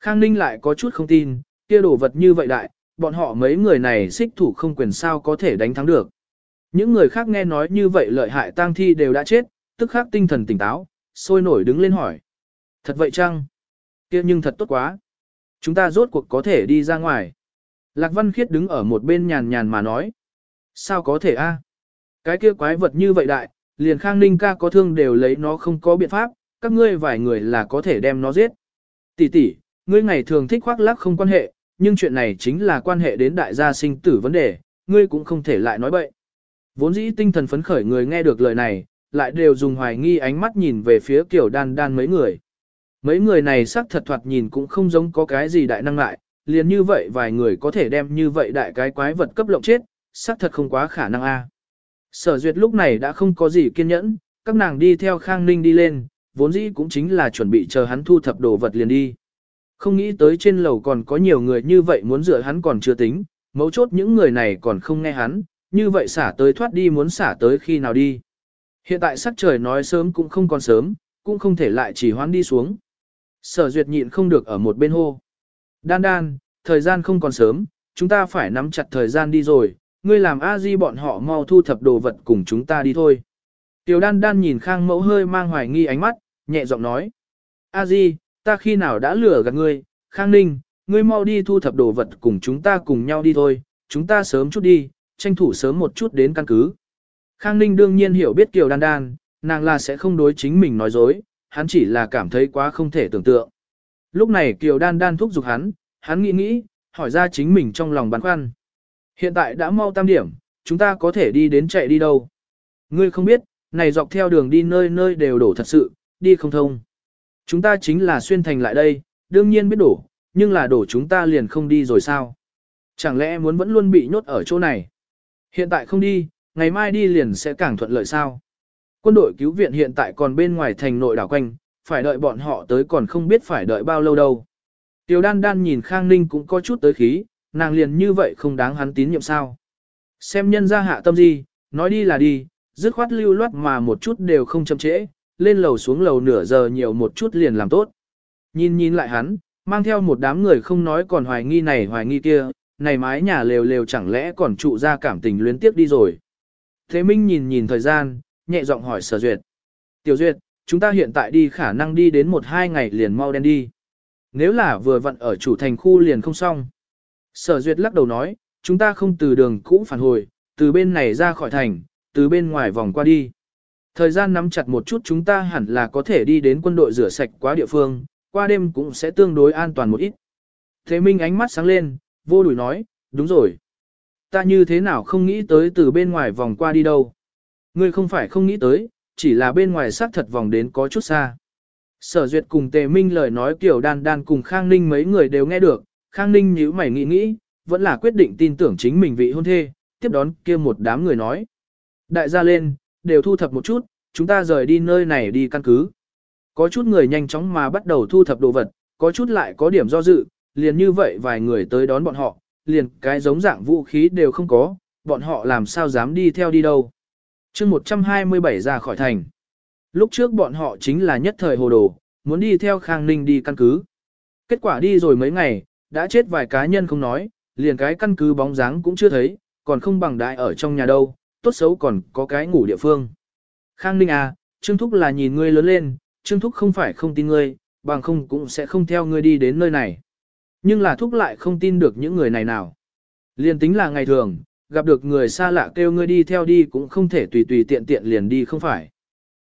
Khang ninh lại có chút không tin, kia đồ vật như vậy đại, bọn họ mấy người này xích thủ không quyền sao có thể đánh thắng được. Những người khác nghe nói như vậy lợi hại tang thi đều đã chết, tức khắc tinh thần tỉnh táo, sôi nổi đứng lên hỏi. Thật vậy chăng? kia nhưng thật tốt quá. Chúng ta rốt cuộc có thể đi ra ngoài. Lạc Văn Khiết đứng ở một bên nhàn nhàn mà nói. Sao có thể a? À? Cái kia quái vật như vậy đại, liền Khang Ninh ca có thương đều lấy nó không có biện pháp, các ngươi vài người là có thể đem nó giết. Tỷ tỷ, ngươi ngày thường thích khoác lác không quan hệ, nhưng chuyện này chính là quan hệ đến đại gia sinh tử vấn đề, ngươi cũng không thể lại nói bậy. Vốn dĩ tinh thần phấn khởi người nghe được lời này, lại đều dùng hoài nghi ánh mắt nhìn về phía kiểu đan đan mấy người. Mấy người này sắc thật thoạt nhìn cũng không giống có cái gì đại năng lại, liền như vậy vài người có thể đem như vậy đại cái quái vật cấp lộng chết, sắc thật không quá khả năng a. Sở duyệt lúc này đã không có gì kiên nhẫn, các nàng đi theo Khang Ninh đi lên, vốn dĩ cũng chính là chuẩn bị chờ hắn thu thập đồ vật liền đi. Không nghĩ tới trên lầu còn có nhiều người như vậy muốn dựa hắn còn chưa tính, mấu chốt những người này còn không nghe hắn, như vậy xả tới thoát đi muốn xả tới khi nào đi. Hiện tại sắc trời nói sớm cũng không còn sớm, cũng không thể lại chỉ hoán đi xuống. Sở duyệt nhịn không được ở một bên hô. Đan đan, thời gian không còn sớm, chúng ta phải nắm chặt thời gian đi rồi, ngươi làm a di bọn họ mau thu thập đồ vật cùng chúng ta đi thôi. Tiểu đan đan nhìn khang mẫu hơi mang hoài nghi ánh mắt, nhẹ giọng nói. a di, ta khi nào đã lừa gạt ngươi, khang ninh, ngươi mau đi thu thập đồ vật cùng chúng ta cùng nhau đi thôi, chúng ta sớm chút đi, tranh thủ sớm một chút đến căn cứ. Khang ninh đương nhiên hiểu biết Kiều đan đan, nàng là sẽ không đối chính mình nói dối, hắn chỉ là cảm thấy quá không thể tưởng tượng. Lúc này Kiều đan đan thúc giục hắn, hắn nghĩ nghĩ, hỏi ra chính mình trong lòng băn khoăn. Hiện tại đã mau tam điểm, chúng ta có thể đi đến chạy đi đâu. Ngươi không biết, này dọc theo đường đi nơi nơi đều đổ thật sự, đi không thông. Chúng ta chính là xuyên thành lại đây, đương nhiên biết đổ, nhưng là đổ chúng ta liền không đi rồi sao. Chẳng lẽ muốn vẫn luôn bị nhốt ở chỗ này? Hiện tại không đi, ngày mai đi liền sẽ càng thuận lợi sao? Quân đội cứu viện hiện tại còn bên ngoài thành nội đảo quanh, phải đợi bọn họ tới còn không biết phải đợi bao lâu đâu. Tiểu đan đan nhìn Khang Ninh cũng có chút tới khí, nàng liền như vậy không đáng hắn tín nhiệm sao. Xem nhân ra hạ tâm gì, nói đi là đi, dứt khoát lưu loát mà một chút đều không chậm trễ, lên lầu xuống lầu nửa giờ nhiều một chút liền làm tốt. Nhìn nhìn lại hắn, mang theo một đám người không nói còn hoài nghi này hoài nghi kia, này mái nhà lều lều chẳng lẽ còn trụ ra cảm tình luyến tiếp đi rồi. Thế Minh nhìn nhìn thời gian, nhẹ giọng hỏi sở duyệt. Tiểu duyệt, chúng ta hiện tại đi khả năng đi đến một hai ngày liền mau đen đi. Nếu là vừa vặn ở chủ thành khu liền không xong. Sở duyệt lắc đầu nói, chúng ta không từ đường cũ phản hồi, từ bên này ra khỏi thành, từ bên ngoài vòng qua đi. Thời gian nắm chặt một chút chúng ta hẳn là có thể đi đến quân đội rửa sạch quá địa phương, qua đêm cũng sẽ tương đối an toàn một ít. Thế Minh ánh mắt sáng lên, vô đuổi nói, đúng rồi. Ta như thế nào không nghĩ tới từ bên ngoài vòng qua đi đâu. Ngươi không phải không nghĩ tới, chỉ là bên ngoài xác thật vòng đến có chút xa. Sở duyệt cùng tề minh lời nói kiểu đan đan cùng Khang Ninh mấy người đều nghe được, Khang Ninh nhíu mày nghĩ nghĩ, vẫn là quyết định tin tưởng chính mình vị hôn thê, tiếp đón kia một đám người nói. Đại gia lên, đều thu thập một chút, chúng ta rời đi nơi này đi căn cứ. Có chút người nhanh chóng mà bắt đầu thu thập đồ vật, có chút lại có điểm do dự, liền như vậy vài người tới đón bọn họ, liền cái giống dạng vũ khí đều không có, bọn họ làm sao dám đi theo đi đâu. chương 127 ra khỏi thành. Lúc trước bọn họ chính là nhất thời hồ đồ, muốn đi theo Khang Ninh đi căn cứ. Kết quả đi rồi mấy ngày, đã chết vài cá nhân không nói, liền cái căn cứ bóng dáng cũng chưa thấy, còn không bằng đại ở trong nhà đâu, tốt xấu còn có cái ngủ địa phương. Khang Ninh à, Trương Thúc là nhìn ngươi lớn lên, Trương Thúc không phải không tin ngươi, bằng không cũng sẽ không theo ngươi đi đến nơi này. Nhưng là Thúc lại không tin được những người này nào. Liền tính là ngày thường, gặp được người xa lạ kêu ngươi đi theo đi cũng không thể tùy tùy tiện tiện liền đi không phải.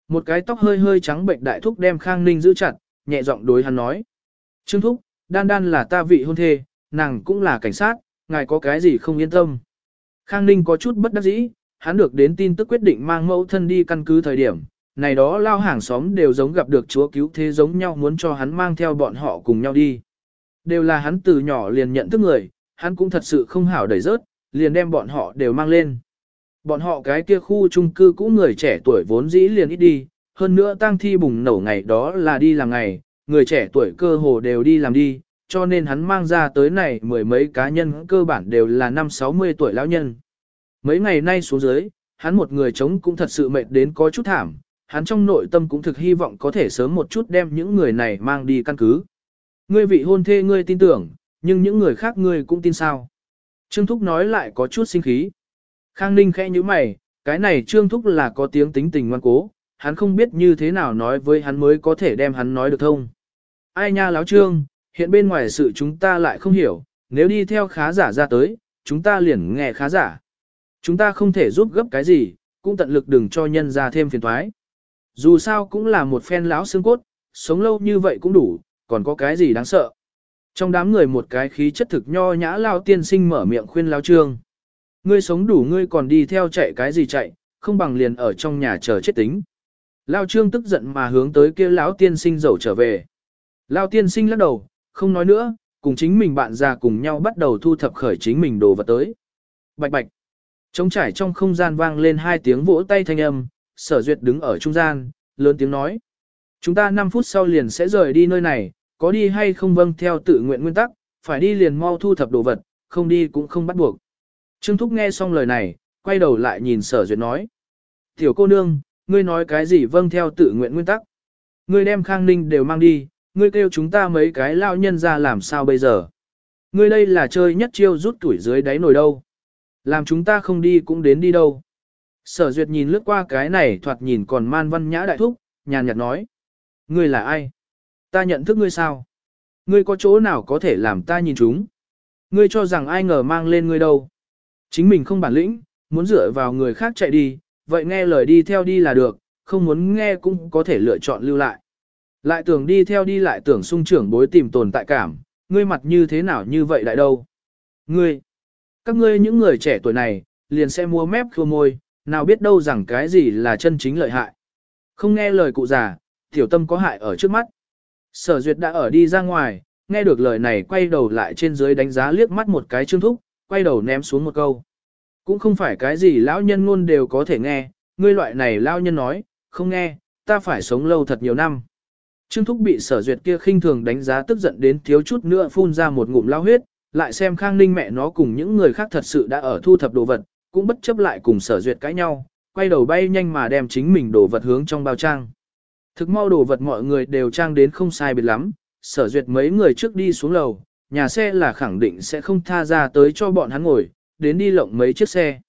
Một cái tóc hơi hơi trắng bệnh đại thúc đem Khang Ninh giữ chặt, nhẹ giọng đối hắn nói. Trương Thúc, đan đan là ta vị hôn thê, nàng cũng là cảnh sát, ngài có cái gì không yên tâm. Khang Ninh có chút bất đắc dĩ, hắn được đến tin tức quyết định mang mẫu thân đi căn cứ thời điểm, này đó lao hàng xóm đều giống gặp được chúa cứu thế giống nhau muốn cho hắn mang theo bọn họ cùng nhau đi. Đều là hắn từ nhỏ liền nhận thức người, hắn cũng thật sự không hảo đẩy rớt, liền đem bọn họ đều mang lên. Bọn họ cái kia khu chung cư cũ người trẻ tuổi vốn dĩ liền ít đi, hơn nữa tang thi bùng nổ ngày đó là đi làm ngày, người trẻ tuổi cơ hồ đều đi làm đi, cho nên hắn mang ra tới này mười mấy cá nhân cơ bản đều là năm 60 tuổi lão nhân. Mấy ngày nay xuống dưới, hắn một người chống cũng thật sự mệt đến có chút thảm, hắn trong nội tâm cũng thực hy vọng có thể sớm một chút đem những người này mang đi căn cứ. Ngươi vị hôn thê ngươi tin tưởng, nhưng những người khác ngươi cũng tin sao. Trương Thúc nói lại có chút sinh khí. Khang Ninh khẽ như mày, cái này Trương Thúc là có tiếng tính tình ngoan cố, hắn không biết như thế nào nói với hắn mới có thể đem hắn nói được thông. Ai nha láo Trương, hiện bên ngoài sự chúng ta lại không hiểu, nếu đi theo khá giả ra tới, chúng ta liền nghe khá giả. Chúng ta không thể giúp gấp cái gì, cũng tận lực đừng cho nhân ra thêm phiền thoái. Dù sao cũng là một phen lão xương cốt, sống lâu như vậy cũng đủ, còn có cái gì đáng sợ. Trong đám người một cái khí chất thực nho nhã lao tiên sinh mở miệng khuyên lao trương. Ngươi sống đủ ngươi còn đi theo chạy cái gì chạy, không bằng liền ở trong nhà chờ chết tính. Lao trương tức giận mà hướng tới kia lão tiên sinh dầu trở về. Lao tiên sinh lắc đầu, không nói nữa, cùng chính mình bạn già cùng nhau bắt đầu thu thập khởi chính mình đồ vật tới. Bạch bạch. Trống trải trong không gian vang lên hai tiếng vỗ tay thanh âm, sở duyệt đứng ở trung gian, lớn tiếng nói. Chúng ta 5 phút sau liền sẽ rời đi nơi này, có đi hay không vâng theo tự nguyện nguyên tắc, phải đi liền mau thu thập đồ vật, không đi cũng không bắt buộc. Trương Thúc nghe xong lời này, quay đầu lại nhìn sở duyệt nói. Tiểu cô nương, ngươi nói cái gì vâng theo tự nguyện nguyên tắc? Ngươi đem khang ninh đều mang đi, ngươi kêu chúng ta mấy cái lao nhân ra làm sao bây giờ? Ngươi đây là chơi nhất chiêu rút tuổi dưới đáy nồi đâu. Làm chúng ta không đi cũng đến đi đâu. Sở duyệt nhìn lướt qua cái này thoạt nhìn còn man văn nhã đại thúc, nhàn nhạt nói. Ngươi là ai? Ta nhận thức ngươi sao? Ngươi có chỗ nào có thể làm ta nhìn chúng? Ngươi cho rằng ai ngờ mang lên ngươi đâu? Chính mình không bản lĩnh, muốn dựa vào người khác chạy đi, vậy nghe lời đi theo đi là được, không muốn nghe cũng có thể lựa chọn lưu lại. Lại tưởng đi theo đi lại tưởng sung trưởng bối tìm tồn tại cảm, ngươi mặt như thế nào như vậy đại đâu? Ngươi, các ngươi những người trẻ tuổi này, liền sẽ mua mép khô môi, nào biết đâu rằng cái gì là chân chính lợi hại. Không nghe lời cụ già, tiểu tâm có hại ở trước mắt. Sở duyệt đã ở đi ra ngoài, nghe được lời này quay đầu lại trên dưới đánh giá liếc mắt một cái trương thúc, quay đầu ném xuống một câu. Cũng không phải cái gì lão nhân ngôn đều có thể nghe, ngươi loại này lão nhân nói, không nghe, ta phải sống lâu thật nhiều năm. Trương Thúc bị sở duyệt kia khinh thường đánh giá tức giận đến thiếu chút nữa phun ra một ngụm lao huyết, lại xem Khang Ninh mẹ nó cùng những người khác thật sự đã ở thu thập đồ vật, cũng bất chấp lại cùng sở duyệt cãi nhau, quay đầu bay nhanh mà đem chính mình đồ vật hướng trong bao trang. Thực mau đồ vật mọi người đều trang đến không sai biệt lắm, sở duyệt mấy người trước đi xuống lầu, nhà xe là khẳng định sẽ không tha ra tới cho bọn hắn ngồi, đến đi lộng mấy chiếc xe.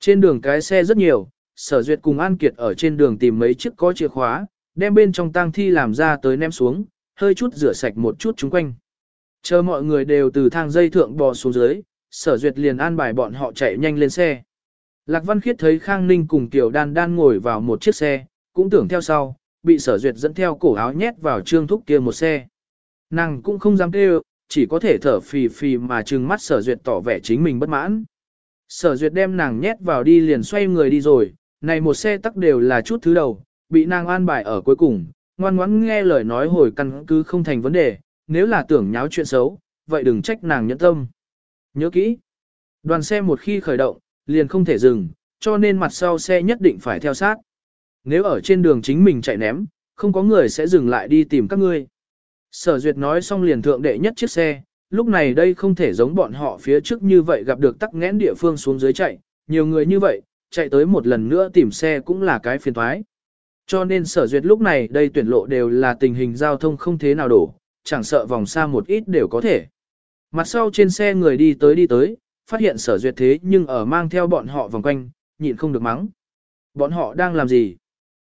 Trên đường cái xe rất nhiều, sở duyệt cùng An Kiệt ở trên đường tìm mấy chiếc có chìa khóa, đem bên trong tang thi làm ra tới ném xuống, hơi chút rửa sạch một chút chúng quanh. Chờ mọi người đều từ thang dây thượng bò xuống dưới, sở duyệt liền an bài bọn họ chạy nhanh lên xe. Lạc Văn Khiết thấy Khang Ninh cùng Tiểu Đan Đan ngồi vào một chiếc xe, cũng tưởng theo sau, bị sở duyệt dẫn theo cổ áo nhét vào trương thúc kia một xe. Nàng cũng không dám kêu, chỉ có thể thở phì phì mà trừng mắt sở duyệt tỏ vẻ chính mình bất mãn. Sở duyệt đem nàng nhét vào đi liền xoay người đi rồi, này một xe tắc đều là chút thứ đầu, bị nàng an bài ở cuối cùng, ngoan ngoãn nghe lời nói hồi căn cứ không thành vấn đề, nếu là tưởng nháo chuyện xấu, vậy đừng trách nàng nhẫn tâm. Nhớ kỹ, đoàn xe một khi khởi động, liền không thể dừng, cho nên mặt sau xe nhất định phải theo sát. Nếu ở trên đường chính mình chạy ném, không có người sẽ dừng lại đi tìm các ngươi. Sở duyệt nói xong liền thượng đệ nhất chiếc xe, lúc này đây không thể giống bọn họ phía trước như vậy gặp được tắc nghẽn địa phương xuống dưới chạy, nhiều người như vậy, chạy tới một lần nữa tìm xe cũng là cái phiền thoái. Cho nên sở duyệt lúc này đây tuyển lộ đều là tình hình giao thông không thế nào đổ, chẳng sợ vòng xa một ít đều có thể. Mặt sau trên xe người đi tới đi tới, phát hiện sở duyệt thế nhưng ở mang theo bọn họ vòng quanh, nhịn không được mắng. Bọn họ đang làm gì?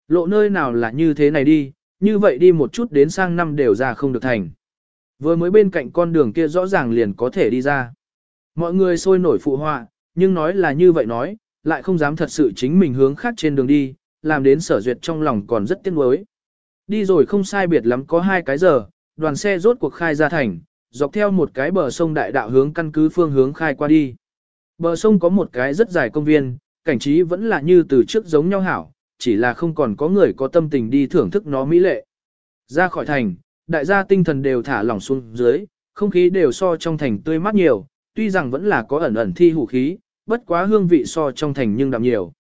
Lộ nơi nào là như thế này đi, như vậy đi một chút đến sang năm đều ra không được thành. Vừa mới bên cạnh con đường kia rõ ràng liền có thể đi ra. Mọi người sôi nổi phụ họa, nhưng nói là như vậy nói, lại không dám thật sự chính mình hướng khác trên đường đi, làm đến sở duyệt trong lòng còn rất tiếc nuối. Đi rồi không sai biệt lắm có hai cái giờ, đoàn xe rốt cuộc khai ra thành, dọc theo một cái bờ sông đại đạo hướng căn cứ phương hướng khai qua đi. Bờ sông có một cái rất dài công viên, cảnh trí vẫn là như từ trước giống nhau hảo, chỉ là không còn có người có tâm tình đi thưởng thức nó mỹ lệ. Ra khỏi thành, đại gia tinh thần đều thả lỏng xuống dưới, không khí đều so trong thành tươi mát nhiều, tuy rằng vẫn là có ẩn ẩn thi hủ khí, bất quá hương vị so trong thành nhưng đậm nhiều.